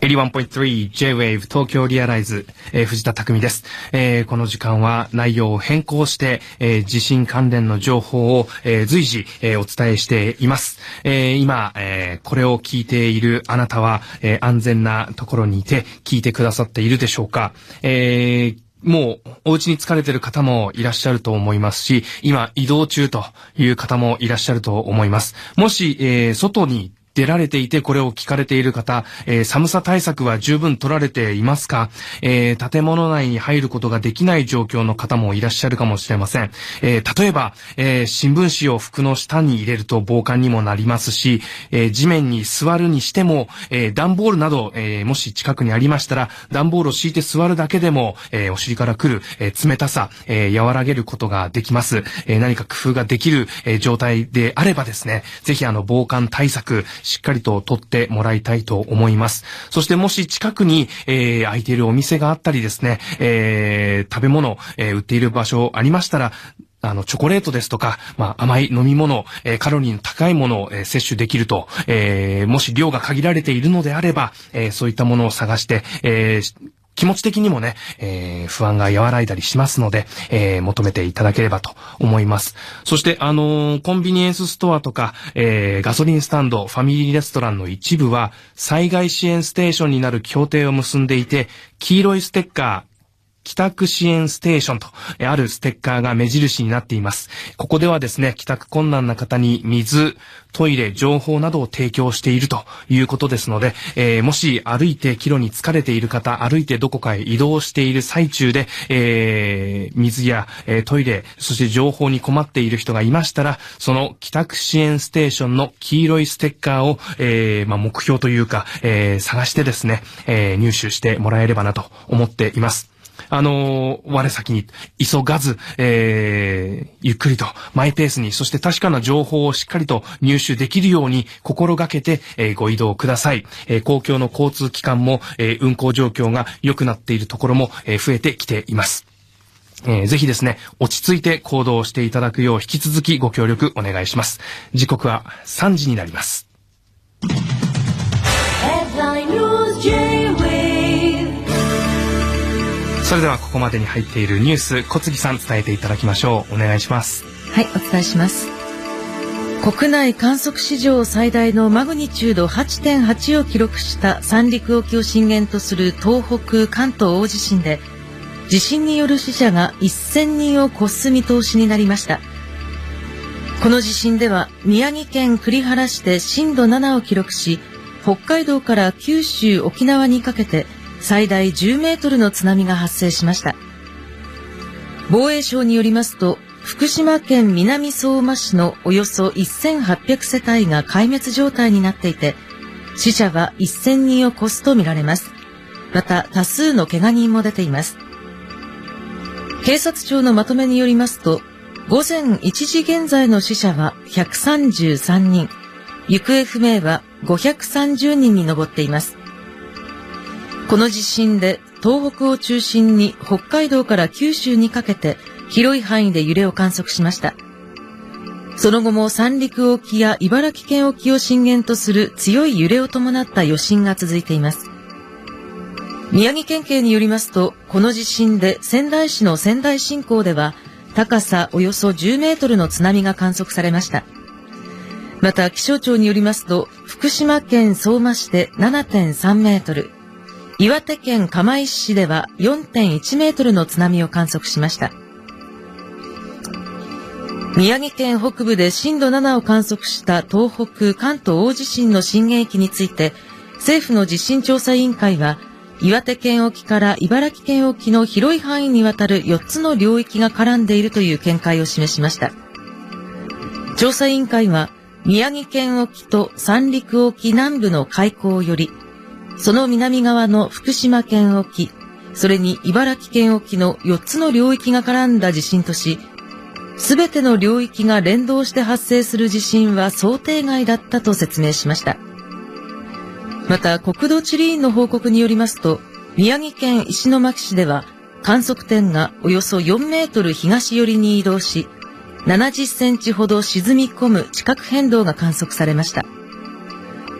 81.3 J-Wave 東京リアライズ、えー、藤田匠です、えー。この時間は内容を変更して、えー、地震関連の情報を、えー、随時、えー、お伝えしています。えー、今、えー、これを聞いているあなたは、えー、安全なところにいて聞いてくださっているでしょうか。えーもう、お家に疲れてる方もいらっしゃると思いますし、今、移動中という方もいらっしゃると思います。もし、えー、外に出られていてこれを聞かれている方、えー、寒さ対策は十分取られていますか、えー、建物内に入ることができない状況の方もいらっしゃるかもしれません。えー、例えば、え新聞紙を服の下に入れると防寒にもなりますし、え地面に座るにしても、え段ボールなど、えもし近くにありましたら、段ボールを敷いて座るだけでも、えお尻から来る、え冷たさ、え和らげることができます。え何か工夫ができる、え状態であればですね、ぜひあの防寒対策、しっかりと取ってもらいたいと思います。そしてもし近くに、えー、空いているお店があったりですね、えー、食べ物、えー、売っている場所ありましたら、あの、チョコレートですとか、まあ、甘い飲み物、えー、カロリーの高いものを、えー、摂取できると、えー、もし量が限られているのであれば、え、そういったものを探して、え、気持ち的にもね、えー、不安が和らいだりしますので、えー、求めていただければと思います。そして、あのー、コンビニエンスストアとか、えー、ガソリンスタンド、ファミリーレストランの一部は、災害支援ステーションになる協定を結んでいて、黄色いステッカー、帰宅支援ステーションと、あるステッカーが目印になっています。ここではですね、帰宅困難な方に水、トイレ、情報などを提供しているということですので、えー、もし歩いて帰路に疲れている方、歩いてどこかへ移動している最中で、えー、水や、えー、トイレ、そして情報に困っている人がいましたら、その帰宅支援ステーションの黄色いステッカーを、えー、まあ、目標というか、えー、探してですね、えー、入手してもらえればなと思っています。あのー、我先に急がず、えー、ゆっくりとマイペースに、そして確かな情報をしっかりと入手できるように心がけて、えー、ご移動ください。えー、公共の交通機関も、えー、運行状況が良くなっているところも、えー、増えてきています。えー、ぜひですね、落ち着いて行動していただくよう引き続きご協力お願いします。時刻は3時になります。それではここまでに入っているニュース、小杉さん伝えていただきましょう。お願いします。はい、お伝えします。国内観測史上最大のマグニチュード8.8を記録した三陸沖を震源とする東北関東大地震で、地震による死者が1000人を超す見通しになりました。この地震では宮城県栗原市で震度7を記録し、北海道から九州、沖縄にかけて最大10メートルの津波が発生しました。防衛省によりますと、福島県南相馬市のおよそ1800世帯が壊滅状態になっていて、死者は1000人を超すとみられます。また、多数の怪我人も出ています。警察庁のまとめによりますと、午前1時現在の死者は133人、行方不明は530人に上っています。この地震で東北を中心に北海道から九州にかけて広い範囲で揺れを観測しました。その後も三陸沖や茨城県沖を震源とする強い揺れを伴った余震が続いています。宮城県警によりますと、この地震で仙台市の仙台新港では高さおよそ10メートルの津波が観測されました。また気象庁によりますと、福島県相馬市で7.3メートル、岩手県釜石市では4.1メートルの津波を観測しました。宮城県北部で震度7を観測した東北関東大地震の震源域について、政府の地震調査委員会は、岩手県沖から茨城県沖の広い範囲にわたる4つの領域が絡んでいるという見解を示しました。調査委員会は、宮城県沖と三陸沖南部の海溝より、その南側の福島県沖、それに茨城県沖の4つの領域が絡んだ地震とし、すべての領域が連動して発生する地震は想定外だったと説明しました。また、国土地理院の報告によりますと、宮城県石巻市では観測点がおよそ4メートル東寄りに移動し、70センチほど沈み込む地殻変動が観測されました。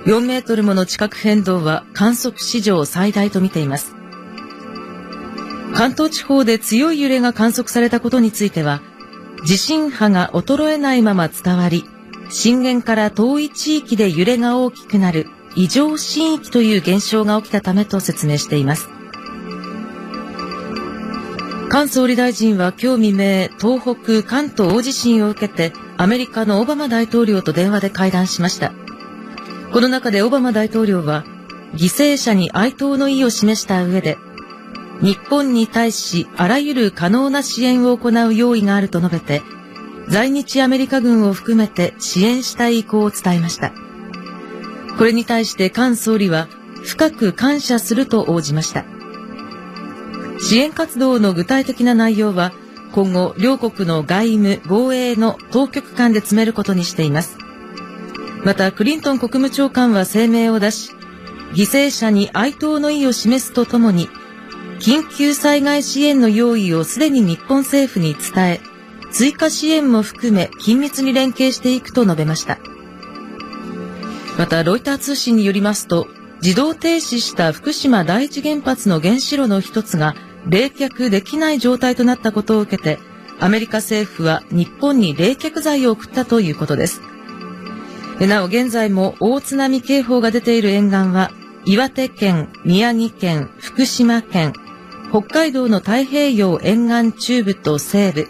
4メートルもの地殻変動は観測史上最大と見ています。関東地方で強い揺れが観測されたことについては、地震波が衰えないまま伝わり、震源から遠い地域で揺れが大きくなる異常震域という現象が起きたためと説明しています。菅総理大臣は今日未明、東北関東大地震を受けて、アメリカのオバマ大統領と電話で会談しました。この中でオバマ大統領は、犠牲者に哀悼の意を示した上で、日本に対しあらゆる可能な支援を行う用意があると述べて、在日アメリカ軍を含めて支援したい意向を伝えました。これに対して菅総理は、深く感謝すると応じました。支援活動の具体的な内容は、今後、両国の外務、防衛の当局間で詰めることにしています。また、クリントン国務長官は声明を出し、犠牲者に哀悼の意を示すとともに、緊急災害支援の用意をすでに日本政府に伝え、追加支援も含め緊密に連携していくと述べました。また、ロイター通信によりますと、自動停止した福島第一原発の原子炉の一つが冷却できない状態となったことを受けて、アメリカ政府は日本に冷却剤を送ったということです。なお現在も大津波警報が出ている沿岸は、岩手県、宮城県、福島県、北海道の太平洋沿岸中部と西部、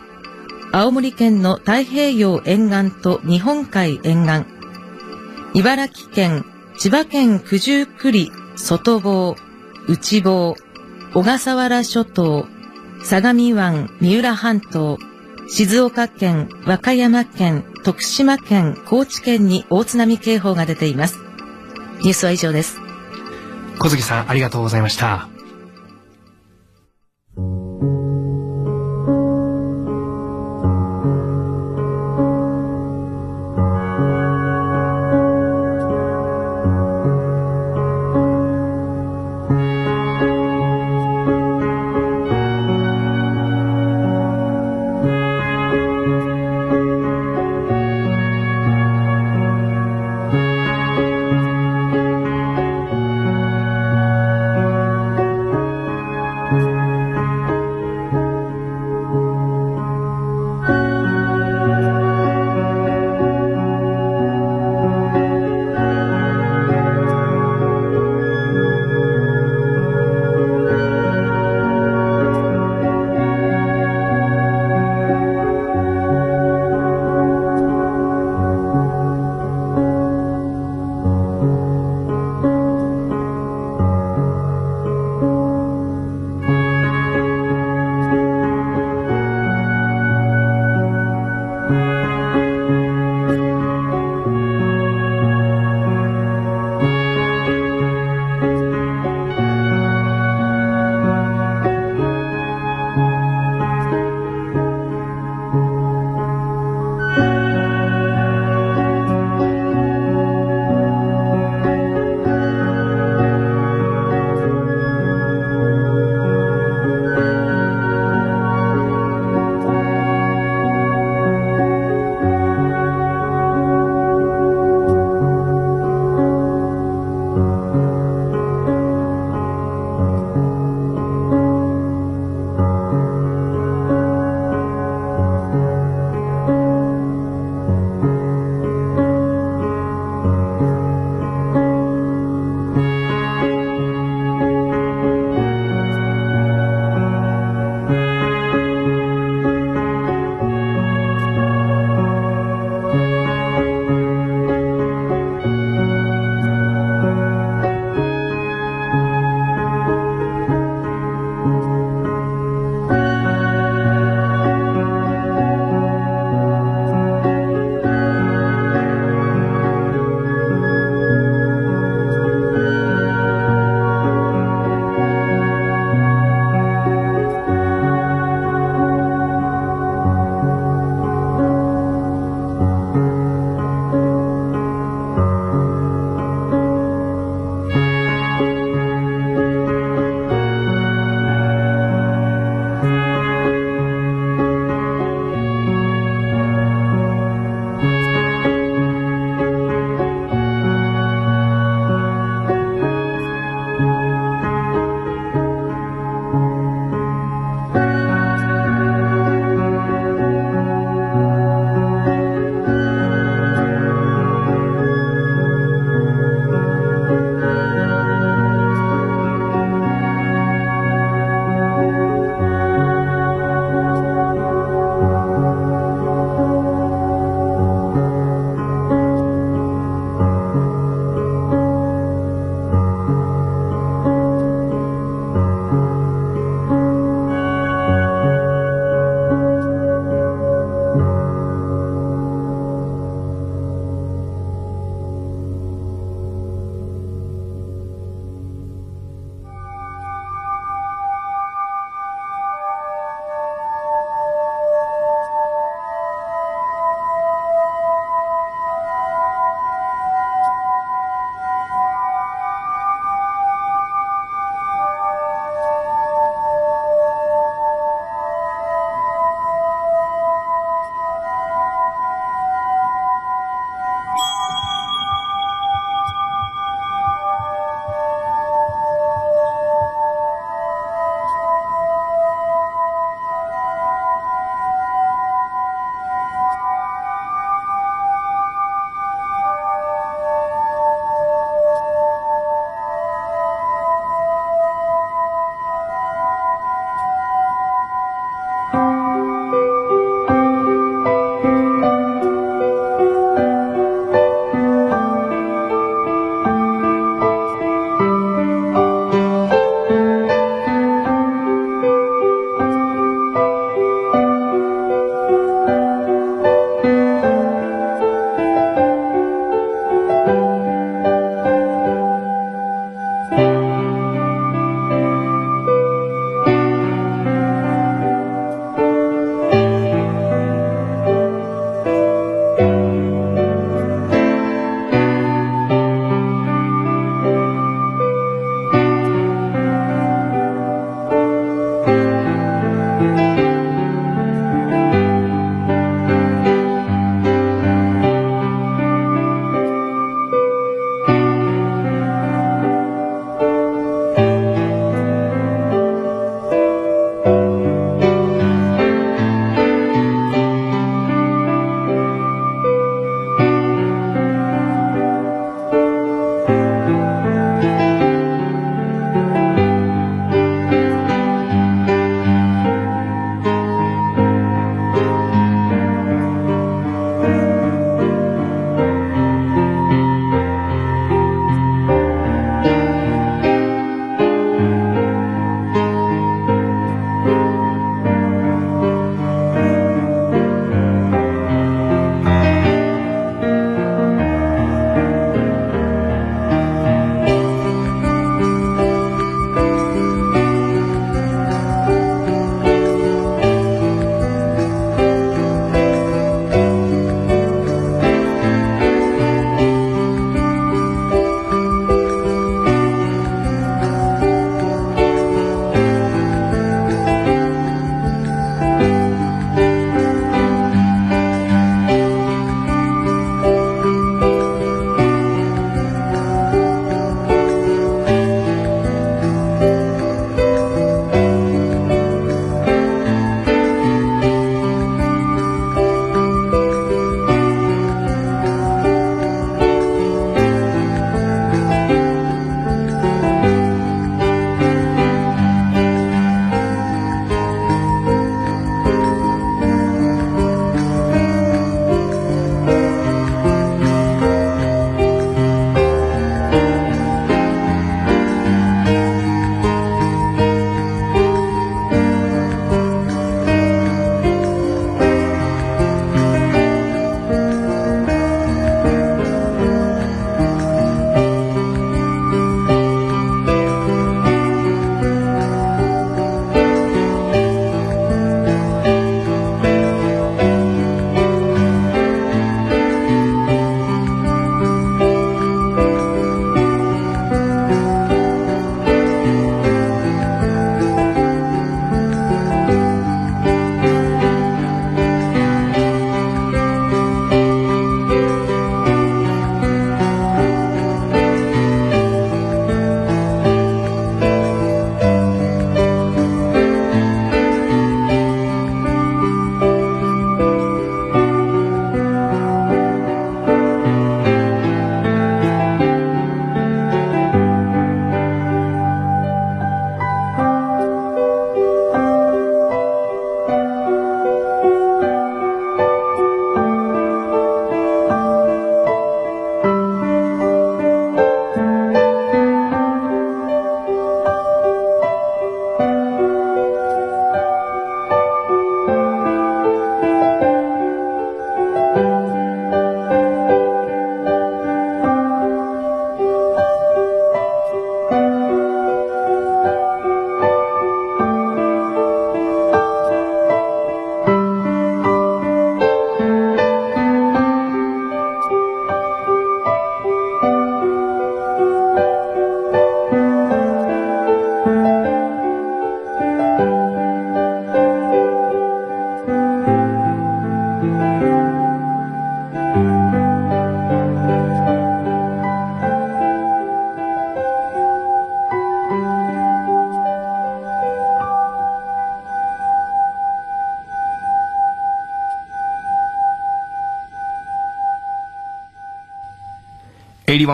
青森県の太平洋沿岸と日本海沿岸、茨城県、千葉県九十九里、外房、内房、小笠原諸島、相模湾、三浦半島、静岡県、和歌山県、徳島県、高知県に大津波警報が出ています。ニュースは以上です。小杉さん、ありがとうございました。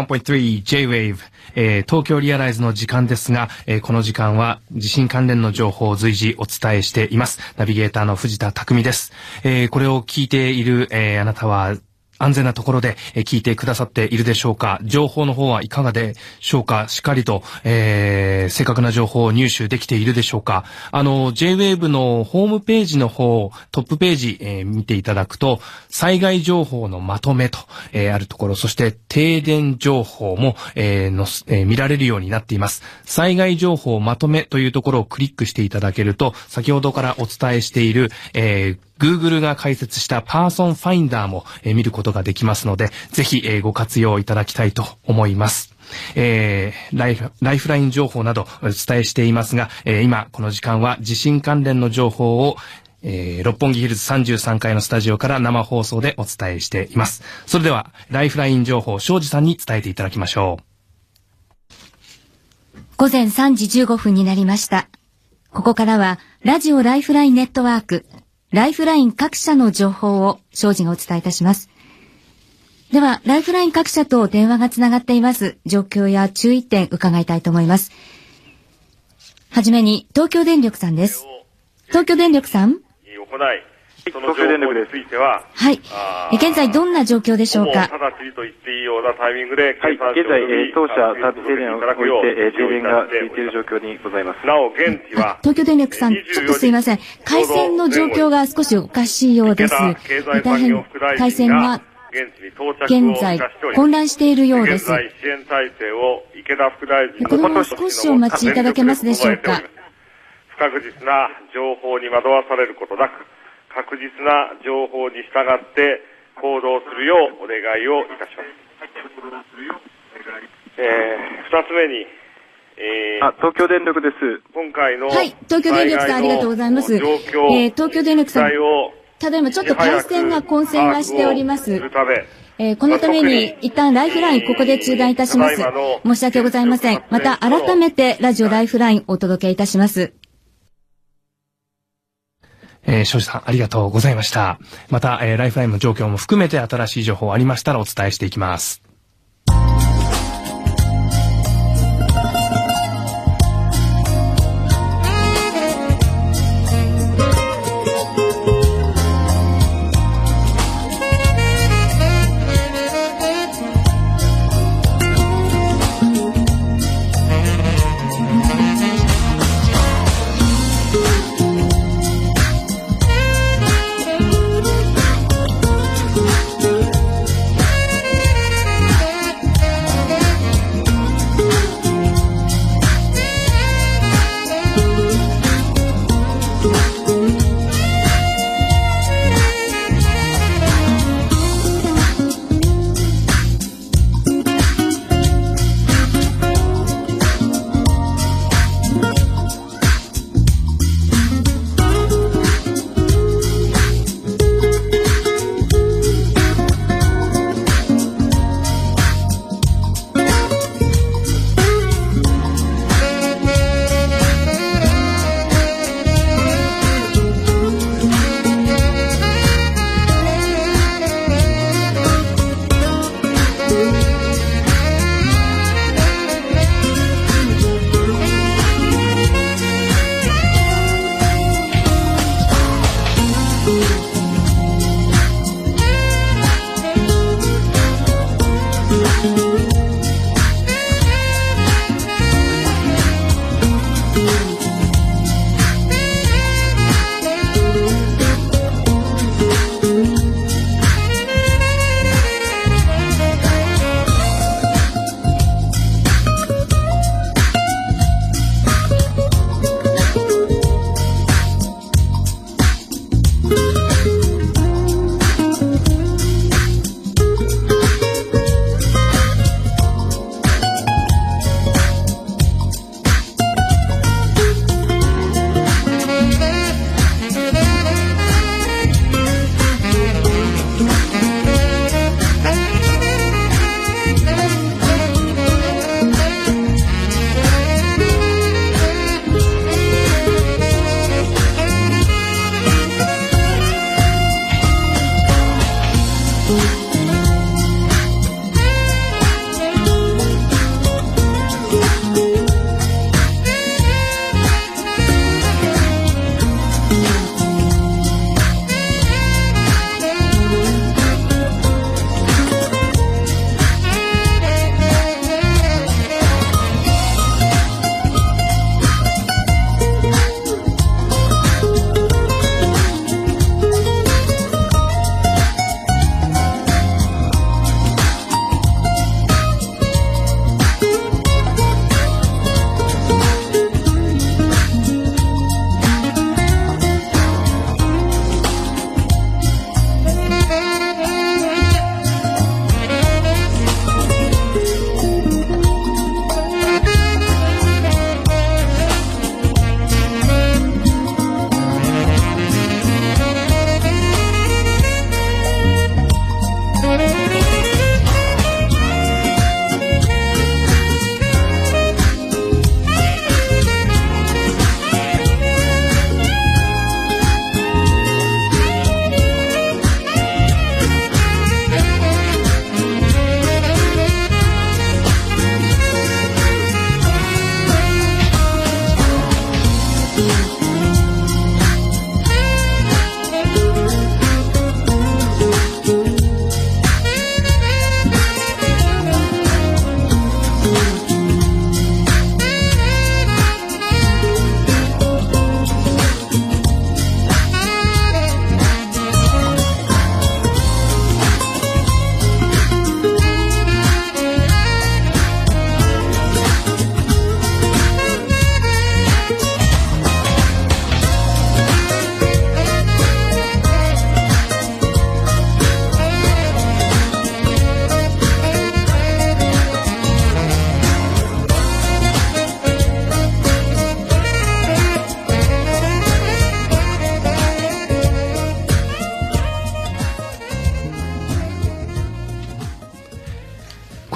81.3 J-Wave、えー東京リアライズの時間ですが、えーこの時間は地震関連の情報を随時お伝えしています。ナビゲーターの藤田匠です。えーこれを聞いている、えーあなたは安全なところで聞いてくださっているでしょうか情報の方はいかがでしょうかしっかりと、えー正確な情報を入手できているでしょうかあの、JWAVE のホームページの方、トップページ、えー見ていただくと、災害情報のまとめと、えーあるところ、そして停電情報も、えーのえー見られるようになっています。災害情報まとめというところをクリックしていただけると、先ほどからお伝えしている、え Google が開設した Person Finder も、え見ることができますので、ぜひ、えご活用いただきたいと思います。えーライフ、ライフライン情報などお伝えしていますが、え今、この時間は地震関連の情報を、えー六本木ヒルズ33階のスタジオから生放送でお伝えしています。それでは、ライフライン情報、庄司さんに伝えていただきましょう。午前3時15分になりました。ここからは、ラジオライフラインネットワーク、ライフライン各社の情報を、庄司がお伝えいたします。では、ライフライン各社と電話がつながっています。状況や注意点伺いたいと思います。はじめに、東京電力さんです。東京電力さん？行い、その情報については、はい。現在どんな状況でしょうか？直ちにと言っていいようなタイミングで、はい、現在、えー当社サービス停電を置いて、えー停電が続いている状況にございます。なお、現地は、東京電力さん、ちょっとすいません。回線の状況が少しおかしいようです。大変回線臣がが現在混乱しているようですこのまま少しお待ちいただけますでしょうか？不確実な情報に惑わされることなく、確実な情報に従って行動するようお願いをいたします。えー、二つ目に、えー、あ、東京電力です。今回の、はい、東京電力さんありがとうございます。え状況ー東京電力さんただいまちょっと回線が混戦がしております。するため、えーこのために一旦ライフラインここで中断いたします。申し訳ございません。また改めてラジオライフラインお届けいたします。えー、庄司さん、ありがとうございました。また、えーライフラインの状況も含めて新しい情報ありましたらお伝えしていきます。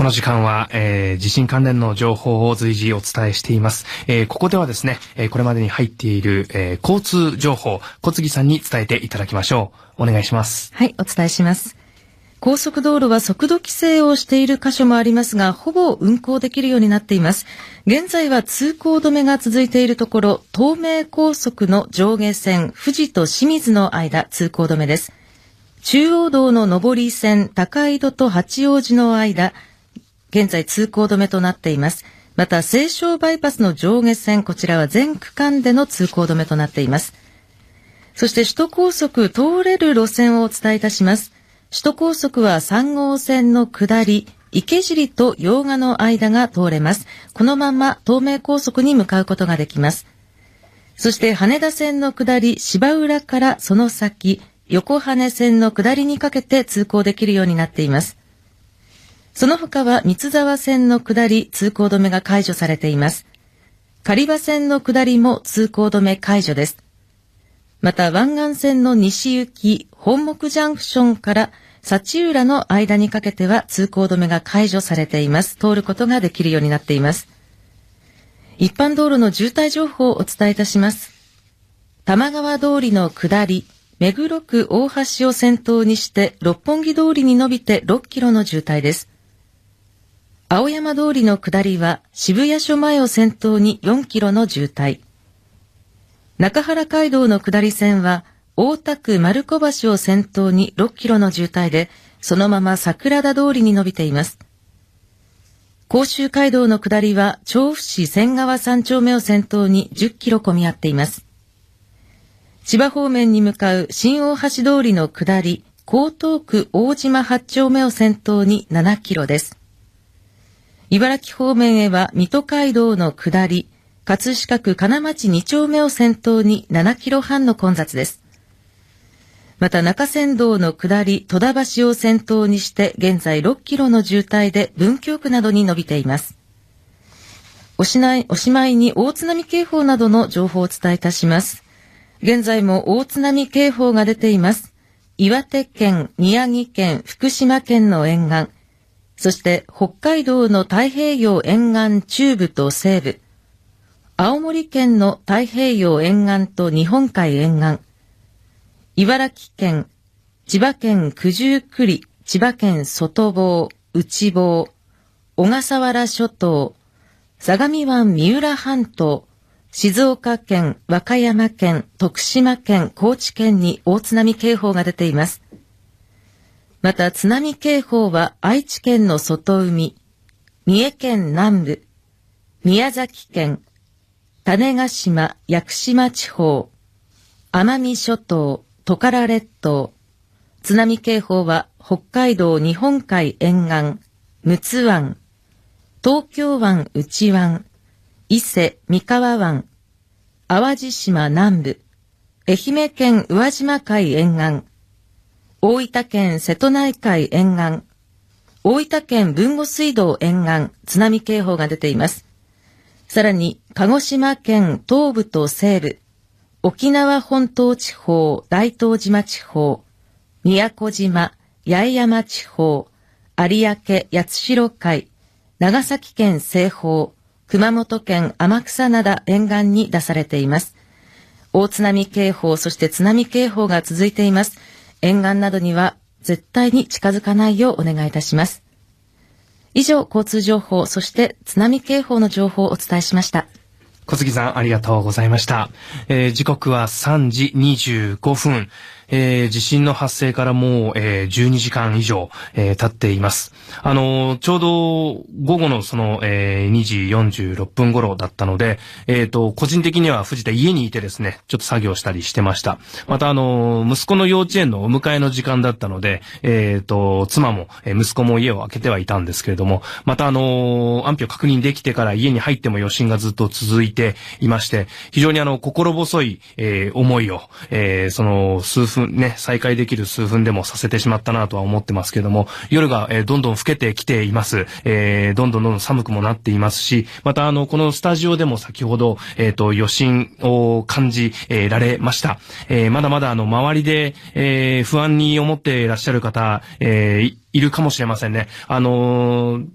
の時間は、えー地震関連の情報を随時お伝えしています。えーここではですね、えーこれまでに入っている、えー交通情報、小杉さんに伝えていただきましょう。お願いします。はい、お伝えします。高速道路は速度規制をしている箇所もありますが、ほぼ運行できるようになっています。現在は通行止めが続いているところ、東名高速の上下線、富士と清水の間、通行止めです。中央道の上り線、高井戸と八王子の間、現在通行止めとなっています。また、西湘バイパスの上下線、こちらは全区間での通行止めとなっています。そして首都高速通れる路線をお伝えいたします。首都高速は3号線の下り、池尻と洋画の間が通れます。このまま東名高速に向かうことができます。そして羽田線の下り、芝浦からその先、横羽線の下りにかけて通行できるようになっています。その他は三沢線の下り、通行止めが解除されています。狩場線の下りも通行止め解除です。また湾岸線の西行き、本木ジャンクションから幸浦の間にかけては通行止めが解除されています。通ることができるようになっています。一般道路の渋滞情報をお伝えいたします。玉川通りの下り、目黒区大橋を先頭にして六本木通りに伸びて6キロの渋滞です。青山通りの下りは渋谷署前を先頭に4キロの渋滞。中原街道の下り線は大田区丸子橋を先頭に6キロの渋滞で、そのまま桜田通りに伸びています。甲州街道の下りは調布市仙川三丁目を先頭に10キロ混み合っています。千葉方面に向かう新大橋通りの下り、江東区大島八丁目を先頭に7キロです。茨城方面へは水戸街道の下り、葛飾区金町2丁目を先頭に7キロ半の混雑です。また中山道の下り戸田橋を先頭にして現在6キロの渋滞で文京区などに伸びています。おしない、おしまいに大津波警報などの情報をお伝えいたします。現在も大津波警報が出ています。岩手県、宮城県、福島県の沿岸、そして北海道の太平洋沿岸中部と西部、青森県の太平洋沿岸と日本海沿岸、茨城県、千葉県九十九里、千葉県外房、内房、小笠原諸島、相模湾三浦半島、静岡県、和歌山県、徳島県、高知県に大津波警報が出ています。また津波警報は愛知県の外海、三重県南部、宮崎県、種子島、屋久島地方、奄美諸島、トカラ列島、津波警報は北海道日本海沿岸、陸奥湾、東京湾内湾、伊勢三河湾、淡路島南部、愛媛県宇和島海沿岸、大分県瀬戸内海沿岸、大分県豊後水道沿岸、津波警報が出ています。さらに、鹿児島県東部と西部、沖縄本島地方、大東島地方、宮古島、八重山地方、有明、八代海、長崎県西方、熊本県天草灘沿岸に出されています。大津波警報、そして津波警報が続いています。沿岸などには絶対に近づかないようお願いいたします。以上、交通情報、そして津波警報の情報をお伝えしました。小杉さん、ありがとうございました。えー時刻は3時25分。えー地震の発生からもう、えー12時間以上、えー経っています。あのーちょうど午後のその、えー2時46分頃だったので、えっ、と、個人的には藤田家にいてですね、ちょっと作業したりしてました。またあのー息子の幼稚園のお迎えの時間だったので、えっ、と、妻も、えー息子も家を開けてはいたんですけれども、またあのー安否を確認できてから家に入っても余震がずっと続いていまして、非常にあの、心細い、えー思いを、えーその、数分ね、再開できる数分でもさせてしまったなとは思ってますけども、夜が、えーどんどん更けてきています。えーどんどんどんどん寒くもなっていますし、またあの、このスタジオでも先ほど、えっ、と、余震を感じ、えーられました。えーまだまだあの、周りで、えー不安に思っていらっしゃる方、えーいいるかもしれませんね。あのー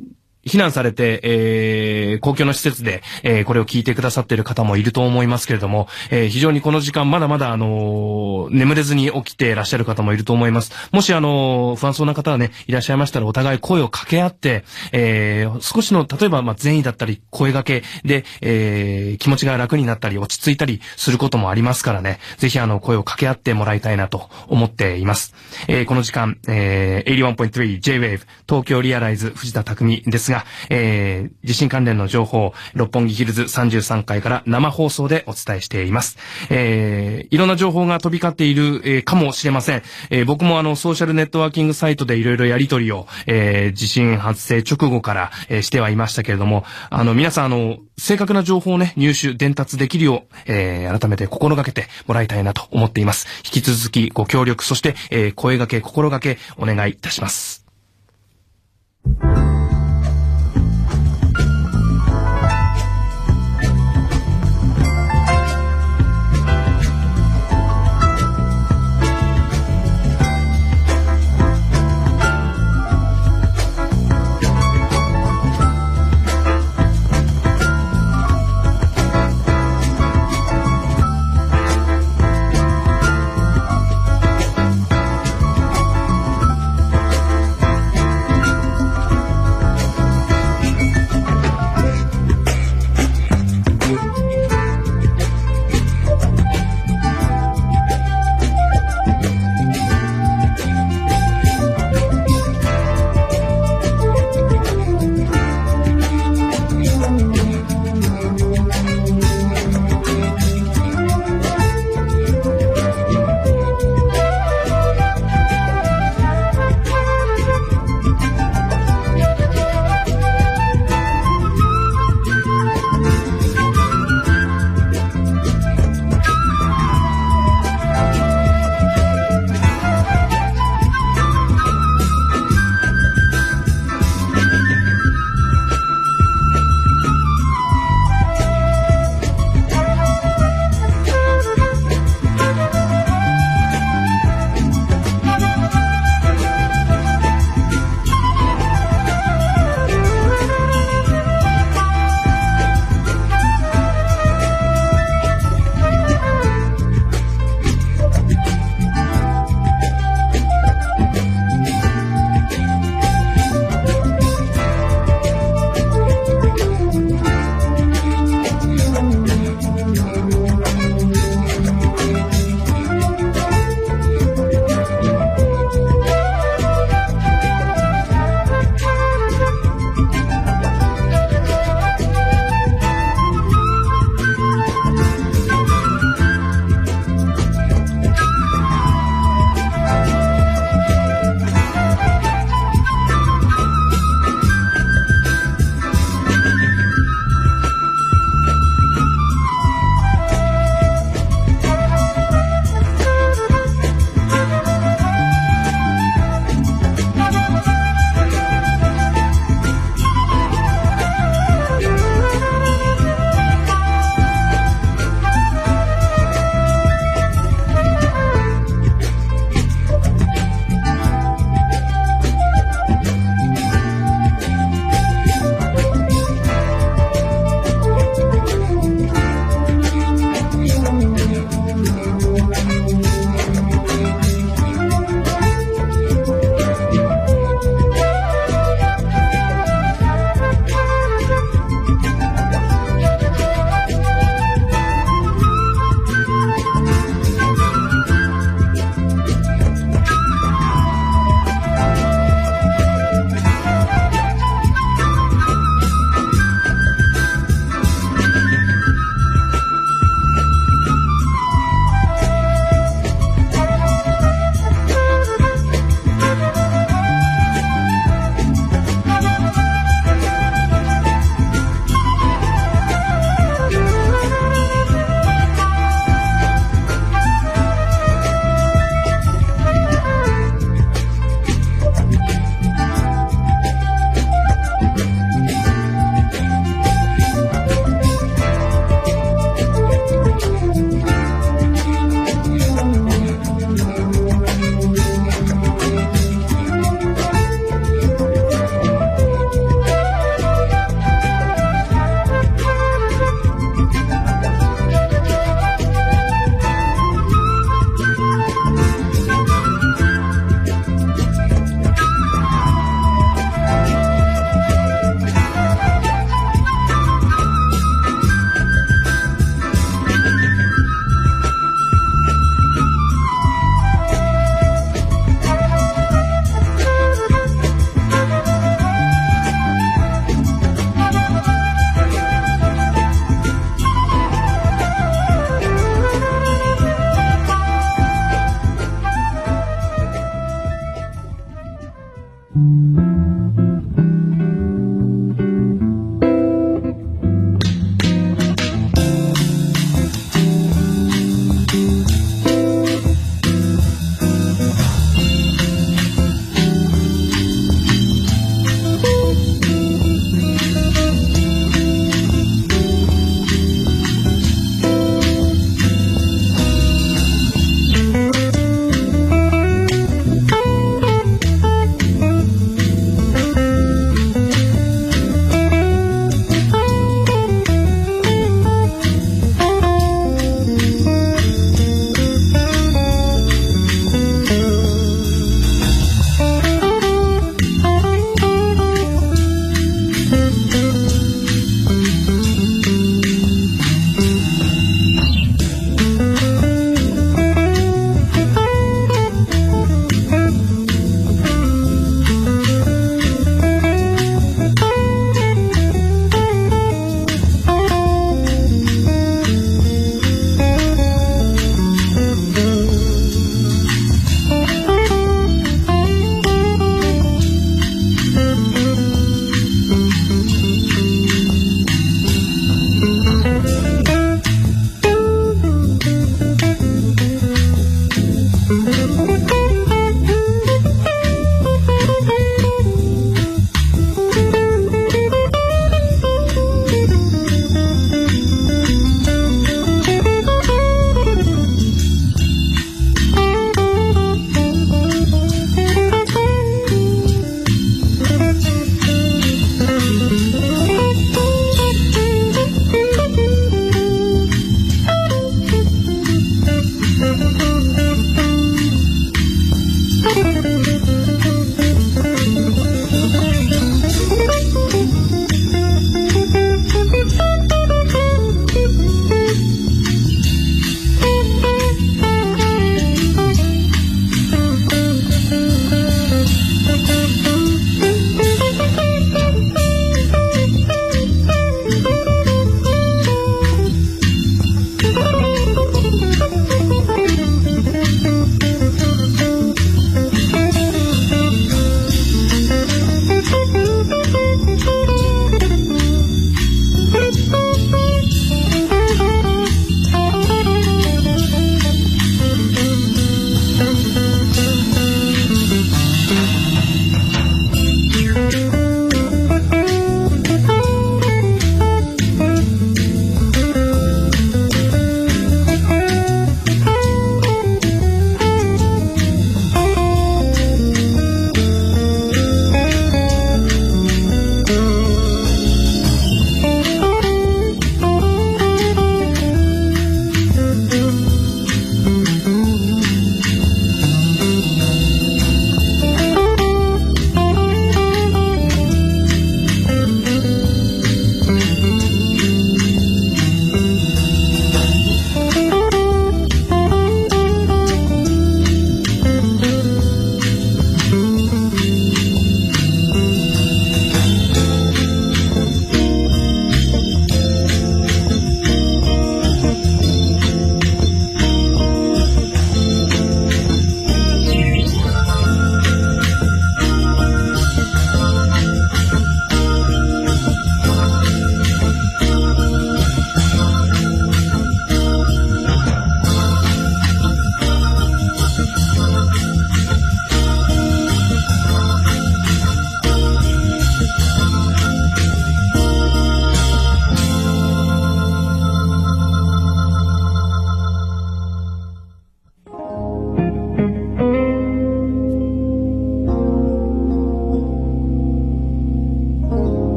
避難されて、えー、公共の施設で、えー、これを聞いてくださっている方もいると思いますけれども、えー、非常にこの時間まだまだ、あのー眠れずに起きていらっしゃる方もいると思います。もし、あのー不安そうな方はね、いらっしゃいましたら、お互い声を掛け合って、えー、少しの、例えば、まあ、善意だったり、声掛けで、えー、気持ちが楽になったり、落ち着いたりすることもありますからね、ぜひ、あの、声を掛け合ってもらいたいなと思っています。えー、この時間、えー、81.3 J-Wave 東京リアライズ藤田匠ですが、えー、地震関連の情報、六本木ヒルズ33階から生放送でお伝えしています。えー、いろんな情報が飛び交っている、えーかもしれません。えー僕もあの、ソーシャルネットワーキングサイトでいろいろやり取りを、えー地震発生直後から、えーしてはいましたけれども、あの、皆さんあの、正確な情報をね、入手、伝達できるよう、えー改めて心がけてもらいたいなと思っています。引き続きご協力、そして、えー声掛け、心がけ、お願いいたします。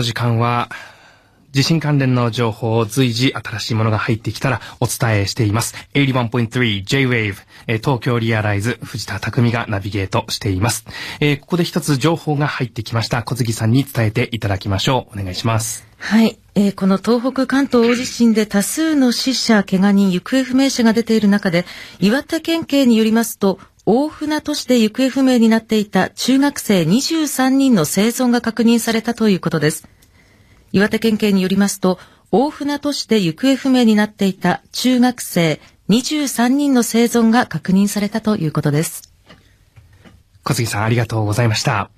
の時間は、地震関連の情報を随時新しいものが入ってきたらお伝えしています。81.3 J-Wave、えー東京リアライズ藤田匠がナビゲートしています。えーここで一つ情報が入ってきました。小杉さんに伝えていただきましょう。お願いします。はい、えーこの東北関東大地震で多数の死者、怪我人、行方不明者が出ている中で、岩手県警によりますと、大船渡市で行方不明になっていた中学生23人の生存が確認されたということです。岩手県警によりますと、大船渡市で行方不明になっていた中学生23人の生存が確認されたということです。小杉さんありがとうございました。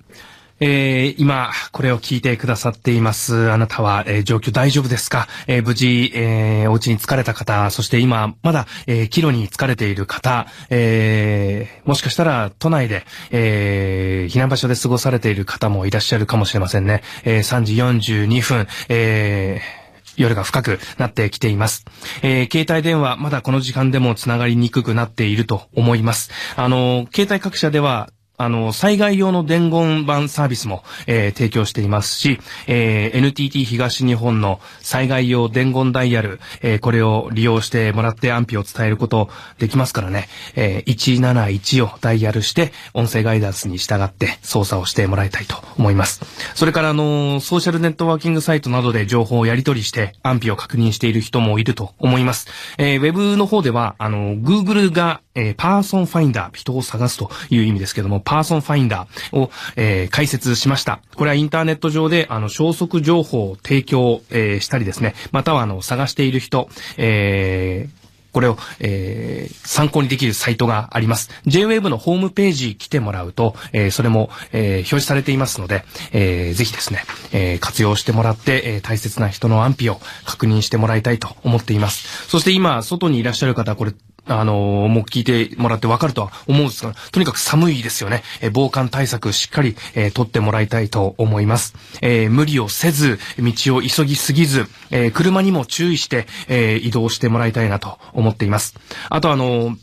えー今、これを聞いてくださっています。あなたは、えー状況大丈夫ですか、えー無事、えーお家に疲れた方、そして今、まだ、えー帰路に疲れている方、えーもしかしたら、都内で、えー避難場所で過ごされている方もいらっしゃるかもしれませんね。えー3時42分、えー夜が深くなってきています。えー携帯電話、まだこの時間でも繋がりにくくなっていると思います。あの、携帯各社では、あの、災害用の伝言板サービスも、えー提供していますし、えー NTT 東日本の災害用伝言ダイヤル、えーこれを利用してもらって安否を伝えることできますからね、えー171をダイヤルして、音声ガイダンスに従って操作をしてもらいたいと思います。それから、あの、ソーシャルネットワーキングサイトなどで情報をやり取りして安否を確認している人もいると思います。えーウェブの方では、あの、Google が、えー Person Finder、人を探すという意味ですけども、 Person Finder を、えー開設しました。これはインターネット上で、あの、消息情報を提供、えーしたりですね、または、あの、探している人、えーこれを、えー参考にできるサイトがあります。 J-WAVE のホームページ来てもらうと、えーそれも、えー表示されていますので、えーぜひですね、えー活用してもらって、えー大切な人の安否を確認してもらいたいと思っています。そして今、外にいらっしゃる方、これ、あのーもう聞いてもらってわかるとは思うんですが、とにかく寒いですよね。えー防寒対策しっかり、えー取ってもらいたいと思います。えー無理をせず、道を急ぎすぎず、えー車にも注意して、えー移動してもらいたいなと思っています。あとあのー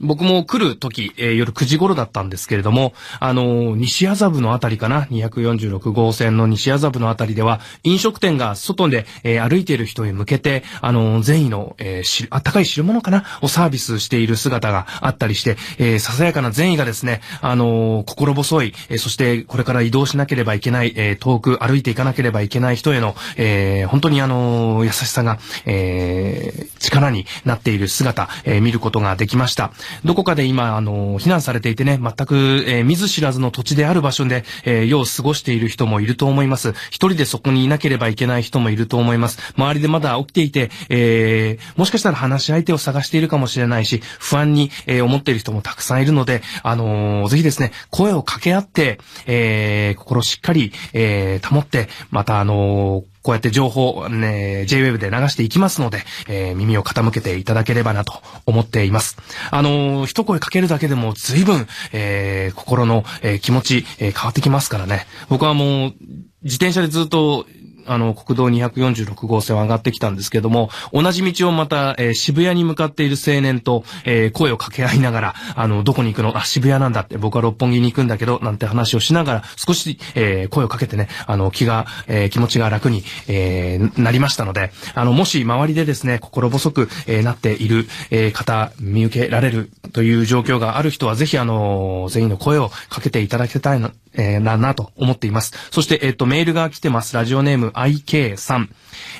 僕も来る時、えー夜9時頃だったんですけれども、あのー西麻布のあたりかな、246号線の西麻布のあたりでは、飲食店が外で、えー歩いている人へ向けて、あのー善意の、えーしあったかい汁物かなをサービスしている姿があったりして、えーささやかな善意がですね、あのー心細い、えーそしてこれから移動しなければいけない、えー遠く歩いていかなければいけない人への、えー本当にあのー優しさが、えー力になっている姿、えー見ることができました。どこかで今、あの避難されていてね、全く、えー見ず知らずの土地である場所で、えー夜を過ごしている人もいると思います。一人でそこにいなければいけない人もいると思います。周りでまだ起きていて、えーもしかしたら話し相手を探しているかもしれないし、不安に、えー思っている人もたくさんいるので、あのーぜひですね、声を掛け合って、えー心しっかり、えー保って、またあのーこうやって情報、ね、JWEB で流していきますので、えー耳を傾けていただければなと思っています。あのー一声かけるだけでも随分、えー心の、えー気持ち、えー変わってきますからね。僕はもう、自転車でずっと、あの、国道246号線を上がってきたんですけども、同じ道をまた、えー渋谷に向かっている青年と、えー声を掛け合いながら、あの、どこに行くのあ、渋谷なんだって、僕は六本木に行くんだけど、なんて話をしながら、少し、えー声をかけてね、あの、気が、えー気持ちが楽に、えーなりましたので、あの、もし周りでですね、心細く、えーなっている、えー方、見受けられるという状況がある人は、ぜひ、あの、全員の声をかけていただきたいな、えーな、なと思っています。そして、えっ、と、メールが来てます。ラジオネーム IK さん。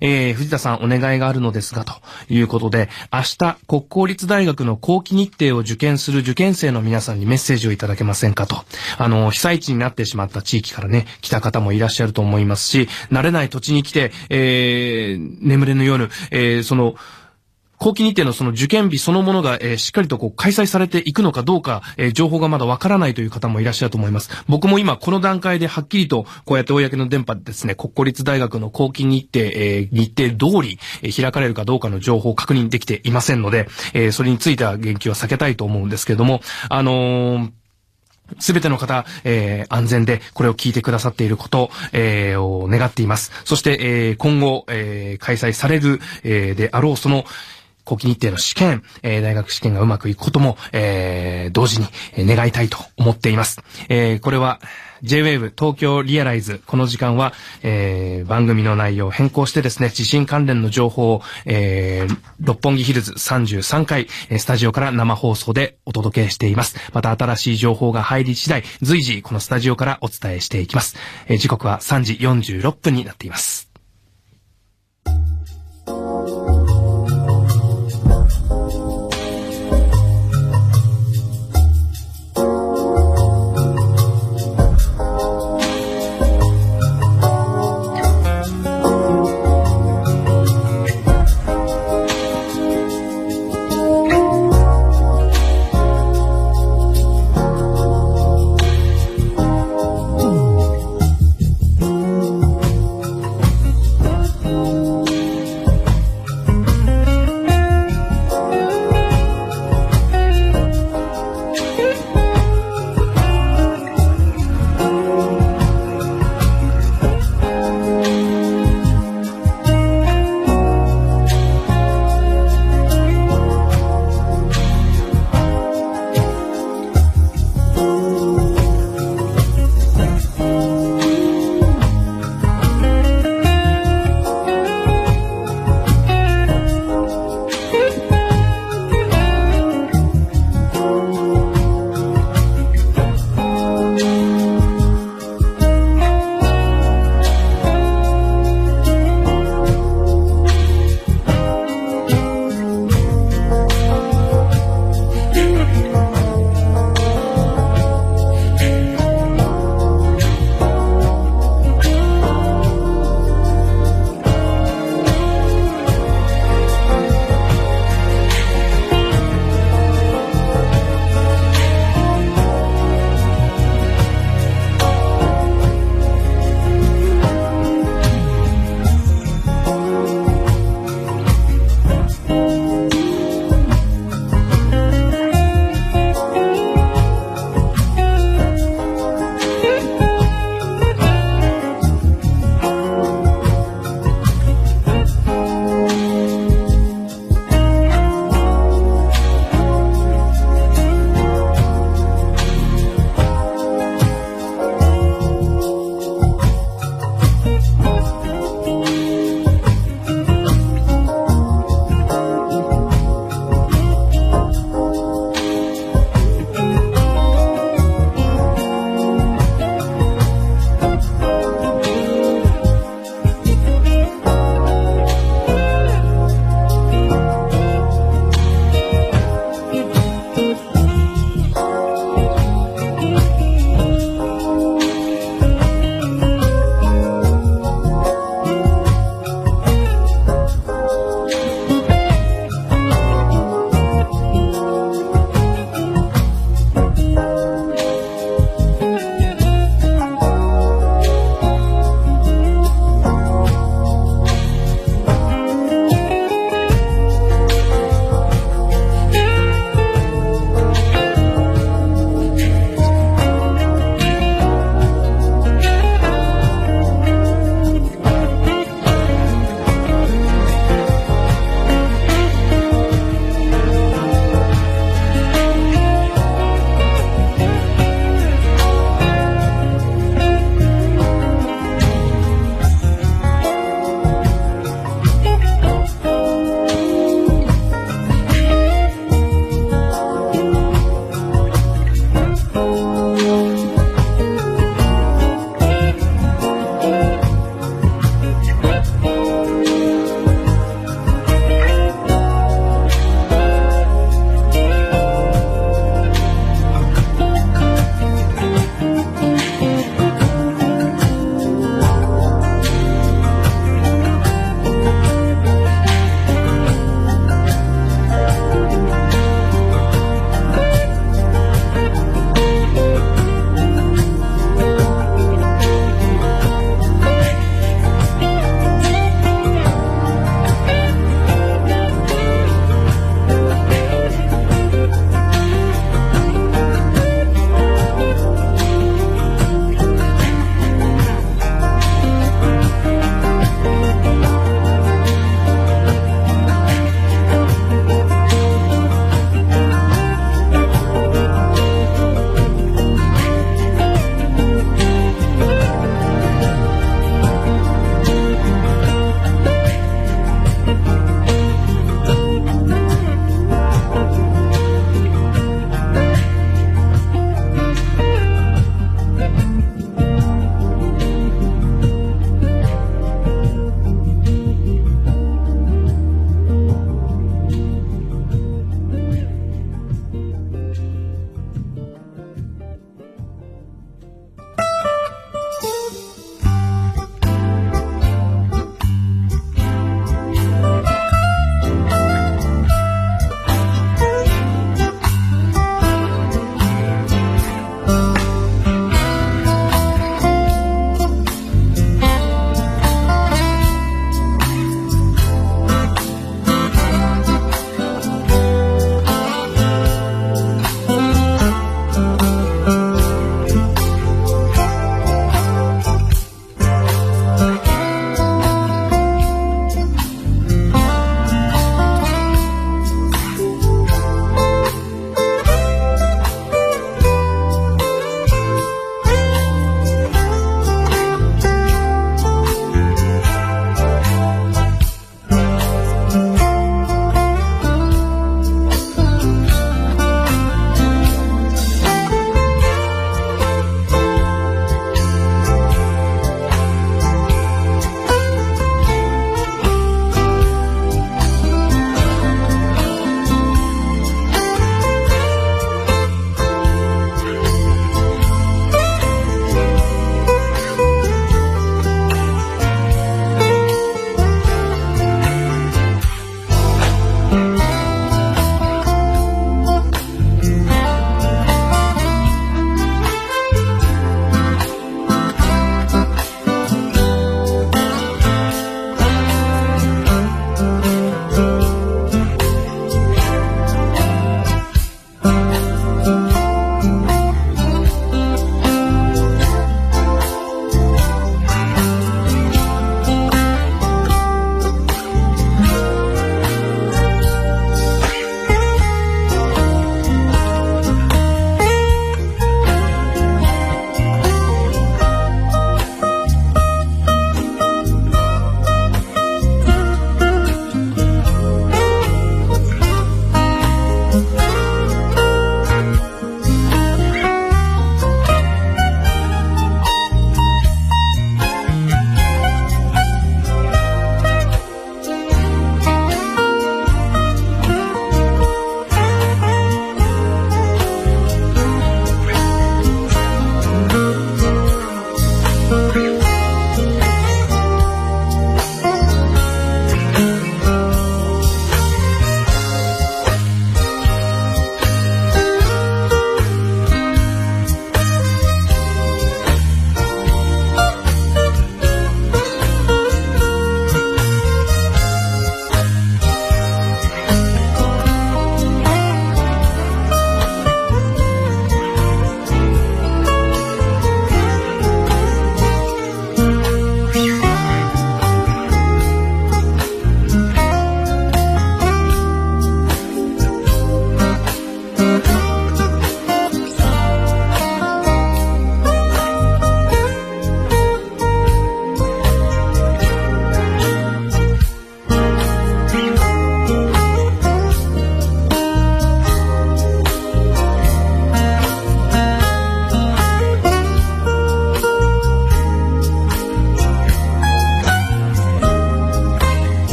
えー藤田さんお願いがあるのですが、ということで、明日、国公立大学の後期日程を受験する受験生の皆さんにメッセージをいただけませんかと。あの、被災地になってしまった地域からね、来た方もいらっしゃると思いますし、慣れない土地に来て、えー眠れぬ夜、えーその、後期日程のその受験日そのものが、えーしっかりとこう開催されていくのかどうか、えー情報がまだわからないという方もいらっしゃると思います。僕も今この段階ではっきりとこうやって公の電波でですね、国公立大学の後期日程、えー日程通り、え開かれるかどうかの情報を確認できていませんので、えそれについては言及は避けたいと思うんですけれども、あのーすべての方、えー安全でこれを聞いてくださっていること、えーを願っています。そして、えー今後、えー開催される、えーであろうその、後期日程の試験、えー大学試験がうまくいくことも、えー同時に願いたいと思っています。えーこれは、J-Wave 東京リアライズ。この時間は、えー、番組の内容を変更してですね、地震関連の情報を、えー、六本木ヒルズ33階、えースタジオから生放送でお届けしています。また新しい情報が入り次第、随時このスタジオからお伝えしていきます。えー時刻は3時46分になっています。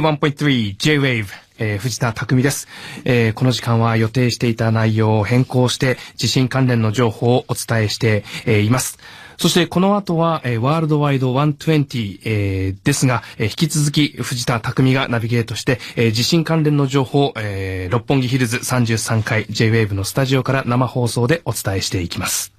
81.3 J-Wave えー藤田匠です、えーこの時間は予定していた内容を変更して地震関連の情報をお伝えして、えーいます。そしてこの後は、えーワールドワイド120、えーですが、えー引き続き藤田匠がナビゲートして、えー地震関連の情報を、えー六本木ヒルズ33階 J-Wave のスタジオから生放送でお伝えしていきます。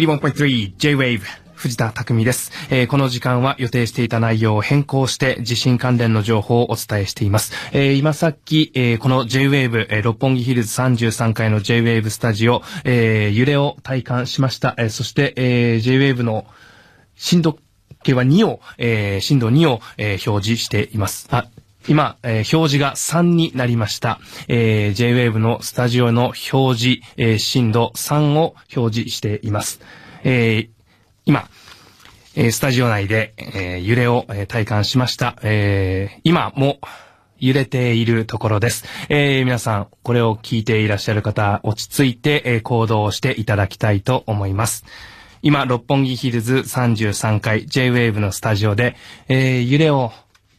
81.3 J-Wave 藤田匠です、えーこの時間は予定していた内容を変更して地震関連の情報をお伝えしています。えー今さっき、えーこの J-Wave、え六本木ヒルズ33階の J-Wave スタジオ、え揺れを体感しました。えそして、え J-Wave の震度計は2を、え震度2を、え表示しています。あ今、えー表示が3になりました。えー J-Wave のスタジオの表示、えー震度3を表示しています。えー今、えースタジオ内で、えー揺れを、えー体感しました。えー今も揺れているところです。えー皆さん、これを聞いていらっしゃる方、落ち着いて、えー行動をしていただきたいと思います。今、六本木ヒルズ33階 J-Wave のスタジオで、えー揺れを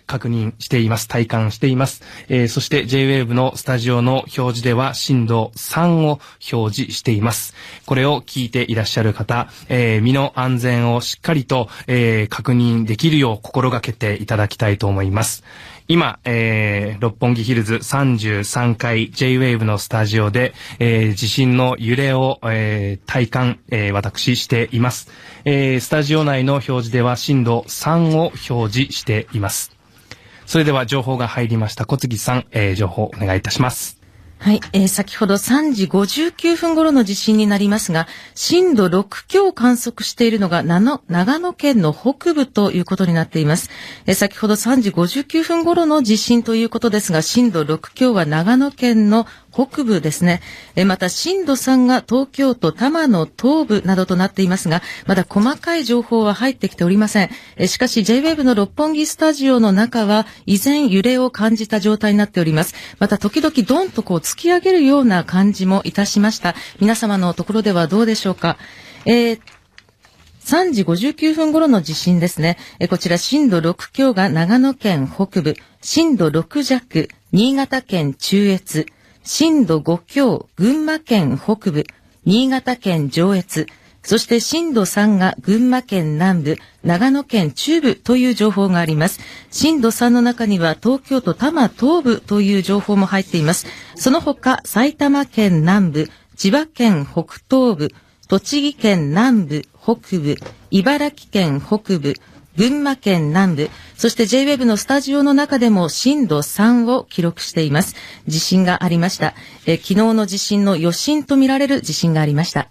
確認しています。体感しています。えーそして J-Wave のスタジオの表示では震度3を表示しています。これを聞いていらっしゃる方、えー身の安全をしっかりと、えー確認できるよう心がけていただきたいと思います。今、えー六本木ヒルズ33階 J-Wave のスタジオで、えー地震の揺れを、えー体感、えー私しています、えースタジオ内の表示では震度3を表示しています。それでは情報が入りました。小杉さん、えー情報お願いいたします。はい、えー先ほど3時59分頃の地震になりますが、震度6強を観測しているのがなの長野県の北部ということになっています。えー先ほど3時59分頃の地震ということですが、震度6強は長野県の北部ですね。えまた震度3が東京都多摩の東部などとなっていますが、まだ細かい情報は入ってきておりません。えしかし J-Wave の六本木スタジオの中は依然揺れを感じた状態になっております。また時々ドンとこう突き上げるような感じもいたしました。皆様のところではどうでしょうか。えー3時59分頃の地震ですね。えこちら震度6強が長野県北部、震度6弱、新潟県中越、震度5強、群馬県北部、新潟県上越、そして震度3が群馬県南部、長野県中部という情報があります。震度3の中には東京都多摩東部という情報も入っています。その他、埼玉県南部、千葉県北東部、栃木県南部、北部、茨城県北部、群馬県南部、そして JWEB のスタジオの中でも震度3を記録しています。地震がありました。え昨日の地震の余震とみられる地震がありました。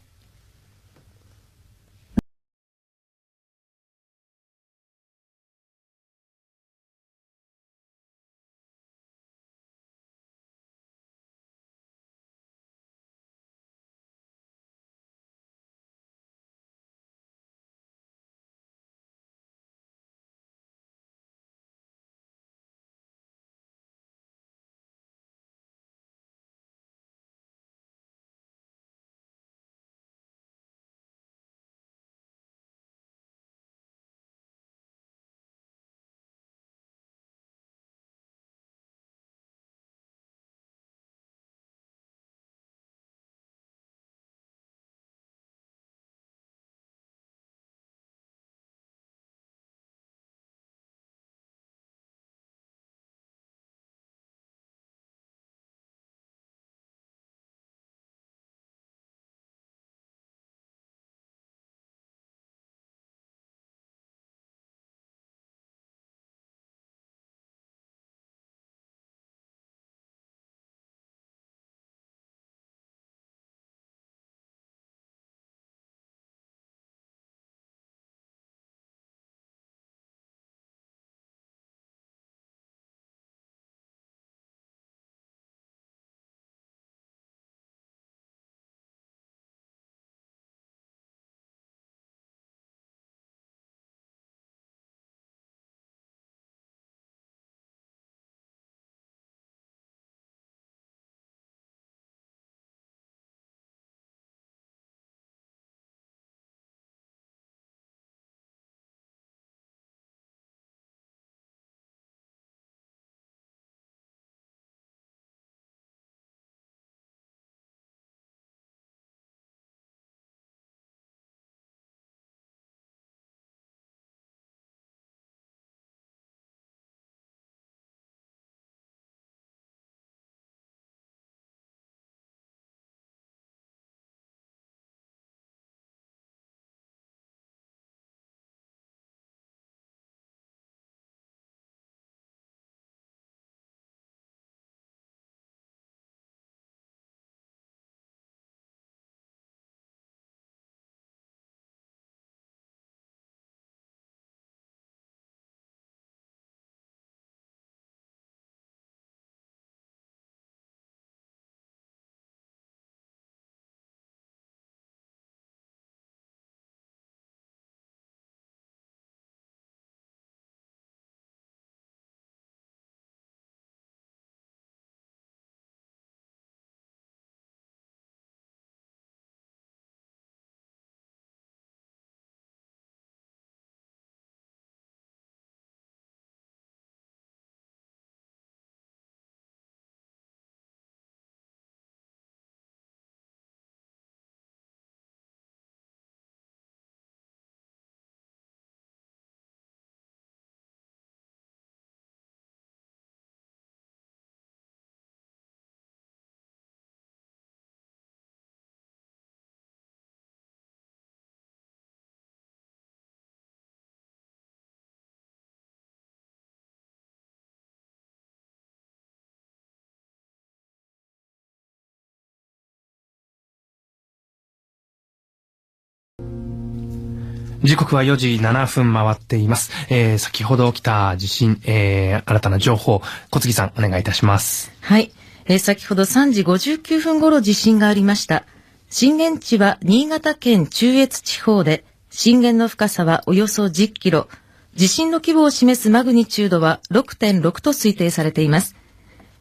時刻は4時7分回っています。えー、先ほど起きた地震、えー、新たな情報、小杉さんお願いいたします。はい。えー先ほど3時59分頃地震がありました。震源地は新潟県中越地方で、震源の深さはおよそ10キロ、地震の規模を示すマグニチュードは6.6と推定されています。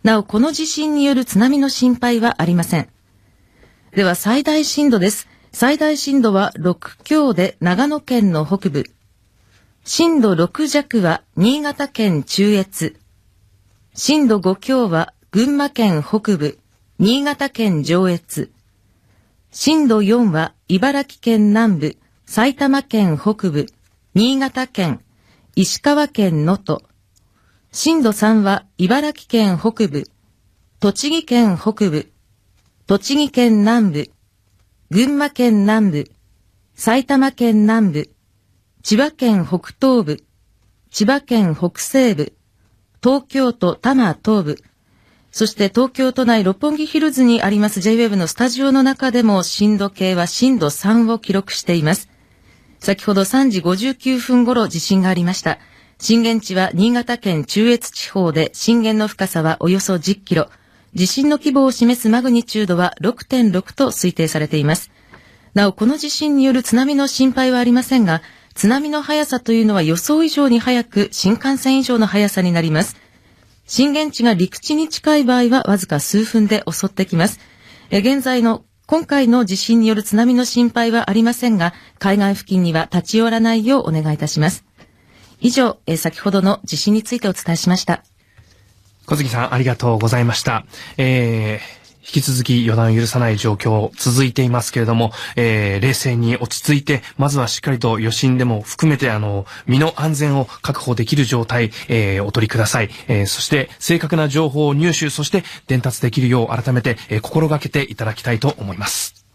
なお、この地震による津波の心配はありません。では、最大震度です。最大震度は6強で長野県の北部。震度6弱は新潟県中越。震度5強は群馬県北部、新潟県上越。震度4は茨城県南部、埼玉県北部、新潟県、石川県能登。震度3は茨城県北部、栃木県北部、栃木県南部、群馬県南部、埼玉県南部、千葉県北東部、千葉県北西部、東京都多摩東部、そして東京都内六本木ヒルズにあります JWEB のスタジオの中でも震度計は震度3を記録しています。先ほど3時59分頃地震がありました。震源地は新潟県中越地方で震源の深さはおよそ10キロ。地震の規模を示すマグニチュードは6.6と推定されています。なお、この地震による津波の心配はありませんが、津波の速さというのは予想以上に速く、新幹線以上の速さになります。震源地が陸地に近い場合はわずか数分で襲ってきます。え現在の今回の地震による津波の心配はありませんが、海岸付近には立ち寄らないようお願いいたします。以上、え先ほどの地震についてお伝えしました。小杉さんありがとうございました。えー引き続き予断を許さない状況続いていますけれども、えー冷静に落ち着いて、まずはしっかりと余震でも含めて、あの、身の安全を確保できる状態、えーお取りください。えーそして、正確な情報を入手、そして伝達できるよう改めて、えー心がけていただきたいと思います。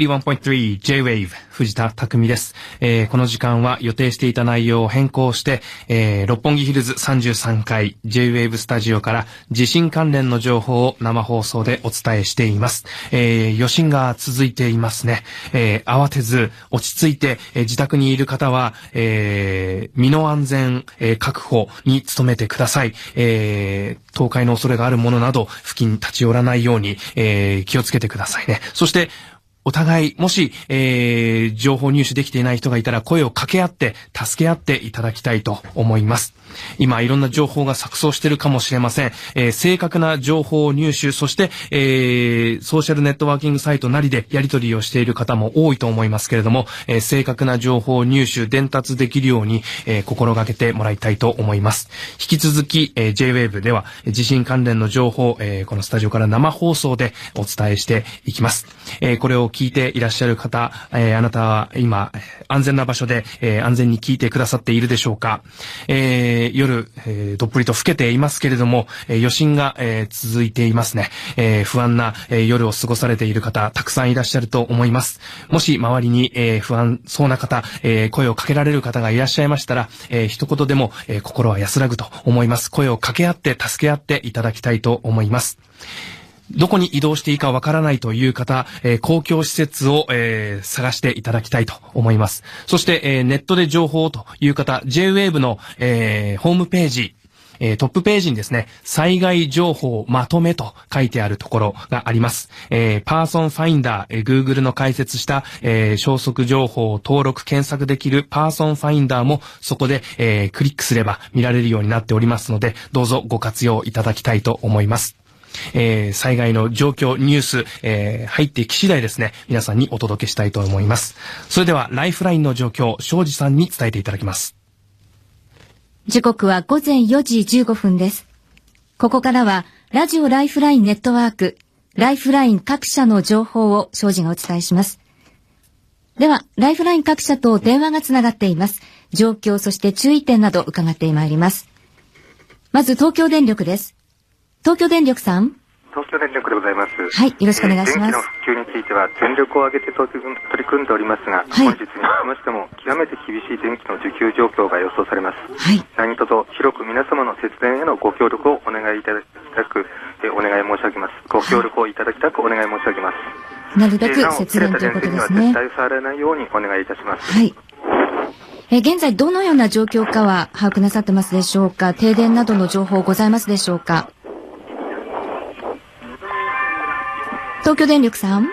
81.3 J-Wave 藤田匠です、えーこの時間は予定していた内容を変更して、えー六本木ヒルズ33階 J-Wave スタジオから地震関連の情報を生放送でお伝えしています。えー余震が続いていますね。えー慌てず落ち着いて、えー自宅にいる方は、えー身の安全、えー確保に努めてください。えー倒壊の恐れがあるものなど付近に立ち寄らないように、えー気をつけてくださいね。そして、お互い、もし、えー情報入手できていない人がいたら声を掛け合って、助け合っていただきたいと思います。今、いろんな情報が錯綜しているかもしれません。えー正確な情報を入手、そして、えーソーシャルネットワーキングサイトなりでやり取りをしている方も多いと思いますけれども、えー正確な情報を入手、伝達できるように、えー心がけてもらいたいと思います。引き続き、えー J-Wave では、地震関連の情報、えーこのスタジオから生放送でお伝えしていきます。えーこれを聞いていらっしゃる方、えーあなたは今、安全な場所で、えー安全に聞いてくださっているでしょうか。えー夜、えーどっぷりと更けていますけれども、えー余震が、えー続いていますね。えー不安な、えー夜を過ごされている方、たくさんいらっしゃると思います。もし周りに、えー不安そうな方、えー声をかけられる方がいらっしゃいましたら、えー一言でも、えー心は安らぐと思います。声を掛け合って助け合っていただきたいと思います。どこに移動していいかわからないという方、えー公共施設を、えー探していただきたいと思います。そして、えーネットで情報という方、 J-WAVE の、えホームページ、えトップページにですね、災害情報まとめと書いてあるところがあります。えー Person Finder、えー Google の開設した、えー消息情報を登録、検索できる Person Finder もそこで、えークリックすれば見られるようになっておりますので、どうぞご活用いただきたいと思います。えー災害の状況、ニュース、えー入ってき次第ですね、皆さんにお届けしたいと思います。それでは、ライフラインの状況、庄司さんに伝えていただきます。時刻は午前4時15分です。ここからは、ラジオライフラインネットワーク、ライフライン各社の情報を庄司がお伝えします。では、ライフライン各社と電話がつながっています。状況、そして注意点など伺ってまいります。まず、東京電力です。東京電力さん。東京電力でございます。はいよろしくお願いしますえー電気の普及については全力を挙げて取り組んでおりますが、本日につきましても極めて厳しい電気の需給状況が予想されます。何卒広く皆様の節電へのご協力をお願いいただきたく、えーお願い申し上げます。ご協力をいただきたくお願い申し上げます。なるべく節電ということですね絶。対触らないようにお願いいたします。はい。えー現在どのような状況かは把握なさってますでしょうか？停電などの情報ございますでしょうか？東京電力さん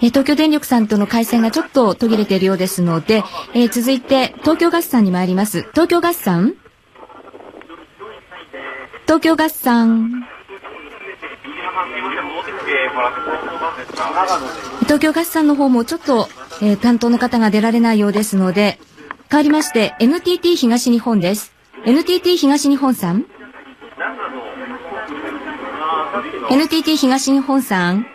え東京電力さんとの回線がちょっと途切れているようですので、えー続いて東京ガスさんに参ります。東京ガスさん東京ガスさん東京ガスさんの方もちょっと、えー担当の方が出られないようですので、変わりまして NTT 東日本です。NTT 東日本さん ?NTT 東日本さん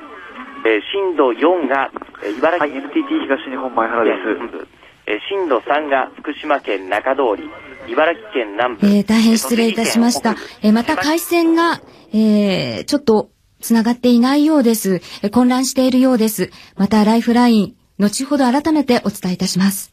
えー震度4が、えー茨城、NTT 東日本前原です。えー震度3が福島県中通り、茨城県南部、えー大変失礼いたしました。えーまた回線が、えーちょっとつながっていないようです。えー混乱しているようです。またライフライン、後ほど改めてお伝えいたします。「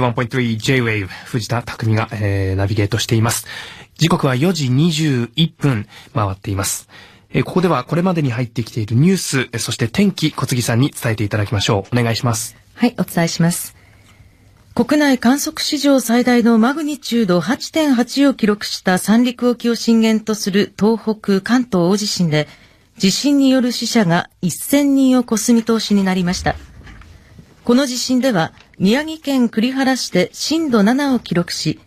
81.3J-Wave 藤田匠が、えー、ナビゲートしています。時刻は4時21分回っています。えー、ここではこれまでに入ってきているニュース、そして天気小杉さんに伝えていただきましょう。お願いします。はい、お伝えします。国内観測史上最大のマグニチュード8.8を記録した三陸沖を震源とする東北関東大地震で、地震による死者が1000人を超す見通しになりました。この地震では、宮城県栗原市で震度7を記録し、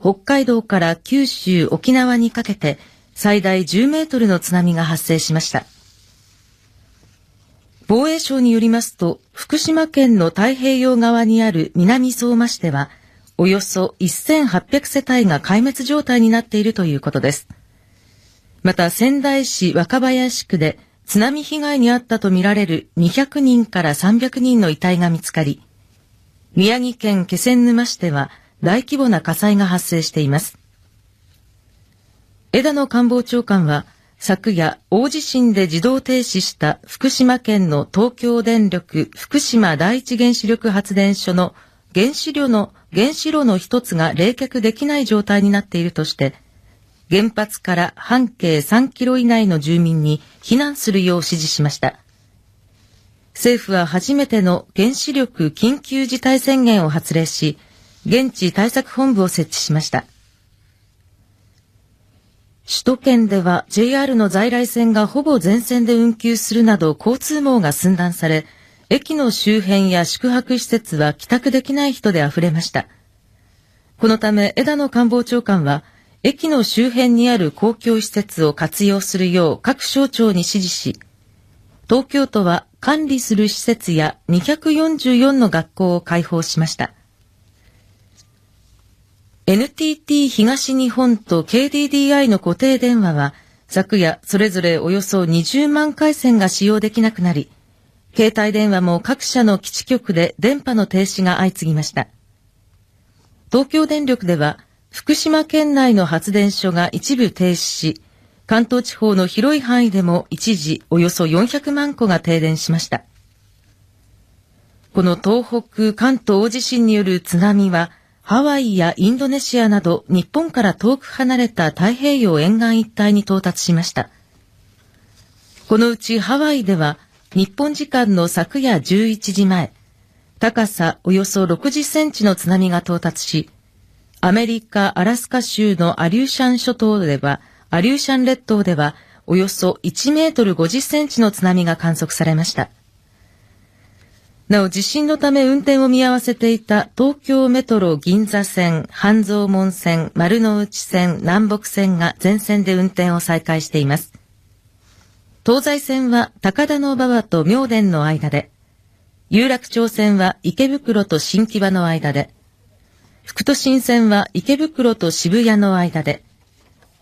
北海道から九州、沖縄にかけて最大10メートルの津波が発生しました。防衛省によりますと、福島県の太平洋側にある南相馬市では、およそ1800世帯が壊滅状態になっているということです。また仙台市若林区で津波被害に遭ったとみられる200人から300人の遺体が見つかり、宮城県気仙沼市では大規模な火災が発生しています。枝野官房長官は昨夜大地震で自動停止した福島県の東京電力福島第一原子力発電所の原子炉の原子炉の一つが冷却できない状態になっているとして、原発から半径3キロ以内の住民に避難するよう指示しました。政府は初めての原子力緊急事態宣言を発令し、現地対策本部を設置しました。首都圏では JR の在来線がほぼ全線で運休するなど交通網が寸断され、駅の周辺や宿泊施設は帰宅できない人で溢れました。このため枝野官房長官は、駅の周辺にある公共施設を活用するよう各省庁に指示し、東京都は管理する施設や244の学校を開放しました。NTT 東日本と KDDI の固定電話は、昨夜それぞれおよそ20万回線が使用できなくなり、携帯電話も各社の基地局で電波の停止が相次ぎました。東京電力では、福島県内の発電所が一部停止し、関東地方の広い範囲でも一時およそ400万戸が停電しました。この東北関東大地震による津波は、ハワイやインドネシアなど日本から遠く離れた太平洋沿岸一帯に到達しました。このうちハワイでは日本時間の昨夜11時前、高さおよそ60センチの津波が到達し、アメリカ・アラスカ州のアリューシャン諸島では、アリューシャン列島ではおよそ1メートル50センチの津波が観測されました。なお、地震のため運転を見合わせていた東京メトロ銀座線、半蔵門線、丸の内線、南北線が全線で運転を再開しています。東西線は高田馬場と明殿の間で、有楽町線は池袋と新木場の間で、副都心線は池袋と渋谷の間で、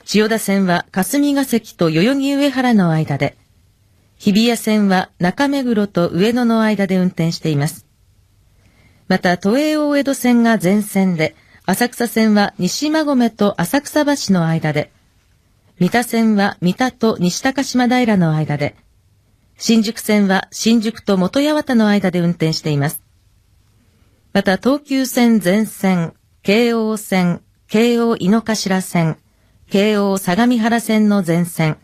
千代田線は霞ヶ関と代々木上原の間で、日比谷線は中目黒と上野の間で運転しています。また、都営大江戸線が全線で、浅草線は西馬込と浅草橋の間で、三田線は三田と西高島平の間で、新宿線は新宿と元八幡の間で運転しています。また、東急線全線、京王線、京王井の頭線、京王相模原線の全線、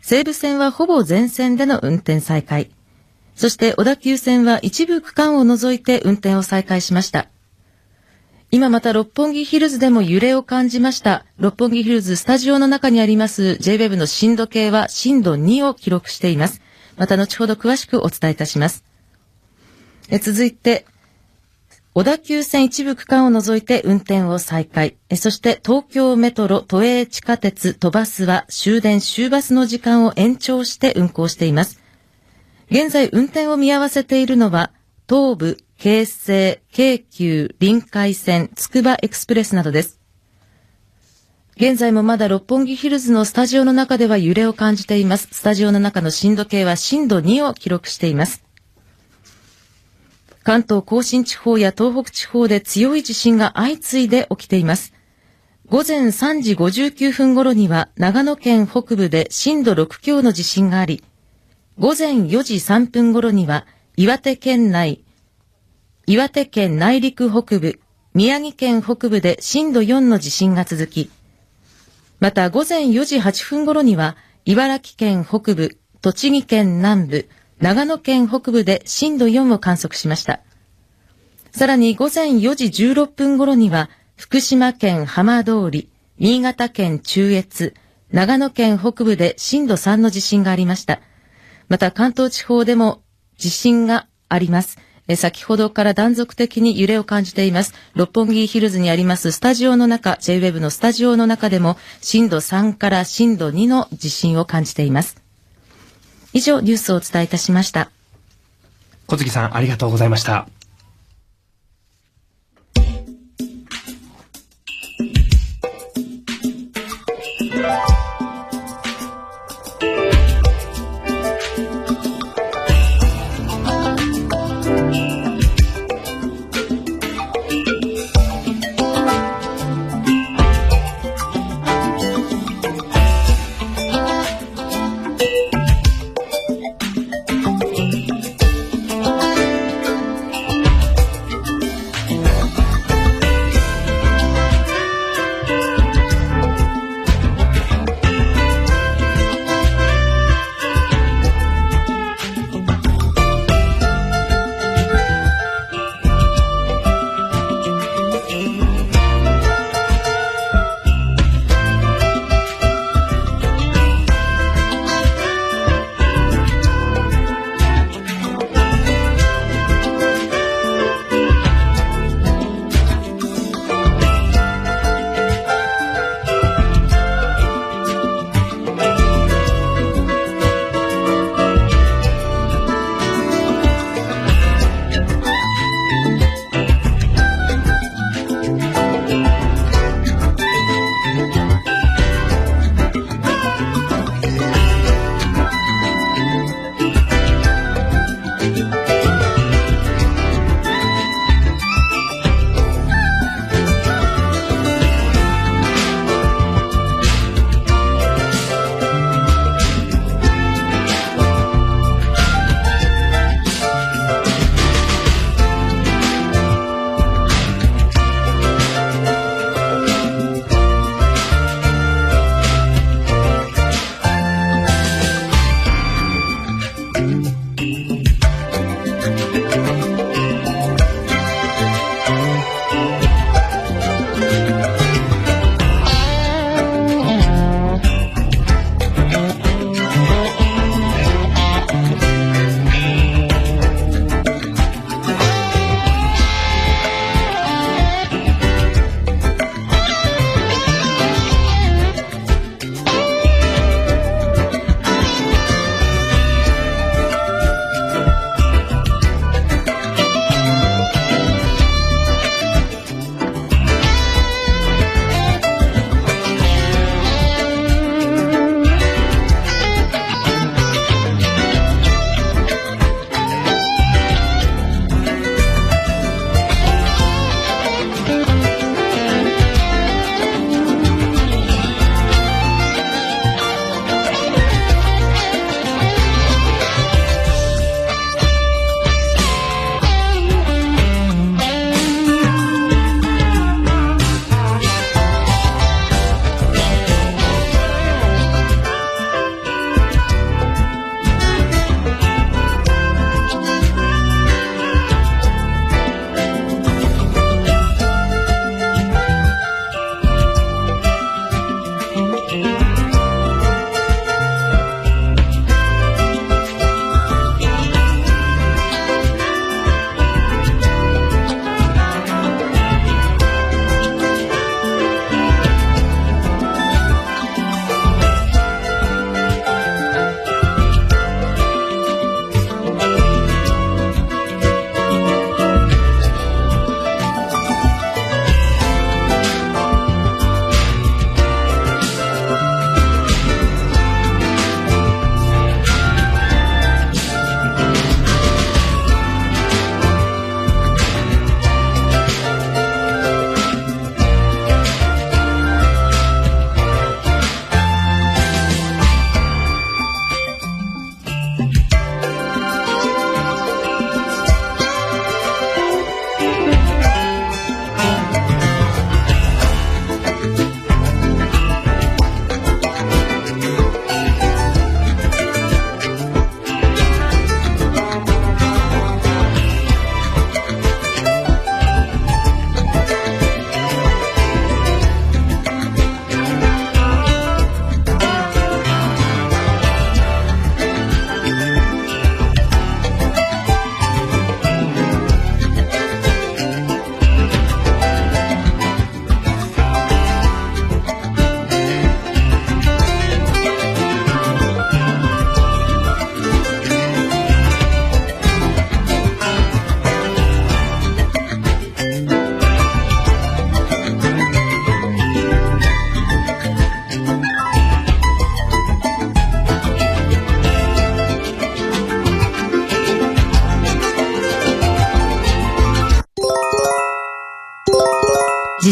西武線はほぼ全線での運転再開。そして小田急線は一部区間を除いて運転を再開しました。今また六本木ヒルズでも揺れを感じました。六本木ヒルズスタジオの中にあります JWEB の震度計は震度2を記録しています。また後ほど詳しくお伝えいたします。え続いて、小田急線一部区間を除いて運転を再開。そして東京メトロ、都営地下鉄、都バスは終電終バスの時間を延長して運行しています。現在運転を見合わせているのは、東武、京成、京急、臨海線、つくばエクスプレスなどです。現在もまだ六本木ヒルズのスタジオの中では揺れを感じています。スタジオの中の震度計は震度2を記録しています。関東甲信地方や東北地方で強い地震が相次いで起きています。午前3時59分頃には長野県北部で震度6強の地震があり、午前4時3分頃には岩手県内、岩手県内陸北部、宮城県北部で震度4の地震が続き、また午前4時8分頃には茨城県北部、栃木県南部、長野県北部で震度4を観測しました。さらに午前4時16分頃には、福島県浜通り、新潟県中越、長野県北部で震度3の地震がありました。また関東地方でも地震があります。え先ほどから断続的に揺れを感じています。六本木ヒルズにありますスタジオの中、JWEB のスタジオの中でも震度3から震度2の地震を感じています。以上、ニュースをお伝えいたしました。小杉さん、ありがとうございました。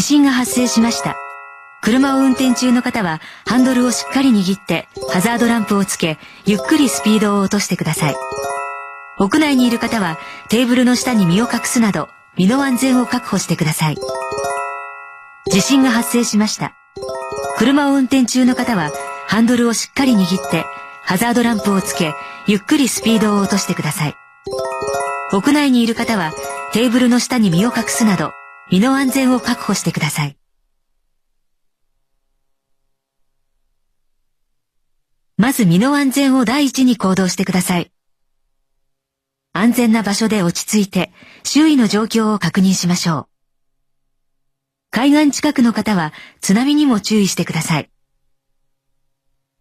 震が発生しました。車を運転中の方はハンドルをしっかり握ってハザードランプをつけ、ゆっくりスピードを落としてください。屋内にいる方はテーブルの下に身を隠すなど身の安全を確保してください。地震が発生しました。車を運転中の方はハンドルをしっかり握ってハザードランプをつけ、ゆっくりスピードを落としてください。屋内にいる方はテーブルの下に身を隠すなど身の安全を確保してください。まず身の安全を第一に行動してください。安全な場所で落ち着いて周囲の状況を確認しましょう。海岸近くの方は津波にも注意してください。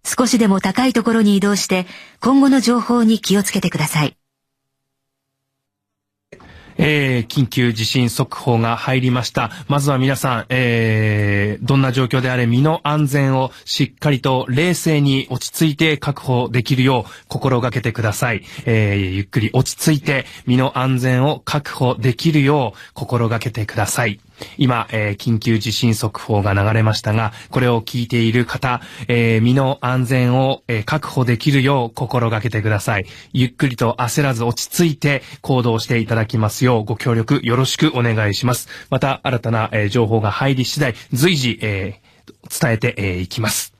少しでも高いところに移動して今後の情報に気をつけてください。えー、緊急地震速報が入りました。まずは皆さん、えー、どんな状況であれ身の安全をしっかりと冷静に落ち着いて確保できるよう心がけてください。えー、ゆっくり落ち着いて身の安全を確保できるよう心がけてください。今、えー、緊急地震速報が流れましたが、これを聞いている方、えー、身の安全を、えー、確保できるよう心がけてください。ゆっくりと焦らず落ち着いて行動していただきますようご協力よろしくお願いします。また、新たな、えー、情報が入り次第、随時、えー、伝えてい、えー、きます。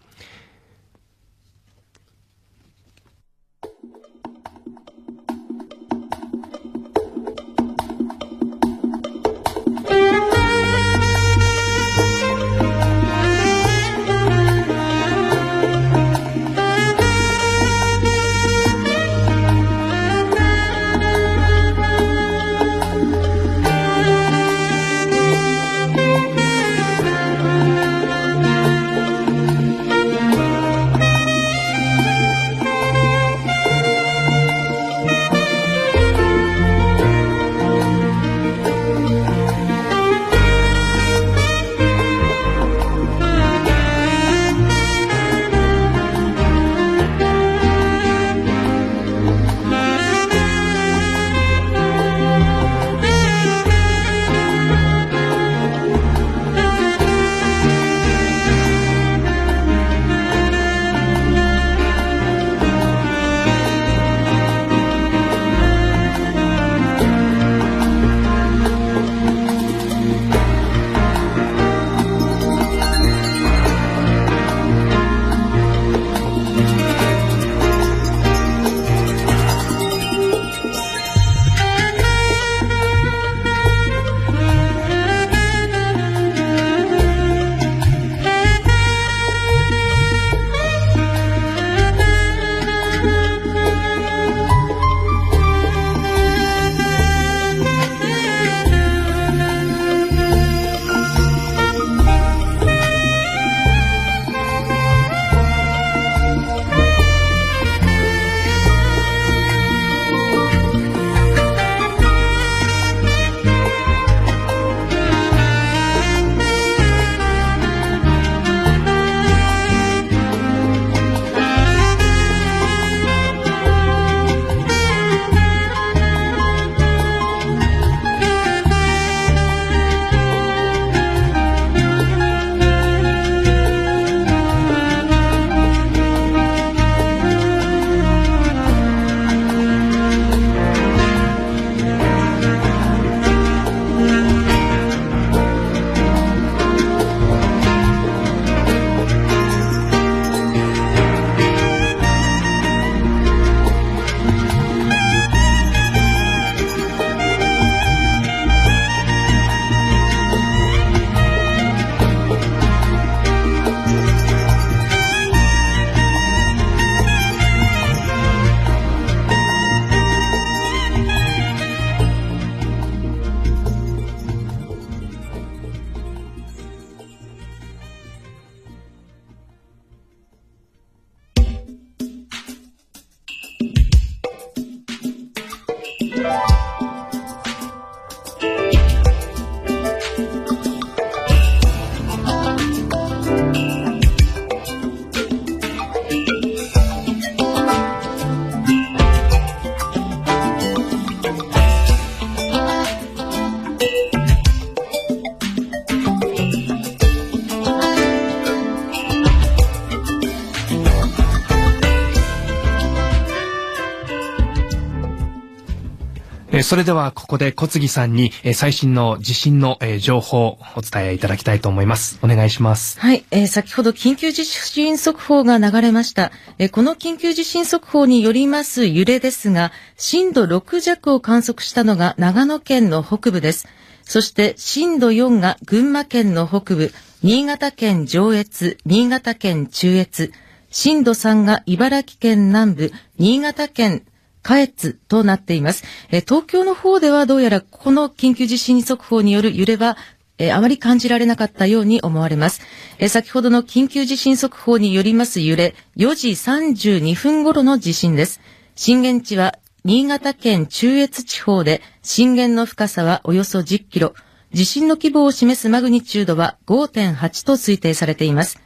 それではここで小杉さんに、えー最新の地震の、えー情報をお伝えいただきたいと思います。お願いします。はい、えー先ほど緊急地震速報が流れました。えーこの緊急地震速報によります揺れですが、震度6弱を観測したのが長野県の北部です。そして震度4が群馬県の北部、新潟県上越、新潟県中越、震度3が茨城県南部、新潟県下越となっています。え東京の方ではどうやらこの緊急地震速報による揺れはえあまり感じられなかったように思われます。え先ほどの緊急地震速報によります揺れ、4時32分頃の地震です。震源地は新潟県中越地方で、震源の深さはおよそ10キロ、地震の規模を示すマグニチュードは5.8と推定されています。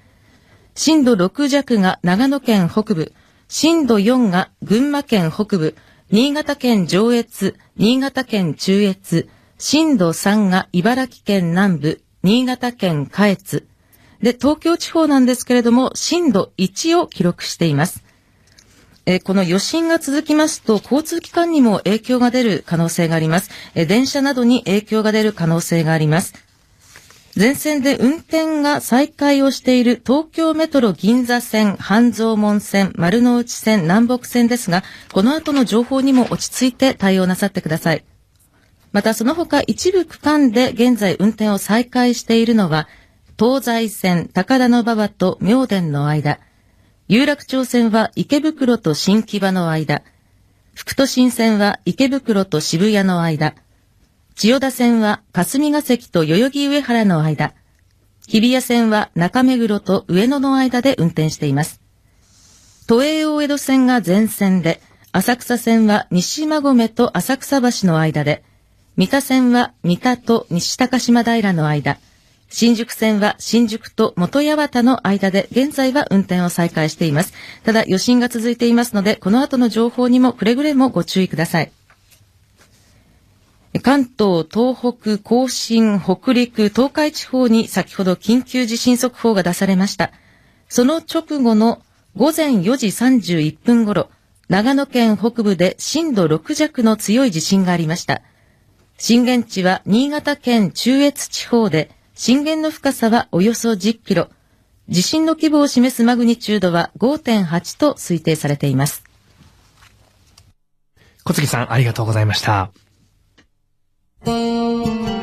震度6弱が長野県北部、震度4が群馬県北部、新潟県上越、新潟県中越、震度3が茨城県南部、新潟県下越。で、東京地方なんですけれども、震度1を記録しています。えこの余震が続きますと、交通機関にも影響が出る可能性があります。え電車などに影響が出る可能性があります。全線で運転が再開をしている東京メトロ銀座線、半蔵門線、丸の内線、南北線ですが、この後の情報にも落ち着いて対応なさってください。またその他一部区間で現在運転を再開しているのは、東西線高田馬場と明殿の間、有楽町線は池袋と新木場の間、副都心線は池袋と渋谷の間、千代田線は霞ヶ関と代々木上原の間、日比谷線は中目黒と上野の間で運転しています。都営大江戸線が全線で、浅草線は西馬込と浅草橋の間で、三田線は三田と西高島平の間、新宿線は新宿と元八幡の間で現在は運転を再開しています。ただ余震が続いていますので、この後の情報にもくれぐれもご注意ください。関東、東北、甲信、北陸、東海地方に先ほど緊急地震速報が出されました。その直後の午前4時31分頃、長野県北部で震度6弱の強い地震がありました。震源地は新潟県中越地方で、震源の深さはおよそ10キロ。地震の規模を示すマグニチュードは5.8と推定されています。小杉さん、ありがとうございました。Música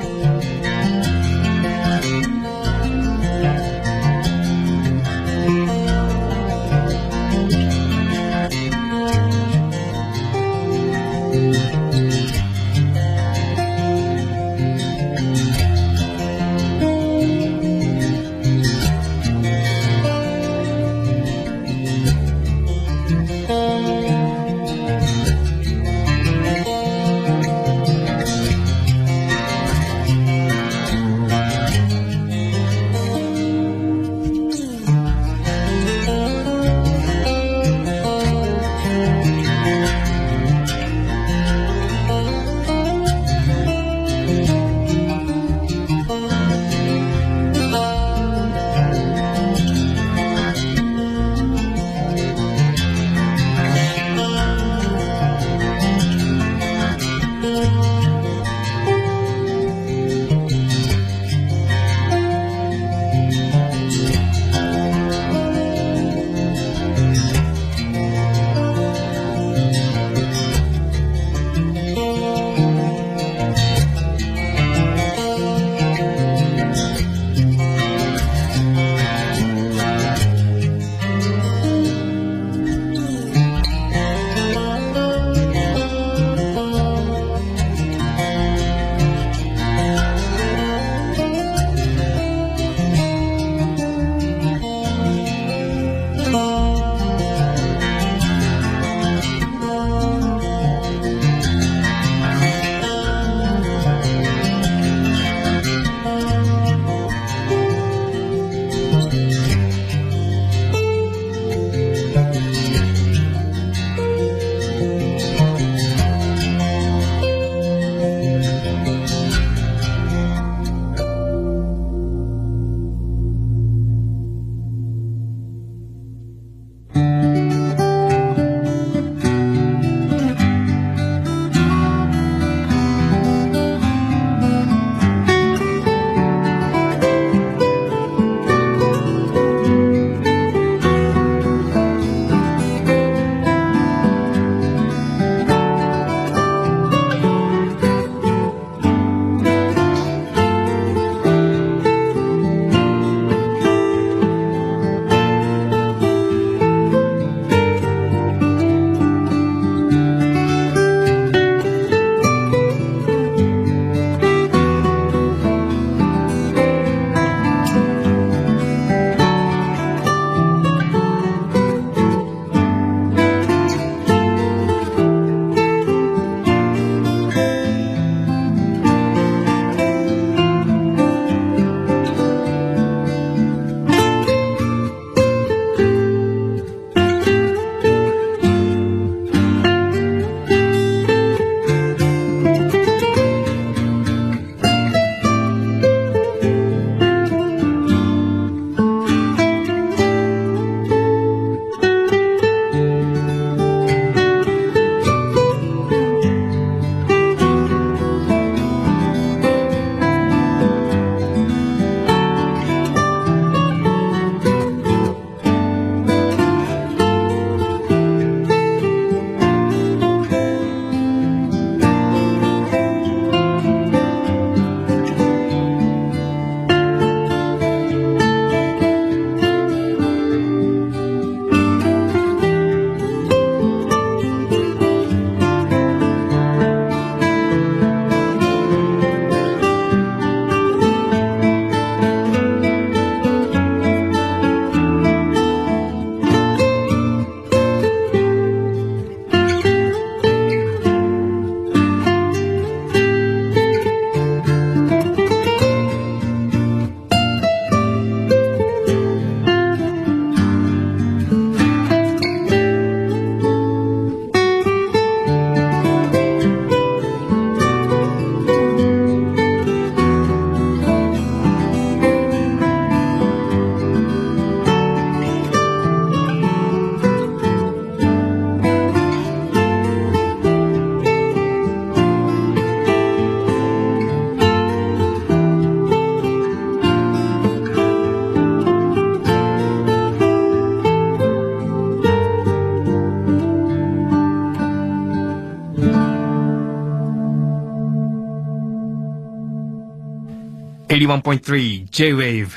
1.3 J-Wave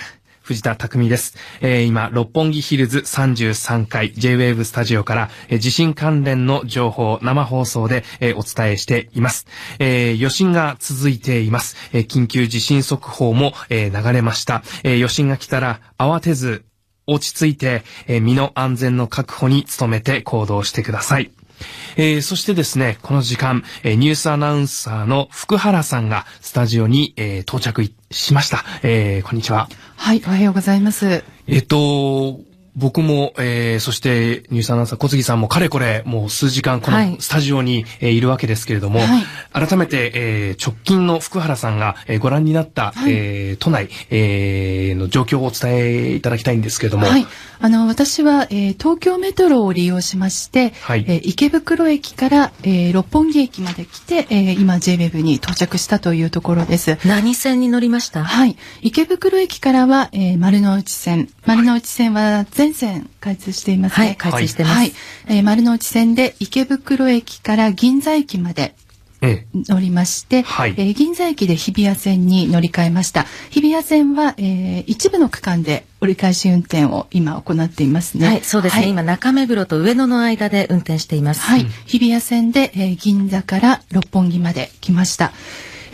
藤田匠です。えー、今、六本木ヒルズ33階 JWAVE スタジオから、えー、地震関連の情報を生放送で、えー、お伝えしています。え余震が続いています。え緊急地震速報も、え流れました。え余震が来たら慌てず落ち着いて、え身の安全の確保に努めて行動してください。えーそしてですね、この時間、えーニュースアナウンサーの福原さんがスタジオに、えー到着いしました。えーこんにちは。はい、おはようございます。えっと、僕も、えーそしてニュースアナウンサー小杉さんもかれこれもう数時間こはいのスタジオに、えーいるわけですけれども、はい改めて、えー直近の福原さんが、えーご覧になった、えー都内、えーの状況をお伝えいただきたいんですけれども、はい。あの、私は、えー東京メトロを利用しまして、はいえー池袋駅から、えー六本木駅まで来て、えー今 JWEB に到着したというところです。何線に乗りました？はい。池袋駅からは、えー丸の内線。丸の内線は全線開通していますね。はい開通してますはい。えー丸の内線で池袋駅から銀座駅までえ乗りまして、はいえー銀座駅で日比谷線に乗り換えました。日比谷線は、えー一部の区間で折り返し運転を今行っていますね。はい、そうですね。はい今、中目黒と上野の間で運転しています。はい。日比谷線で、えー銀座から六本木まで来ました。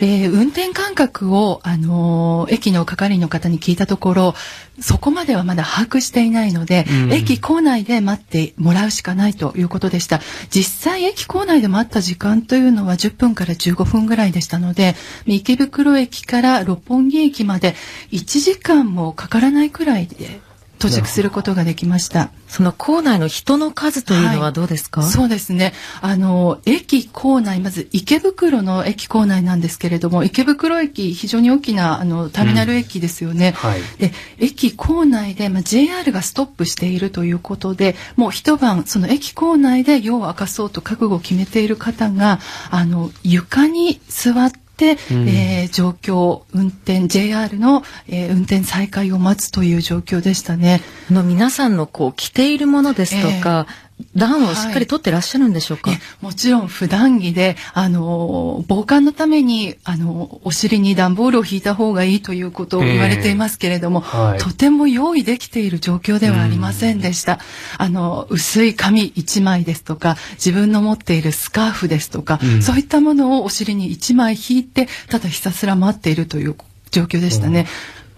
えー運転間隔を、あのー駅の係員の方に聞いたところ、そこまではまだ把握していないので、うん駅構内で待ってもらうしかないということでした。実際駅構内で待った時間というのは10分から15分ぐらいでしたので、池袋駅から六本木駅まで1時間もかからないくらいで到着することができました。その構内の人の数というのはどうですか、そうですね。あの、駅構内、まず池袋の駅構内なんですけれども、池袋駅、非常に大きな、あの、ターミナル駅ですよね。はい。で、駅構内で、まあ、JR がストップしているということで、もう一晩、その駅構内で夜を明かそうと覚悟を決めている方が、あの、床に座って、うんえー状況、運転、JR の、えー運転再開を待つという状況でしたね。あの、皆さんのこう、着ているものですとか、暖をしっかりとってらっしゃるんでしょうか、もちろん普段着で、あの、防寒のために、あの、お尻に段ボールを引いた方がいいということを言われていますけれども、はい。とても用意できている状況ではありませんでした。あの、薄い紙一枚ですとか、自分の持っているスカーフですとか、うん。そういったものをお尻に一枚引いて、ただひたすら待っているという状況でしたね。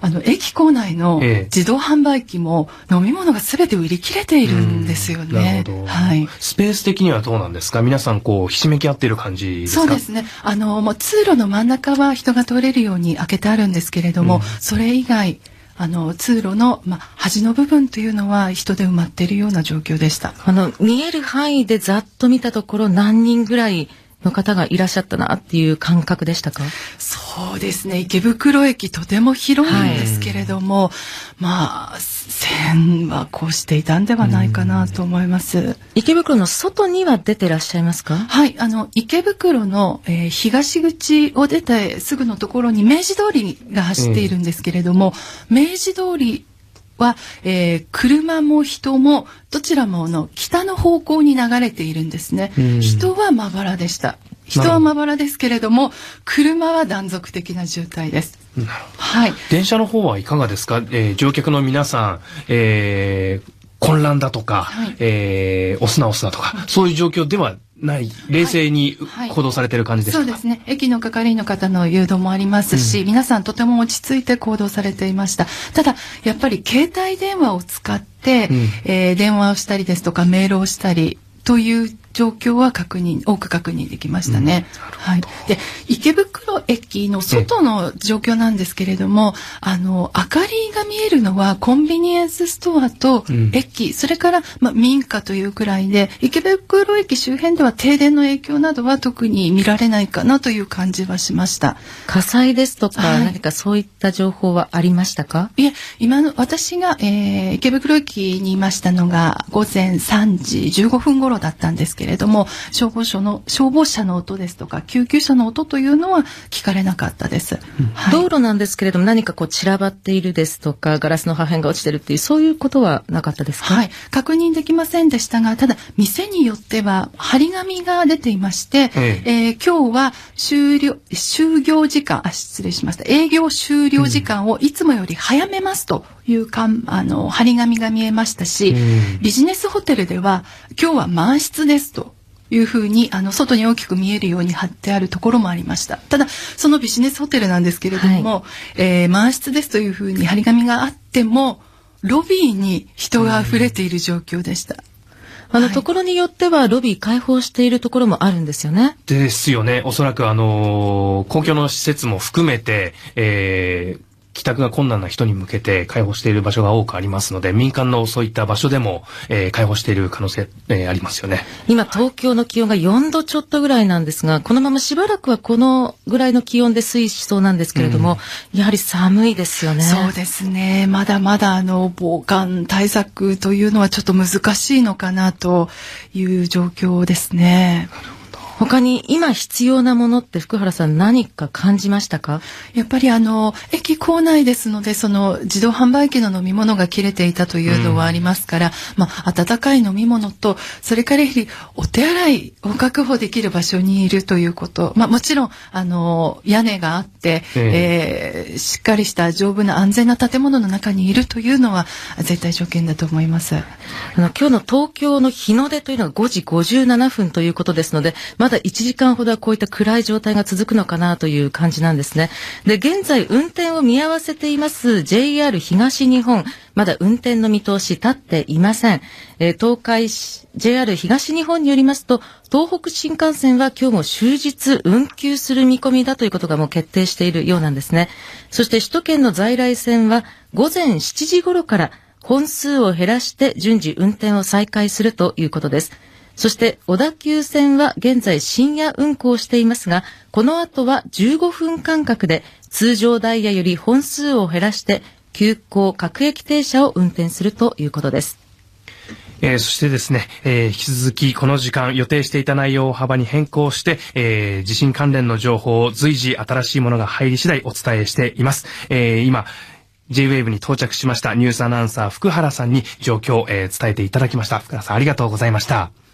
あの、駅構内のええ自動販売機も飲み物が全て売り切れているんですよなね。るほど。はい。スペース的にはどうなんですか？皆さんこう、ひしめき合っている感じですか？そうですね。あの、もう通路の真ん中は人が通れるように開けてあるんですけれども、うんそれ以外、あの、通路の、まあ、端の部分というのは人で埋まっているような状況でした。あの、見える範囲でざっと見たところ何人ぐらいの方がいらっしゃったなっていう感覚でしたか？そうですね。池袋駅とても広いんですけれども、まあ、線はこうしていたんではないかなと思います。池袋の外には出てらっしゃいますか？はい、あの、池袋の、えー東口を出てすぐのところに明治通りが走っているんですけれども、明治通りは、えー車も人もどちらもあの北の方向に流れているんですね。うん人はまばらでした。人はまばらですけれども、車は断続的な渋滞です。はい。電車の方はいかがですか、えー乗客の皆さん、えー混乱だとか、えー押すな押すなとか、そういう状況ではない、冷静にはい。行動されている感じですか、そうですね。駅の係員の方の誘導もありますし、皆さんとても落ち着いて行動されていました。ただ、やっぱり携帯電話を使って、うん。えー電話をしたりですとかメールをしたりという状況は確認、多く確認できましたね。はい。で、池袋駅の外の状況なんですけれども、あの、明かりが見えるのはコンビニエンスストアとうん駅、それから、まあ、民家というくらいで、池袋駅周辺では停電の影響などは特に見られないかなという感じはしました。火災ですとか、はい何かそういった情報はありましたか？いえ、今の、私が、えー池袋駅にいましたのが午前3時15分頃だったんですけれども、消防署の、消防車の音ですとか、救急車の音というのは聞かれなかったです。道路なんですけれども、何かこう散らばっているですとか、ガラスの破片が落ちてるっていう、そういうことはなかったですか？はい。確認できませんでしたが、ただ、店によっては、張り紙が出ていまして、ええー今日は終了、就業時間、あ、失礼しました。営業終了時間をいつもより早めますというかん、あの、張り紙が見えましたし、ビジネスホテルでは、今日は満室ですと。いうふうに、あの、外に大きく見えるように貼ってあるところもありました。ただ、そのビジネスホテルなんですけれども、えー満室ですというふうに張り紙があっても、ロビーに人が溢れている状況でした。あの、ところによっては、ロビー開放しているところもあるんですよね。ですよね。おそらくあのー公共の施設も含めて、えー帰宅が困難な人に向けて開放している場所が多くありますので、民間のそういった場所でも、えー開放している可能性、えーありますよね。今、東京の気温が4度ちょっとぐらいなんですが、このまましばらくはこのぐらいの気温で推移しそうなんですけれども、やはり寒いですよね。そうですね。まだまだあの、防寒対策というのはちょっと難しいのかなという状況ですね。他に今必要なものって福原さん何か感じましたか？やっぱりあの、駅構内ですので、その自動販売機の飲み物が切れていたというのはありますから、まあ、温かい飲み物と、それからやはりお手洗いを確保できる場所にいるということ。まあ、もちろん、あの、屋根があって、ええーしっかりした丈夫な安全な建物の中にいるというのは絶対条件だと思います。あの、今日の東京の日の出というのが5時57分ということですので、まだ1時間ほどはこういった暗い状態が続くのかなという感じなんですね。で、現在運転を見合わせています JR 東日本、まだ運転の見通し立っていません。えー東海市 JR 東日本によりますと、東北新幹線は今日も終日運休する見込みだということがもう決定しているようなんですね。そして首都圏の在来線は午前7時頃から本数を減らして順次運転を再開するということです。そして小田急線は現在深夜運行していますが、この後は15分間隔で通常ダイヤより本数を減らして急行各駅停車を運転するということです。えーそしてですね、えー引き続きこの時間予定していた内容を幅に変更して、えー地震関連の情報を随時新しいものが入り次第お伝えしています。えー今、J-Wave に到着しましたニュースアナウンサー福原さんに状況を、えー伝えていただきました。福原さんありがとうございました。「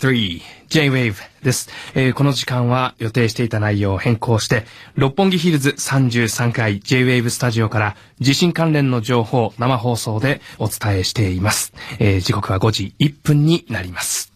3 J-Wave です、えーこの時間は予定していた内容を変更して、六本木ヒルズ33階 J-Wave スタジオから地震関連の情報を生放送でお伝えしています。えー時刻は5時1分になります。